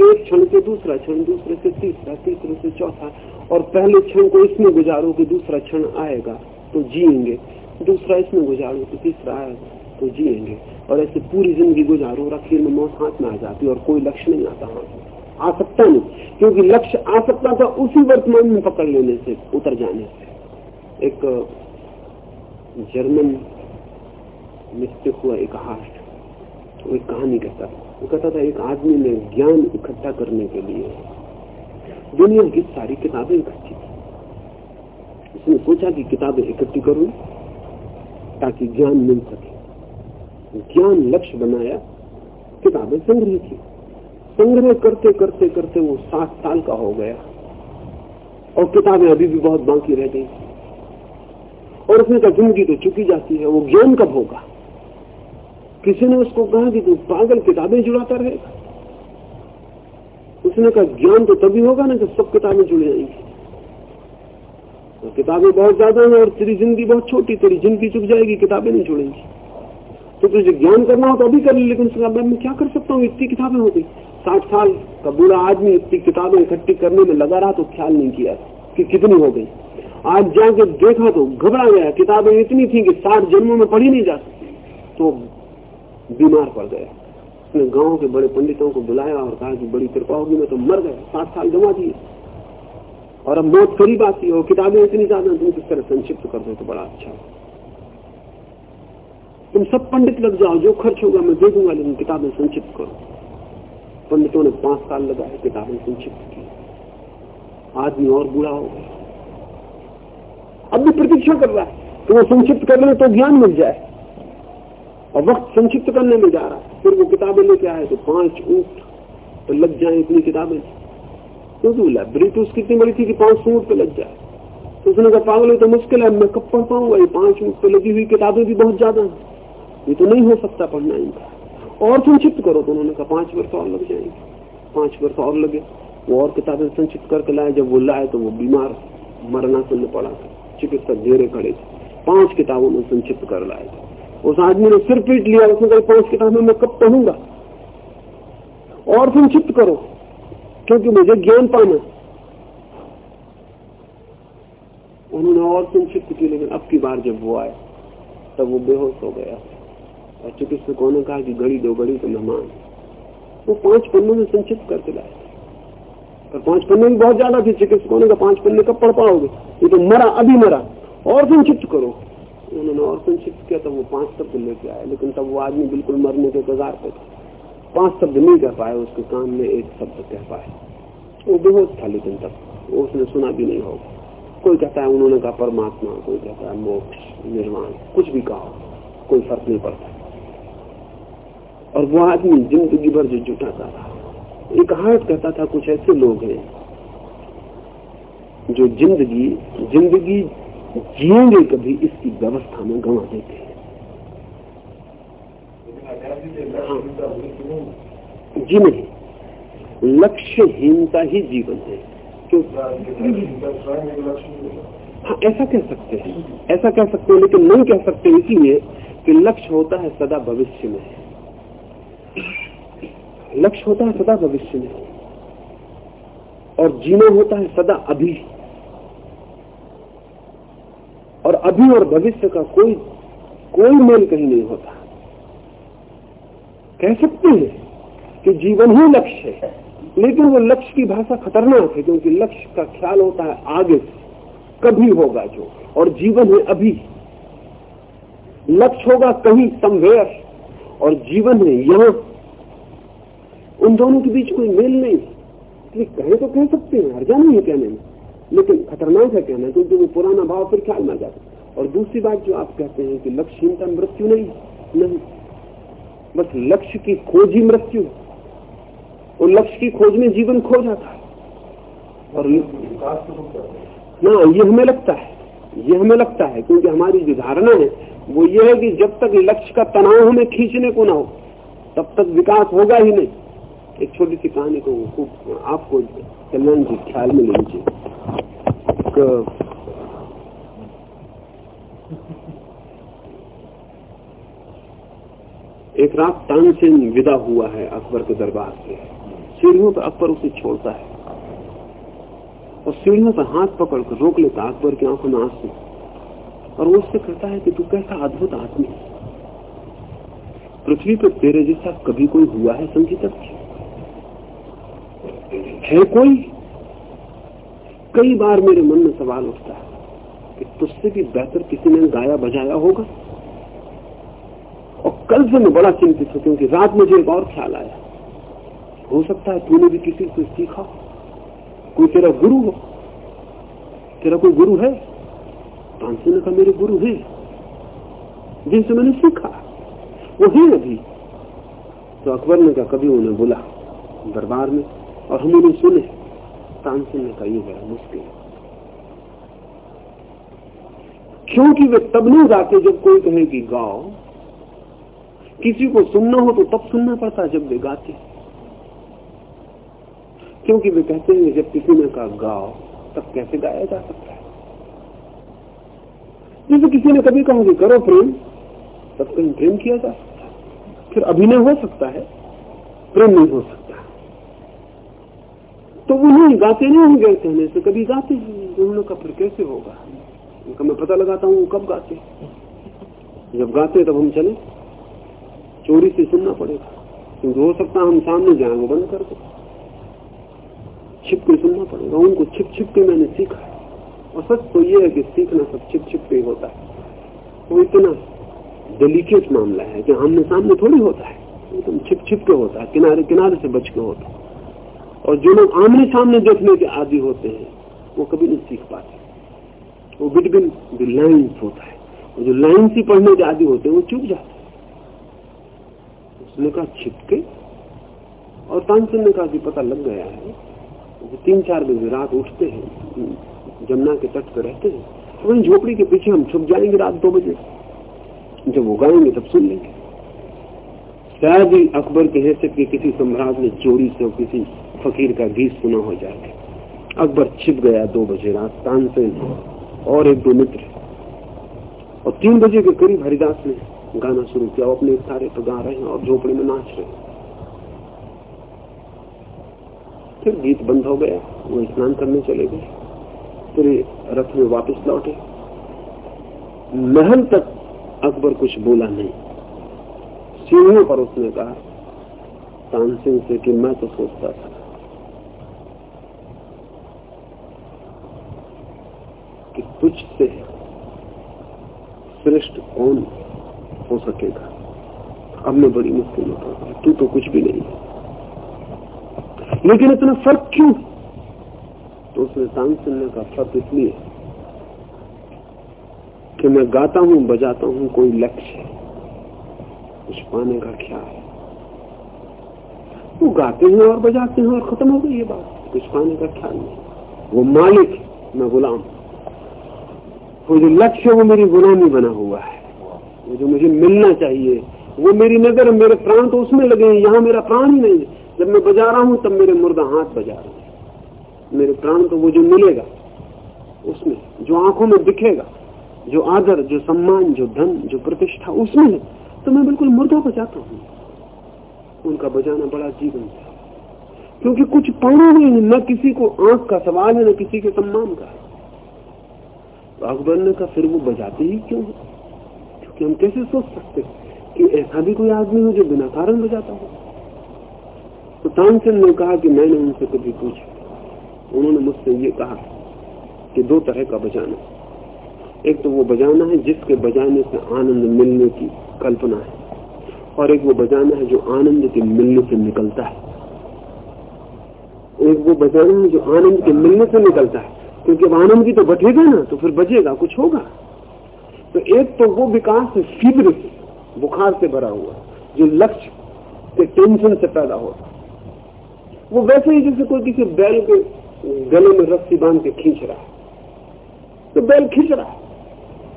एक क्षण से दूसरा क्षण, दूसरे से तीसरा, तीसरे से चौथा, और पहले क्षण को इसमें गुजारो कि दूसरा क्षण आएगा तो जिएँगे। दूसरा इसमें गुजारो तो तीसरा आएगा तो जिएँगे। और ऐसे पूरी ज़िंदगी गुजारो और आखिर में मौत हाथ में आ जाती और कोई लक्ष्य नहीं आता हाथ में। आ सकता नहीं, क्योंकि लक्ष्य आ सकता था उसी वर्तमान में पकड़ लेने से, उतर जाने से। एक, जर्मन मिस्टिक हुआ, एक हास्ट वो एक कहानी कहता वो कहता था, एक आदमी ने ज्ञान इकट्ठा करने के लिए दुनिया की सारी किताबें इकट्ठी की। उसने सोचा कि किताबें इकट्ठी करूँ ताकि ज्ञान मिल सके। ज्ञान लक्ष्य बनाया, किताबें संग्रह की। संग्रह करते करते करते वो सात साल का हो गया। और किताबें अभी भी बहुत बाकी रह गई। और उसने कहा, ज़िंदगी तो चुकी जाती है, वो ज्ञान कब होगा? किसी ने उसको कहा कि तू पागल किताबें जुड़ाता रहेगा। उसने कहा, ज्ञान तो तभी होगा ना जब सब किताबें जुड़ जाएँगी। तो किताबें बहुत ज़्यादा हैं और तेरी ज़िंदगी बहुत छोटी, तेरी ज़िंदगी चुक जाएगी, किताबें नहीं जुड़ेंगी। तो तुझे ज्ञान करना हो तो अभी कर ले, लेकिन कहा मैं क्या कर सकता हूँ? इतनी किताबें हो गई साठ साल का बूढ़ा आदमी इतनी किताबें इकट्ठी करने में लगा रहा तो ख्याल नहीं किया कि कितनी हो गई। आज जाके देखा तो घबरा गया। किताबें इतनी थी कि साठ जन्मों में पढ़ी नहीं जा सकती। तो बीमार पड़ गया। उसने गाँव के बड़े पंडितों को बुलाया और कहा कि बड़ी कृपा होगी, मैं तो मर गया। साठ साल जमा दिए। और अब मौत करीब आती है और किताबें इतनी ज़्यादा तुम किस तरह संक्षिप्त कर दो तो बड़ा अच्छा। तुम सब पंडित लग जाओ, जो खर्च होगा मैं दे दूँगा लेकिन किताबें संक्षिप्त करो। पंडितों ने पाँच साल लगाए, किताबें संक्षिप्त की। आदमी और बुरा हो गया। अब भी प्रतीक्षा कर रहा है कि वो संक्षिप्त कर ले तो ज्ञान मिल जाए। और वक्त संक्षिप्त करने में जा रहा है। फिर वो किताबें लेके आए तो पाँच ऊँट तो लग जाए इतनी किताबें। क्योंकि लाइब्रेरी तो उसकी इतनी बड़ी थी कि पाँच ऊँट पे लग जाए। तो उसने कहा, पागल तो मुश्किल है, मैं कब पढ़ पाऊँगा? ये पाँच ऊँट पे लगी हुई किताबें भी बहुत ज़्यादा है। ये तो नहीं हो सकता पढ़ना इनका। और संक्षिप्त करो तो उन्होंने कहा, पाँच वर्ष और लग जाएँगे। पाँच वर्ष और लगे। वो और किताबें संक्षिप्त करके लाए, जब वो लाए तो वो बीमार मरनासन में पड़ा था। चिकित्सक घेरे खड़े थे। पाँच किताबों में संक्षिप्त कर लाए थे। उस आदमी ने सिर पीट लिया, उसने कहा पाँच किताबें मैं कब पढ़ूँगा? और संक्षिप्त करो, क्योंकि मुझे ज्ञान पाना उन्होंने और संक्षिप्त की, लेकिन अब की बार जब वो आए, तब वो बेहोश हो गया। और चिकित्सकों ने कहा कि घड़ी दो घड़ी तो मेहमान। वो पाँच पन्नों में संक्षिप्त करके लाए पर पाँच पन्ने भी बहुत ज़्यादा थे चिकित्सकों ने कहा, पाँच पन्ने कब पढ़ पाओगे? ये तो मरा, अभी मरा। और संक्षिप्त करो। उन्होंने और संक्षिप्त किया तब वो पाँच शब्द लेके आए, लेकिन तब वो आदमी बिल्कुल मरने के कगार पे था। पाँच शब्द नहीं कह पाए, उसके कान में एक शब्द कह पाए। वो बेहोश था लेकिन तब। उसने सुना भी नहीं होगा। कोई कहता है, उन्होंने कहा, परमात्मा, कोई कहता है, मोक्ष निर्माण कुछ भी कहा, कोई फ़र्क नहीं पड़ता। और वो आदमी ज़िंदगी भर जो जुटाता रहा। एक हार्ट कहता था, कुछ ऐसे लोग हैं जो ज़िंदगी ज़िंदगी जिएँगे कभी, इसकी व्यवस्था में गंवा देते हैं। हाँ। जी नहीं। लक्ष्यहीनता ही जीवन है। हाँ ऐसा कह सकते हैं। ऐसा कह सकते हैं, लेकिन नहीं कह सकते इसीलिए कि लक्ष्य होता है सदा भविष्य में। लक्ष्य होता है सदा भविष्य में। और जीना होता है सदा अभी। और अभी और भविष्य का कोई कोई मेल कहीं नहीं होता। कह सकते हैं कि जीवन ही लक्ष्य है, लेकिन वो लक्ष्य की भाषा खतरनाक है, क्योंकि लक्ष्य का ख्याल होता है आगे कभी होगा जो, और जीवन है अभी। लक्ष्य होगा कहीं समवेयर और जीवन है यहाँ उन दोनों के बीच कोई मेल नहीं। इसलिए कहे तो कह सकते हैं हर नहीं है कहने में लेकिन खतरनाक है कहना क्योंकि वो पुराना भाव फिर ख्याल में जाता और दूसरी बात जो आप कहते हैं कि लक्ष्यहीनता मृत्यु नहीं नहीं। बस लक्ष्य की खोज ही मृत्यु और लक्ष्य की खोज में जीवन खो जाता है। और ना ये हमें लगता है। ये हमें लगता है क्योंकि हमारी जो धारणा है वो ये है कि जब तक लक्ष्य का तनाव हमें खींचने को ना हो, तब तक विकास होगा ही नहीं। एक छोटी सी कहानी को खूब आपको कल्याण जी, ख्याल में लीजिए एक रात तानसेन विदा हुआ है अकबर के दरबार से। सीढ़ियों पर अकबर उसे छोड़ता है और सीढ़ियों पर हाथ पकड़ कर रोक लेता अकबर की आँखों में आँसू। और वो उससे कहता है कि तू कैसा अद्भुत आदमी पृथ्वी पर तेरे जैसा कभी कोई हुआ है संगीतक है कोई? कई बार मेरे मन में सवाल उठता है कि तुझसे भी बेहतर किसी ने गाया बजाया होगा? और कल से मैं बड़ा चिंतित हूँ क्योंकि रात मुझे एक और ख्याल आया। हो सकता है तूने भी किसी से सीखा कोई तेरा गुरु हो? तेरा कोई गुरु है? तानसेन ने कहा मेरे गुरु है, जिनसे मैंने सीखा। वो है अभी। तो अकबर ने कहा, कभी उन्हें बोला दरबार में और हम उन्हें सुने। तानसेन ने कहा ये बड़ा मुश्किल क्योंकि वे तब नहीं गाते जब कोई कहे कि गाओ। किसी को सुनना हो तो तब सुनना पड़ता जब वे गाते। क्योंकि वे कहते हैं, जब किसी ने कहा गाओ, तब कैसे गाया जा सकता है? जैसे किसी ने कभी कहा कि करो प्रेम। तब कहीं प्रेम किया जा सकता फिर अभिनय हो सकता है। प्रेम नहीं हो सकता। तो वो नहीं, गाते नहीं होंगे कहने से। कभी गाते हैं उन्होंने कहा फिर कैसे होगा? उनका मैं पता लगाता हूँ कब गाते जब गाते तब हम चले। चोरी से सुनना पड़ेगा। क्योंकि हो सकता हम सामने जाए, वो बंद कर दो। छिप के सुनना पड़ेगा। उनको छिप छिप के मैंने सीखा और सच तो ये है कि सीखना सब छिप छिप के होता है। वो इतना डेलिकेट मामला है कि आमने सामने थोड़ी होता है। एकदम छिप छिप के होता है, किनारे किनारे से बच के होता है। और जो लोग आमने सामने देखने के आदि होते हैं, वो कभी नहीं सीख पाते। वो बिटवीन लाइन्स होता है जो लाइन्स ही पढ़ने के आदि होते हैं, वो चुप जाते हैं। उसने कहा, छिपके? और तानसेन ने कहा कि पता लग गया है तीन चार बजे रात उठते हैं। जमुना के तट पर रहते हैं। तो वही झोपड़ी के पीछे हम छुप जाएँगे रात दो बजे। जब वो गाएँगे तब सुन लेंगे। शायद ही अकबर के हैसियत के किसी सम्राट ने चोरी से किसी फकीर का गीत सुना हो जाए। अकबर छिप गया दो बजे रात, तानसेन और एक दो मित्र और तीन बजे के करीब हरिदास ने गाना शुरू किया अपने सारे तो गा रहे हैं और झोपड़ी में नाच रहे हैं। फिर गीत बंद हो गया, वो स्नान करने चले गए। फिर रथ में वापस लौटे महल तक अकबर कुछ बोला नहीं। सीढ़ियों पर उसने कहा तानसिंह से कि मैं तो सोचता था। कि तुझसे श्रेष्ठ कौन हो सकेगा? अब मैं बड़ी मुश्किल में पड़ तू तो कुछ भी नहीं। लेकिन इतना फ़र्क क्यों? तो उसने तानसेन ने का फ़र्क इसलिए कि मैं गाता हूँ, बजाता हूँ, कोई लक्ष्य कुछ पाने का ख्याल वो गाते हैं और बजाते हैं और खत्म हो गई ये बात। कुछ पाने का ख्याल नहीं वो मालिक, मैं गुलाम वो जो लक्ष्य वो मेरी गुलामी बना हुआ है। वो जो मुझे मिलना चाहिए, वो मेरी नज़र, मेरे प्राण तो उसमें लगे हैं। यहाँ मेरा प्राण ही नहीं है। जब मैं बजा रहा हूँ, तब मेरे मुर्दा हाथ बजा रहे हैं। मेरे प्राण तो वो जो मिलेगा, उसमें जो आँखों में दिखेगा, जो आदर, जो सम्मान, जो धन, जो प्रतिष्ठा, उसमें है। तो मैं बिल्कुल मुर्दा बजाता हूँ। उनका बजाना बड़ा जीवन था। क्योंकि कुछ पाना नहीं है, न किसी को आँख का सवाल है, न किसी के सम्मान का। तो अकबर ने कहा फिर वो बजाते ही क्यों है? क्योंकि हम कैसे सोच सकते कि ऐसा भी कोई आदमी हो जो बिना कारण बजाता हो? तो तानसेन ने कहा कि मैंने उनसे कभी पूछा उन्होंने मुझसे ये कहा कि दो तरह का बजाना एक तो वो बजाना है जिसके बजाने से आनंद मिलने की कल्पना है, और एक वो बजाना है जो आनंद के मिलने से निकलता है। एक वो बजाना है जो आनंद के मिलने से निकलता है। क्योंकि अब आनंद की तो बटेगा ना तो फिर बजेगा कुछ होगा। तो एक तो वो विकास है फीवर बुखार से भरा हुआ, जो लक्ष्य के टेंशन से पैदा होता वो वैसे ही जैसे कोई किसी बैल के गले में रस्सी बाँध के खींच रहा है। तो बैल खींच रहा है।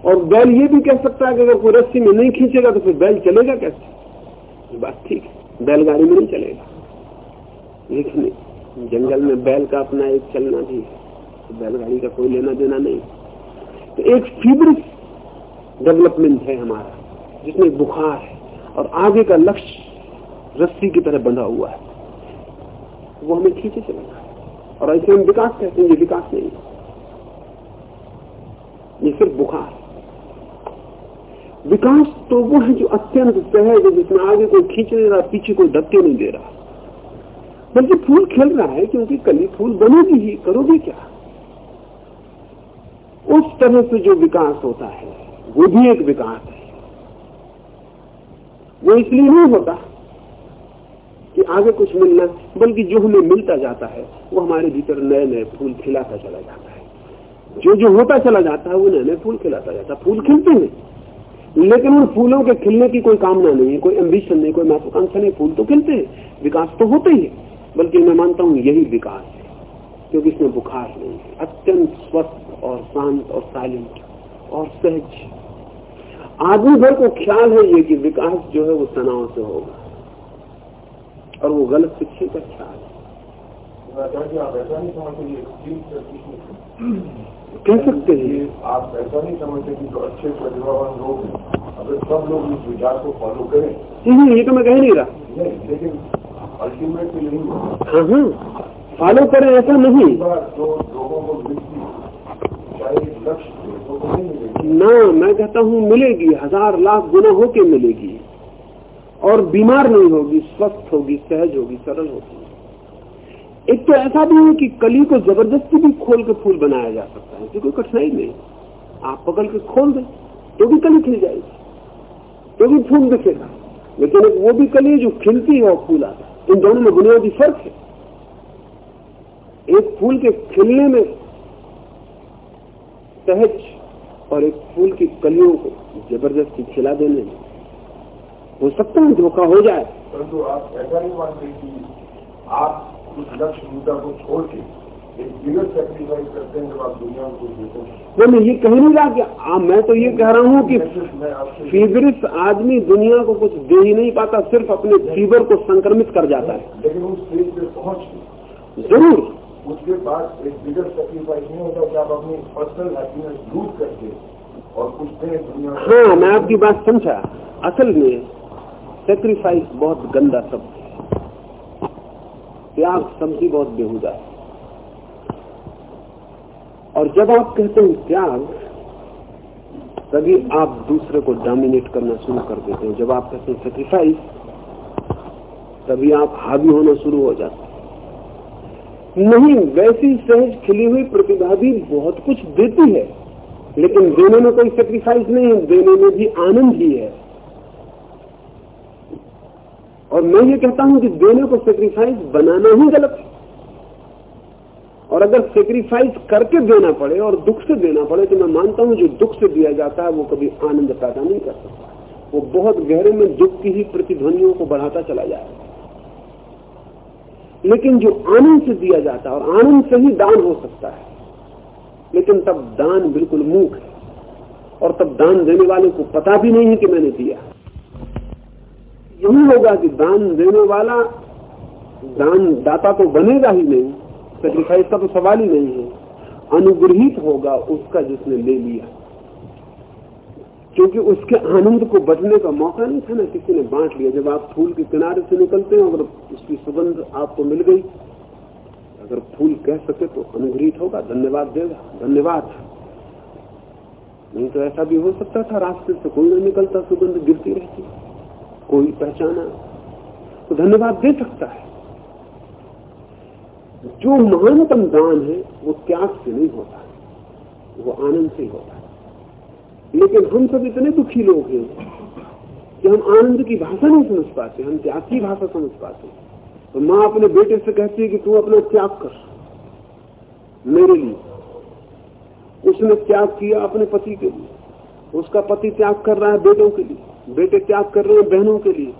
और बैल ये भी कह सकता है कि अगर कोई रस्सी में नहीं खींचेगा तो फिर बैल चलेगा कैसे? बात ठीक है। बैलगाड़ी में नहीं चलेगा। लेकिन जंगल में बैल का अपना एक चलना भी है। तो बैलगाड़ी का कोई लेना देना नहीं तो एक फीवर डेवलपमेंट है हमारा, जिसमें बुखार है और आगे का लक्ष्य रस्सी की तरह बंधा हुआ है। वो हमें खींचे चलेगा। और ऐसे हम विकास कहते हैं, ये विकास नहीं ये सिर्फ़ बुखार विकास तो वो है जो अत्यंत सहज है, जिसमें आगे कोई खींच नहीं रहा, पीछे कोई धक्के नहीं दे रहा। बल्कि फूल खिल रहा है, क्योंकि कली फूल बनेगी ही, करोगे क्या? उस तरह से जो विकास होता है, वो भी एक विकास है। वो इसलिए नहीं होता कि आगे कुछ मिलना बल्कि जो हमें मिलता जाता है, वो हमारे भीतर नए नए फूल खिलाता चला जाता है। जो जो होता चला जाता है, वो नए नए फूल खिलाता जाता है। फूल खिलते हैं। लेकिन उन फूलों के खिलने की कोई कामना नहीं है, कोई एम्बिशन नहीं, कोई महत्वाकांक्षा नहीं। फूल तो खिलते हैं। विकास तो होते ही बल्कि मैं मानता हूँ यही विकास है, क्योंकि इसमें बुखार नहीं है। अत्यंत स्वस्थ और शांत और साइलेंट और सहज। आदमी भर को ख्याल है ये कि विकास जो है वो तनाव से होगा। और वो गलत शिक्षे का ख्याल है। कह सकते हैं। आप ऐसा नहीं समझते कि जो अच्छे प्रतिभावान लोग हैं अगर सब लोग इस विचार को फॉलो करें नहीं, ये तो मैं कह नहीं रहा। लेकिन अल्टीमेटली नहीं फॉलो करें ऐसा नहीं। जो लोगों को ना, मैं कहता हूँ मिलेगी, हज़ार लाख गुना होके मिलेगी। और बीमार नहीं होगी, स्वस्थ होगी, सहज होगी, सरल होगी। एक तो ऐसा भी है कि कली को ज़बरदस्ती भी खोल के फूल बनाया जा सकता है कोई कठिनाई नहीं। आप पकड़ के खोल दें तो भी कली खिल जाएगी तो भी फूल दिखेगा। लेकिन वो भी कली जो खिलती है और फूल आता इन दोनों में बुनियादी फ़र्क है। एक फूल के खिलने में सहज और एक फूल की कलियों को ज़बरदस्ती खिला देने में हो सकता है धोखा हो जाए। परंतु आप ऐसा नहीं मानते कि आप उस लक्ष्य मुद्दा को छोड़ के एक करते हैं आप दुनिया को वो मैं ये कह नहीं रहा कि आ, मैं तो ये कह रहा हूँ कि फीवरिस आदमी दुनिया को कुछ दे ही नहीं पाता सिर्फ़ अपने फीवर को संक्रमित कर जाता है। लेकिन उस स्टेज पे पहुँच ज़रूर। उसके बाद एक बिगर सेक्रीफाइस नहीं होता कि आप अपनी पर्सनल हैप्पीनेस लूज करके और कुछ दें दुनिया हाँ मैं आपकी बात समझा। असल में सेक्रीफाइस बहुत गंदा शब्द है त्याग शब्द ही बहुत बेहुदा। है और जब आप कहते हैं त्याग, तभी आप दूसरे को डोमिनेट करना शुरू कर देते हैं। जब आप कहते हैं सेक्रीफाइस तभी आप हावी होना शुरू हो जाते हैं। नहीं, वैसी सहज खिली हुई प्रतिभा भी बहुत कुछ देती है, लेकिन देने में कोई सेक्रीफाइस नहीं है, देने में भी आनंद ही है। और मैं ये कहता हूँ कि देने को सेक्रीफाइस बनाना ही गलत है। और अगर सेक्रीफाइस करके देना पड़े और दुख से देना पड़े तो मैं मानता हूँ जो दुख से दिया जाता है, वो कभी आनंद पैदा नहीं कर सकता। वो बहुत गहरे में दुख की ही प्रतिध्वनियों को बढ़ाता चला जाएगा लेकिन जो आनंद से दिया जाता है, और आनंद से ही दान हो सकता है, लेकिन तब दान बिल्कुल मूक है। और तब दान देने वाले को पता भी नहीं है कि मैंने दिया। यही होगा कि दान देने वाला, दान दाता तो बनेगा ही नहीं सेक्रीफाइस का तो सवाल ही नहीं है। अनुग्रहित होगा उसका जिसने ले लिया। क्योंकि उसके आनंद को बचने का मौका नहीं था ना, किसी ने बांट लिया। जब आप फूल के किनारे से निकलते हैं, अगर उसकी सुगंध आपको मिल गई, अगर फूल कह सके तो अनुग्रहित होगा, धन्यवाद देगा, धन्यवाद। नहीं तो ऐसा भी हो सकता था, रास्ते से कोई नहीं निकलता, सुगंध गिरती रहती। कोई पहचाना तो धन्यवाद दे सकता है। जो महानतम दान है, वो त्याग से नहीं होता वो आनंद से ही होता है। लेकिन हम सब इतने दुखी लोग हैं कि हम आनंद की भाषा नहीं समझ पाते, हम त्याग की भाषा समझ पाते। तो माँ अपने बेटे से कहती है कि तू अपना त्याग कर। मेरे लिए। उसने त्याग किया अपने पति के लिए। उसका पति त्याग कर रहा है बेटों के लिए। बेटे त्याग कर रहे हैं बहनों के लिए।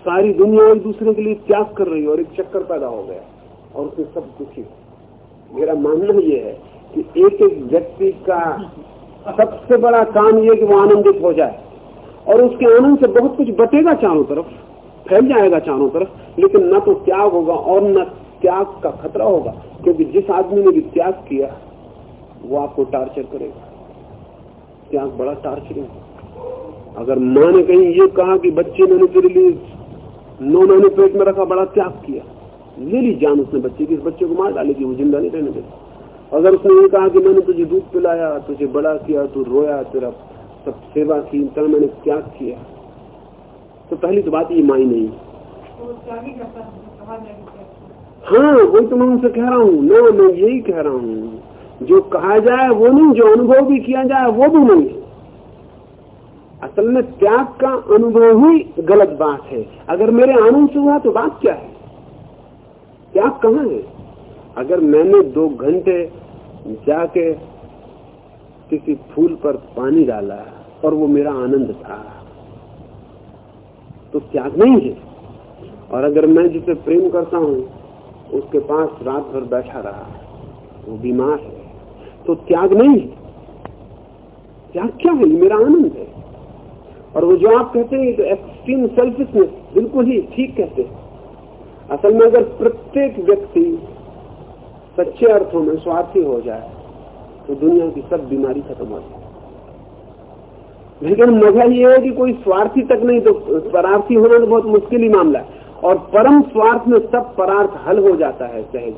सारी दुनिया एक दूसरे के लिए त्याग कर रही है और एक चक्कर पैदा हो गया। और उसमें सब दुखी मेरा मानना यह है कि एक एक व्यक्ति का सबसे बड़ा काम यह कि वो आनंदित हो जाए। और उसके आनंद से बहुत कुछ बटेगा चारों तरफ़, फैल जाएगा चारों तरफ़, लेकिन न तो त्याग होगा और न त्याग का खतरा होगा। क्योंकि जिस आदमी ने भी त्याग किया, वो आपको टार्चर करेगा। त्याग बड़ा टार्चर है अगर माँ ने कहीं ये कहा कि बच्चे मैंने तेरे लिए नौ महीने पेट में रखा, बड़ा त्याग किया, ले ली जान उसने बच्चे की, इस बच्चे को मार डालेगी वो ज़िंदा नहीं रहने देती। अगर उसने ये कहा कि मैंने तुझे दूध पिलाया, तुझे बड़ा किया, तू रोया, तेरा सब सेवा की तरह मैंने त्याग किया तो पहली तो बात ये माई नहीं। हाँ वही तो मैं उनसे कह रहा हूँ। ना, मैं यही कह रहा हूँ। जो कहा जाए वो नहीं, जो अनुभव भी किया जाए वो भी नहीं। असल में त्याग का अनुभव ही गलत बात है। अगर मेरे आनंद से हुआ तो बात क्या है? त्याग कहाँ है? अगर मैंने दो घंटे जाके किसी फूल पर पानी डाला और वो मेरा आनंद था तो त्याग नहीं है। और अगर मैं जिसे प्रेम करता हूँ, उसके पास रात भर बैठा रहा, वो बीमार है। तो त्याग नहीं है। त्याग क्या है? मेरा आनंद है। और वो जो आप कहते हैं तो एक्सट्रीम सेल्फिशनेस बिल्कुल ही ठीक कहते हैं। असल में अगर प्रत्येक व्यक्ति सच्चे अर्थों में स्वार्थी हो जाए तो दुनिया की सब बीमारी खत्म हो जाए। लेकिन मज़ा ये है कि कोई स्वार्थी तक नहीं तो परार्थी होना तो बहुत मुश्किल ही मामला है। और परम स्वार्थ में सब परार्थ हल हो जाता है सहज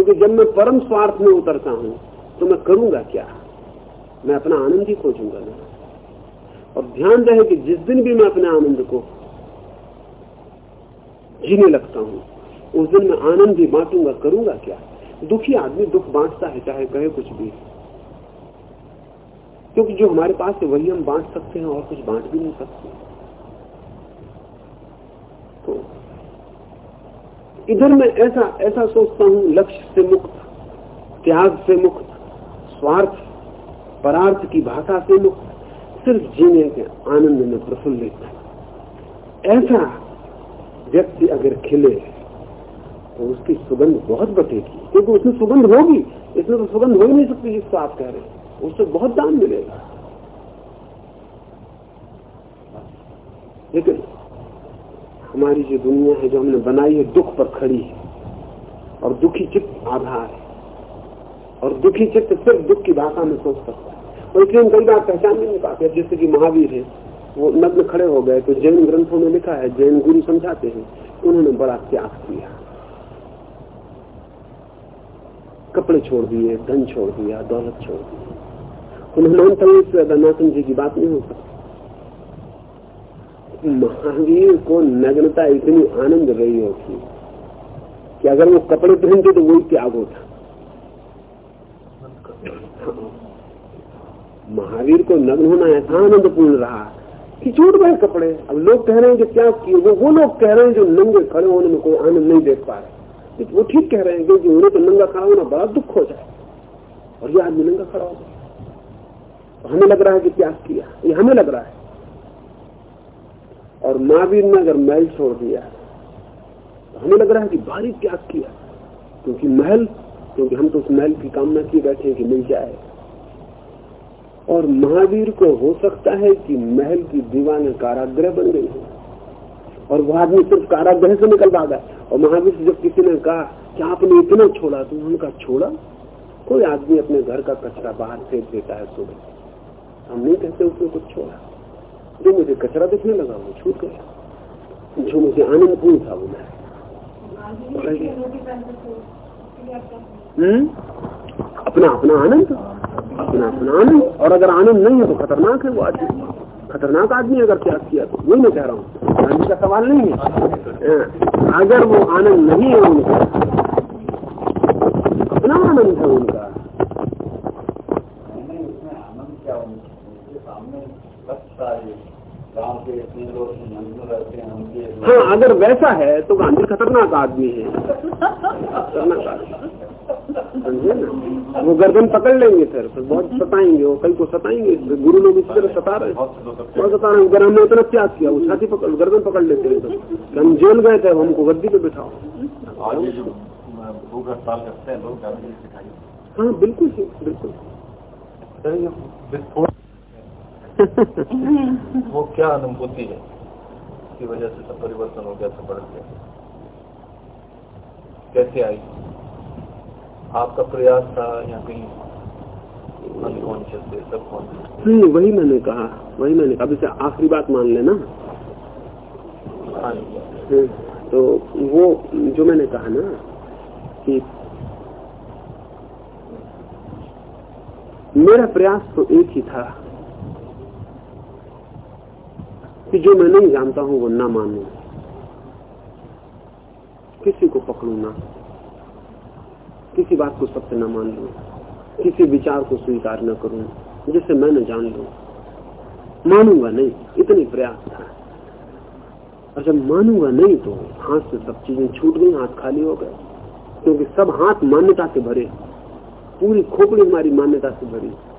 क्योंकि जब मैं परम स्वार्थ में उतरता हूँ तो मैं करूँगा क्या? मैं अपना आनंद ही खोजूँगा ना। और ध्यान रहे कि जिस दिन भी मैं अपने आनंद को जीने लगता हूँ, उस दिन मैं आनंद ही बांटूँगा, करूँगा क्या? दुखी आदमी दुख बांटता है, चाहे कहे कुछ भी। क्योंकि जो हमारे पास है, वही हम बांट सकते हैं और कुछ बांट भी नहीं सकते। तो इधर मैं ऐसा ऐसा सोचता हूँ, लक्ष्य से मुक्त, त्याग से मुक्त, स्वार्थ, परार्थ की भाषा से मुक्त, सिर्फ़ जीने के आनंद में प्रफुल्लित ऐसा व्यक्ति अगर खिले तो उसकी सुगंध बहुत बटेगी, क्योंकि उसमें सुगंध होगी, इसमें तो सुगंध हो ही नहीं सकती, जिसको आप कह रहे हैं। उससे बहुत दान मिलेगा। लेकिन हमारी जो दुनिया है जो हमने बनाई है, दुख पर खड़ी है। और दुखी चित्त आधार है। और दुखी चित्त सिर्फ़ दुख की भाषा में सोच सकता है। और इसलिए हम कई बार पहचान नहीं पाते। जैसे कि महावीर है, वो नग्न खड़े हो गए तो जैन ग्रंथों में लिखा है, जैन गुरु समझाते हैं, उन्होंने बड़ा त्याग किया। कपड़े छोड़ दिए, धन छोड़ दिया, दौलत छोड़ दी। उन्होंने अंतर से की बात नहीं हो सकती। महावीर को नग्नता इतनी आनंद रही होती कि अगर वो कपड़े पहनते तो वही त्याग होता। महावीर को नग्न होना ऐसा आनंदपूर्ण रहा कि छूट गए कपड़े। अब लोग कह रहे हैं कि क्या किए वो वो लोग कह रहे हैं जो नंगे खड़े होने में कोई आनंद नहीं देख पा रहे। वो ठीक कह रहे हैं क्योंकि उन्हें तो नंगा खड़ा होना बड़ा दुख हो जाए और ये आदमी नंगा खड़ा हो हमें लग रहा है कि त्याग किया। ये हमें लग रहा है। और महावीर ने अगर महल छोड़ दिया तो हमें लग रहा है कि भारी त्याग किया क्योंकि महल, क्योंकि हम तो उस महल की कामना किए बैठे हैं कि मिल जाए। और महावीर को हो सकता है कि महल की दीवाने कारागृह बन गई हो, और वह आदमी सिर्फ़ कारागृह से निकल भागा और महावीर से जब किसी ने कहा कि आपने इतना छोड़ा तो उन्होंने कहा, छोड़ा? कोई आदमी अपने घर का कचरा बाहर फेंक देता है सुबह। हम नहीं कहते उसने कुछ छोड़ा। जो मुझे कचरा दिखने लगा वो छूट गया। जो मुझे आनंदपूर्ण था वो मैं। हम्म? अपना अपना आनंद। अपना अपना आनंद। और अगर आनंद नहीं है तो खतरनाक है वो आदमी। खतरनाक आदमी अगर त्याग किया तो वही मैं कह रहा हूँ। आनंद का सवाल नहीं है। हाँ, अगर वो आनंद नहीं है उनका अपना आनंद है उनका उसमें आनंद क्या उनके सामने लगता है अगर वैसा है तो गांधी खतरनाक आदमी है। खतरनाक आदमी। समझे ना? वो गर्दन पकड़ लेंगे सर फिर बहुत सताएँगे वो कल को सताएँगे गुरु लोग इस तरह सता रहे हैं। बहुत सता रहे हैं अगर हमने इतना त्याग किया वो छाती पकड़ गर्दन पकड़ लेते हैं तो। हम जेल गए थे हमको गद्दी पे बिठाओ। भूख हड़ताल करते हैं लोग हाँ बिल्कुल बिल्कुल। वो क्या अनुभूति है की वजह से सब परिवर्तन हो गया सब बढ़ गया? कैसे आई? आपका प्रयास था या कहीं है नहीं वही मैंने कहा वही मैंने कहा इसे आखिरी बात मान लेना। हाँ हम्म, तो वो जो मैंने कहा ना कि मेरा प्रयास तो एक ही था कि जो मैं नहीं जानता हूँ, वो ना मानू। किसी को पकड़ू ना। किसी बात को सत्य न मान लू। किसी विचार को स्वीकार न करूँ, जिसे मैं न जान लू। मानूँगा नहीं, इतनी प्रयास था। और जब मानूँगा नहीं तो हाथ से सब चीज़ें छूट गई, हाथ खाली हो गए। क्योंकि सब हाथ मान्यता से भरे। पूरी खोपड़ी हमारी मान्यता से भरी।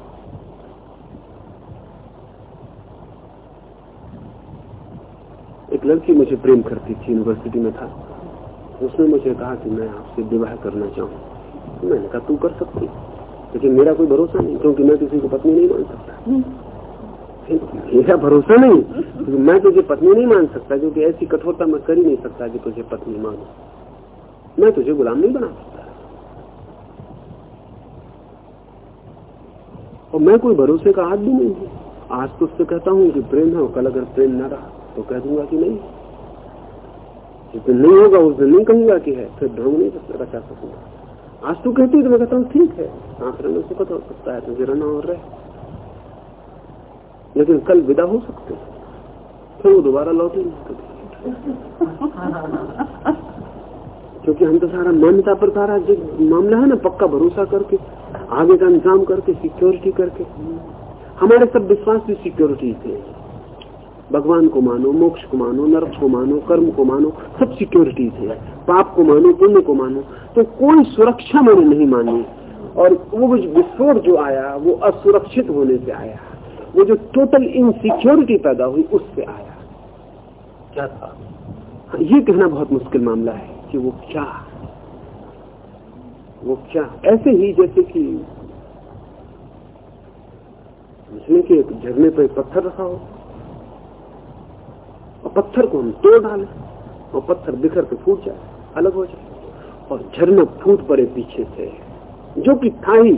एक लड़की मुझे प्रेम करती थी यूनिवर्सिटी में था। उसने मुझे कहा कि मैं आपसे विवाह करना चाहूँ। मैंने कहा तू कर सकती लेकिन मेरा कोई भरोसा नहीं, क्योंकि मैं किसी को पत्नी नहीं मान सकता। मेरा भरोसा नहीं, क्योंकि मैं तुझे पत्नी नहीं मान सकता, क्योंकि ऐसी कठोरता मैं कर ही नहीं सकता कि तुझे पत्नी मानो। मैं तुझे गुलाम नहीं बना सकता। और मैं कोई भरोसे का आदमी नहीं हूँ। आज तो उससे कहता हूँ कि प्रेम है और कल अगर प्रेम न रहा तो कह दूँगा कि नहीं। जिस दिन नहीं होगा, उस दिन नहीं कहूँगा कि है। फिर ढोंग नहीं रचा सकूँगा। आज तू कहती है तो मैं कहता हूँ, ठीक है। आखिर में सुखद हो सकता है, तुझे रहना और रहे। लेकिन कल विदा हो सकते फिर वो दोबारा लौटे क्योंकि हम तो सारा मान्यता पर सारा जो मामला है ना, पक्का भरोसा करके, आगे का इंतज़ाम करके सिक्योरिटी करके। हमारे सब विश्वास भी सिक्योरिटी थे भगवान को मानो मोक्ष को मानो नरक को मानो कर्म को मानो सब सिक्योरिटी है। पाप को मानो पुण्य को मानो तो कोई सुरक्षा मैंने नहीं मानी। और वो विस्फोट जो आया वो असुरक्षित होने से आया। वो जो टोटल इनसिक्योरिटी पैदा हुई उससे आया। क्या था? ये कहना बहुत मुश्किल मामला है कि वो क्या? वो क्या? ऐसे ही जैसे कि जिसमें कि एक झरने पर पत्थर रखा हो। और पत्थर को हम तोड़ डाले और पत्थर बिखर के फूट जाए, अलग हो जाए। और झरना फूट पड़े पीछे से, जो कि था ही,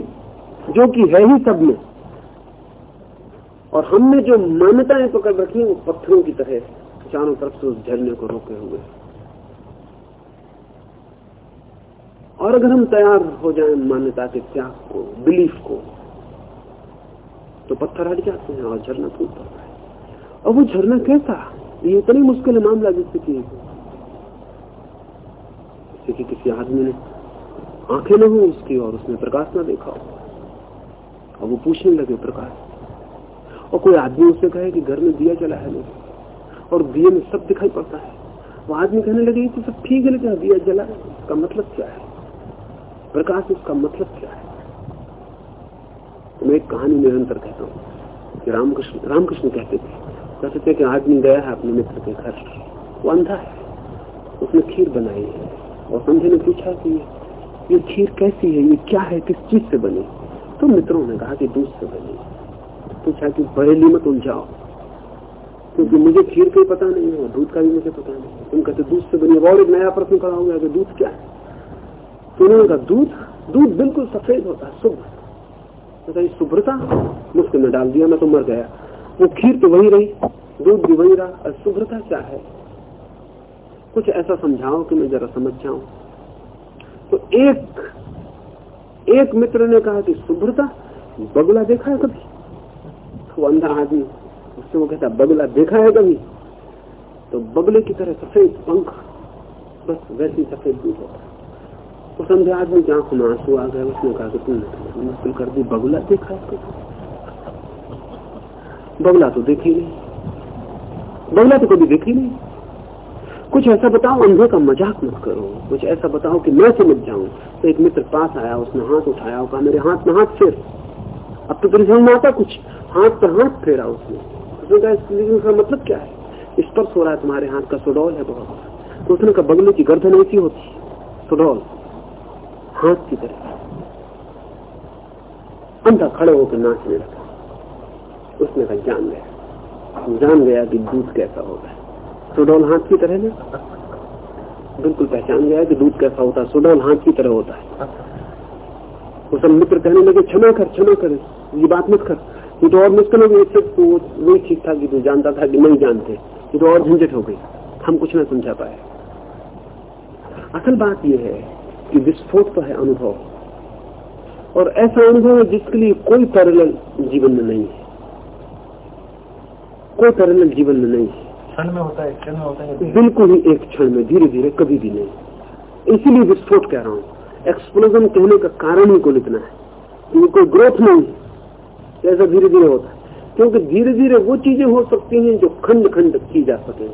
जो कि है ही सब में। और हमने जो मान्यताएँ पकड़ रखी वो पत्थरों की तरह चारों तरफ़ से उस झरने को रोके हुए। और अगर हम तैयार हो जाएँ मान्यता के त्याग को बिलीफ को तो पत्थर हट जाते हैं और झरना फूट पड़ता है। और वो झरना कैसा? ये इतनी मुश्किल है मामला जिससे कि जैसे कि किसी आदमी ने आँखें न हो उसकी और उसने प्रकाश ना देखा हो। और वो पूछने लगे प्रकाश। और कोई आदमी उससे कहे कि घर में दिया जला है नहीं, और दिए में सब दिखाई पड़ता है। वो आदमी कहने लगे तो सब ठीक है, लेकिन दिया जला है, इसका मतलब क्या है? प्रकाश, इसका मतलब क्या है? तो मैं एक कहानी निरंतर कहता हूँ रामकृष्ण रामकृष्ण कहते थे कहते थे कि आदमी गया है अपने मित्र के घर। वो अंधा है। उसने खीर बनाई है और संध्या ने पूछा कि ये खीर कैसी है? ये क्या है? किस चीज़ से बनी? तो मित्रों ने कहा कि दूध से बनी। पूछा कि पहेली मत उलझाओ। क्योंकि मुझे खीर का पता नहीं है दूध का भी मुझे पता नहीं तुम कहते, दूध से बनी और एक नया प्रश्न खड़ा हो गया कि दूध क्या है? तो उन्होंने कहा, दूध दूध बिल्कुल सफ़ेद होता है, शुभ्र। तो शुभ्रता? मुफ़्त में डाल दिया, मैं तो मर गया। वो खीर तो वही रही, दूध भी वही रहा शुभ्रता क्या है? कुछ ऐसा समझाओ कि मैं जरा समझ जाऊँ। तो एक एक मित्र ने कहा कि शुभ्रता, बगुला देखा है कभी? वो अंधा आदमी, उससे वो कहता, बगुला देखा है कभी? तो बगले की तरह सफ़ेद पंख, बस वैसी सफ़ेद दूध होता है। उस अंधे आदमी की आँखों में आँसू आ गए, उसने कहा कि तुमने मुश्किल कर दी, बगुला देखा है बगुला तो देखी नहीं। बगला तो कभी देखी नहीं। कुछ ऐसा बताओ, अंधे का मज़ाक मत करो। कुछ ऐसा बताओ कि मैं समझ जाऊँ। तो एक मित्र पास आया, उसने हाथ उठाया और कहा, मेरे हाथ में हाथ फेर। अब तो तेरी समझ आता कुछ हाथ पर हाथ फेरा उसने। उसने कहा, इसका मतलब क्या है? स्पर्श हो रहा है, तुम्हारे हाथ का सुडौल है बहुत। तो उसने कहा, बगले की गर्दन ऐसी होती सुडौल, हाथ की तरह। अंधा खड़े होकर नाचने लगा। उसने कहा, जान गया। जान गया कि दूध कैसा होगा सुडौल हाथ की तरह ना? बिल्कुल पहचान गया कि दूध कैसा होता है। सुडौल हाथ की तरह होता है। सब मित्र कहने लगे, क्षमा कर क्षमा कर, ये बात मत कर। ये तो और मुश्किल हो गई। तो वही ठीक था कि तू जानता था कि नहीं जानते। ये तो और झंझट हो गई। हम कुछ ना समझा पाए। असल बात यह है कि विस्फोट तो है अनुभव। और ऐसा अनुभव है जिसके लिए कोई पैरल जीवन में नहीं है। कोई पैरल जीवन में नहीं। है क्षण में होता है क्षण में होता है। बिल्कुल ही एक क्षण में धीरे धीरे कभी भी नहीं। इसीलिए विस्फोट कह रहा हूँ एक्सप्लोजन कहने का कारण ही कुल इतना है? कि कोई ग्रोथ नहीं ऐसा धीरे धीरे होता है। क्योंकि धीरे धीरे वो चीज़ें हो सकती हैं जो खंड खंड की जा सके।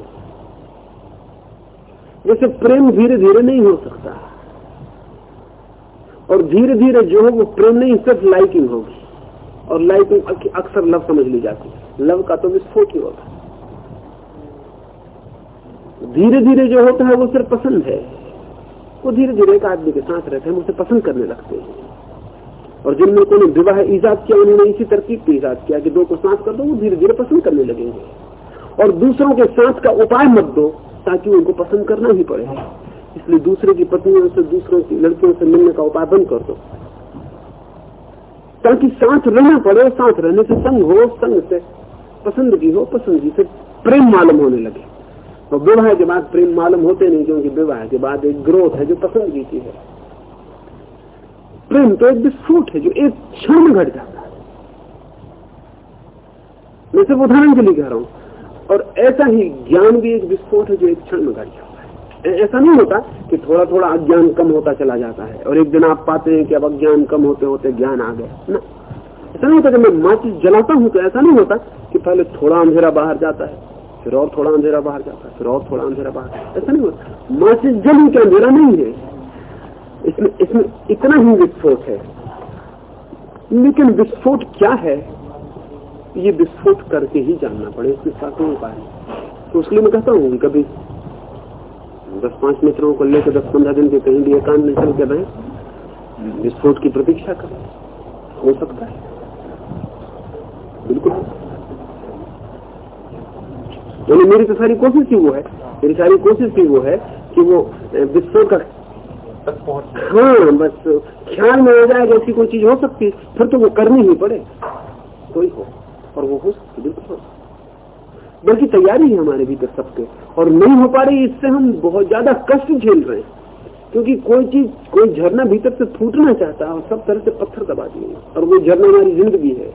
जैसे प्रेम धीरे धीरे नहीं हो सकता। और धीरे धीरे जो है वो प्रेम नहीं सिर्फ़ लाइकिंग होगी। और लाइकिंग अक्सर लव समझ ली जाती है। लव का तो विस्फोट ही होगा धीरे धीरे जो होता है वो सिर्फ़ पसंद है। वो धीरे धीरे एक आदमी के साथ रहते हैं उसे पसंद करने लगते हैं। और जिन लोगों ने विवाह ईजाद किया, उन्होंने इसी तरकीब पे ईजाद किया कि दो को साथ कर दो, वो धीरे धीरे पसंद करने लगेंगे। और दूसरों के साथ का उपाय मत दो, ताकि उनको पसंद करना ही पड़े। इसलिए दूसरे की पत्नियों से, दूसरों की लड़कियों से मिलने का उपाय बंद कर दो। ताकि साथ रहना पड़े, साथ रहने से संग हो संग से पसंदगी हो पसंदगी से प्रेम मालूम होने लगे। तो विवाह के बाद प्रेम मालूम होते नहीं, क्योंकि विवाह के बाद एक ग्रोथ है जो पसंदगी की है। प्रेम तो एक विस्फोट है, जो एक क्षण में घट जाता है। मैं सिर्फ़ उदाहरण के लिए कह रहा हूँ, और ऐसा ही ज्ञान भी एक विस्फोट है जो एक क्षण में घट जाता है। ऐसा नहीं होता कि थोड़ा थोड़ा अज्ञान कम होता चला जाता है, और एक दिन आप पाते हैं कि अब अज्ञान कम होते होते ज्ञान आ गया। ना। नहीं होता कि मैं माचिस जलाता हूँ तो ऐसा नहीं होता कि पहले थोड़ा अंधेरा बाहर जाता है, फिर और थोड़ा अंधेरा बाहर जाता है, फिर और थोड़ा अंधेरा बाहर ऐसा नहीं होता। माचिस जल के अंधेरा नहीं है, इसमें इसमें इतना ही विस्फोट है। लेकिन विस्फोट क्या है? ये विस्फोट करके ही जानना पड़े इसके साथ उपाय तो इसलिए मैं कहता हूँ, कभी दस पाँच मित्रों को लेकर दस पंद्रह दिन के कहीं भी एकांत में चल के रहे, विस्फोट की प्रतीक्षा करें। हो सकता है। बिल्कुल। यानी मेरी तो सारी कोशिश ही वो है, मेरी सारी कोशिश ही वो है कि वो विश्व का हाँ बस ख्याल में आ जाए ऐसी कोई चीज़ हो सकती, फिर तो वो करनी ही पड़े। कोई हो, और वो हो सकती, बिल्कुल बल्कि तैयारी है हमारे भीतर सबके, और नहीं हो पा रही इससे हम बहुत ज़्यादा कष्ट झेल रहे हैं। क्योंकि कोई चीज़, कोई झरना भीतर से फूटना चाहता है और सब तरह से पत्थर दबा दिए, और वो झरना हमारी ज़िंदगी है।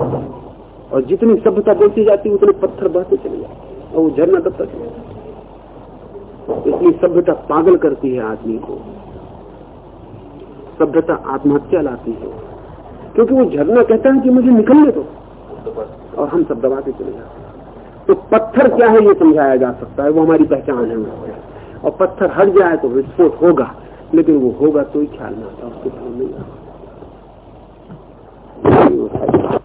और जितनी सभ्यता बोलती जाती उतने पत्थर बहते चले जाते और वो झरना दबता चले इसलिए सभ्यता पागल करती है आदमी को। सभ्यता आत्महत्या लाती है। क्योंकि वो झरना कहता है कि मुझे निकलने दो, और हम सब दबा के चले जाते तो पत्थर क्या है ये समझाया जा सकता है, वो हमारी पहचान है और पत्थर हट जाए तो विस्फोट होगा, लेकिन वो होगा तो ही ख्याल में आता उसके ध्यान नहीं आता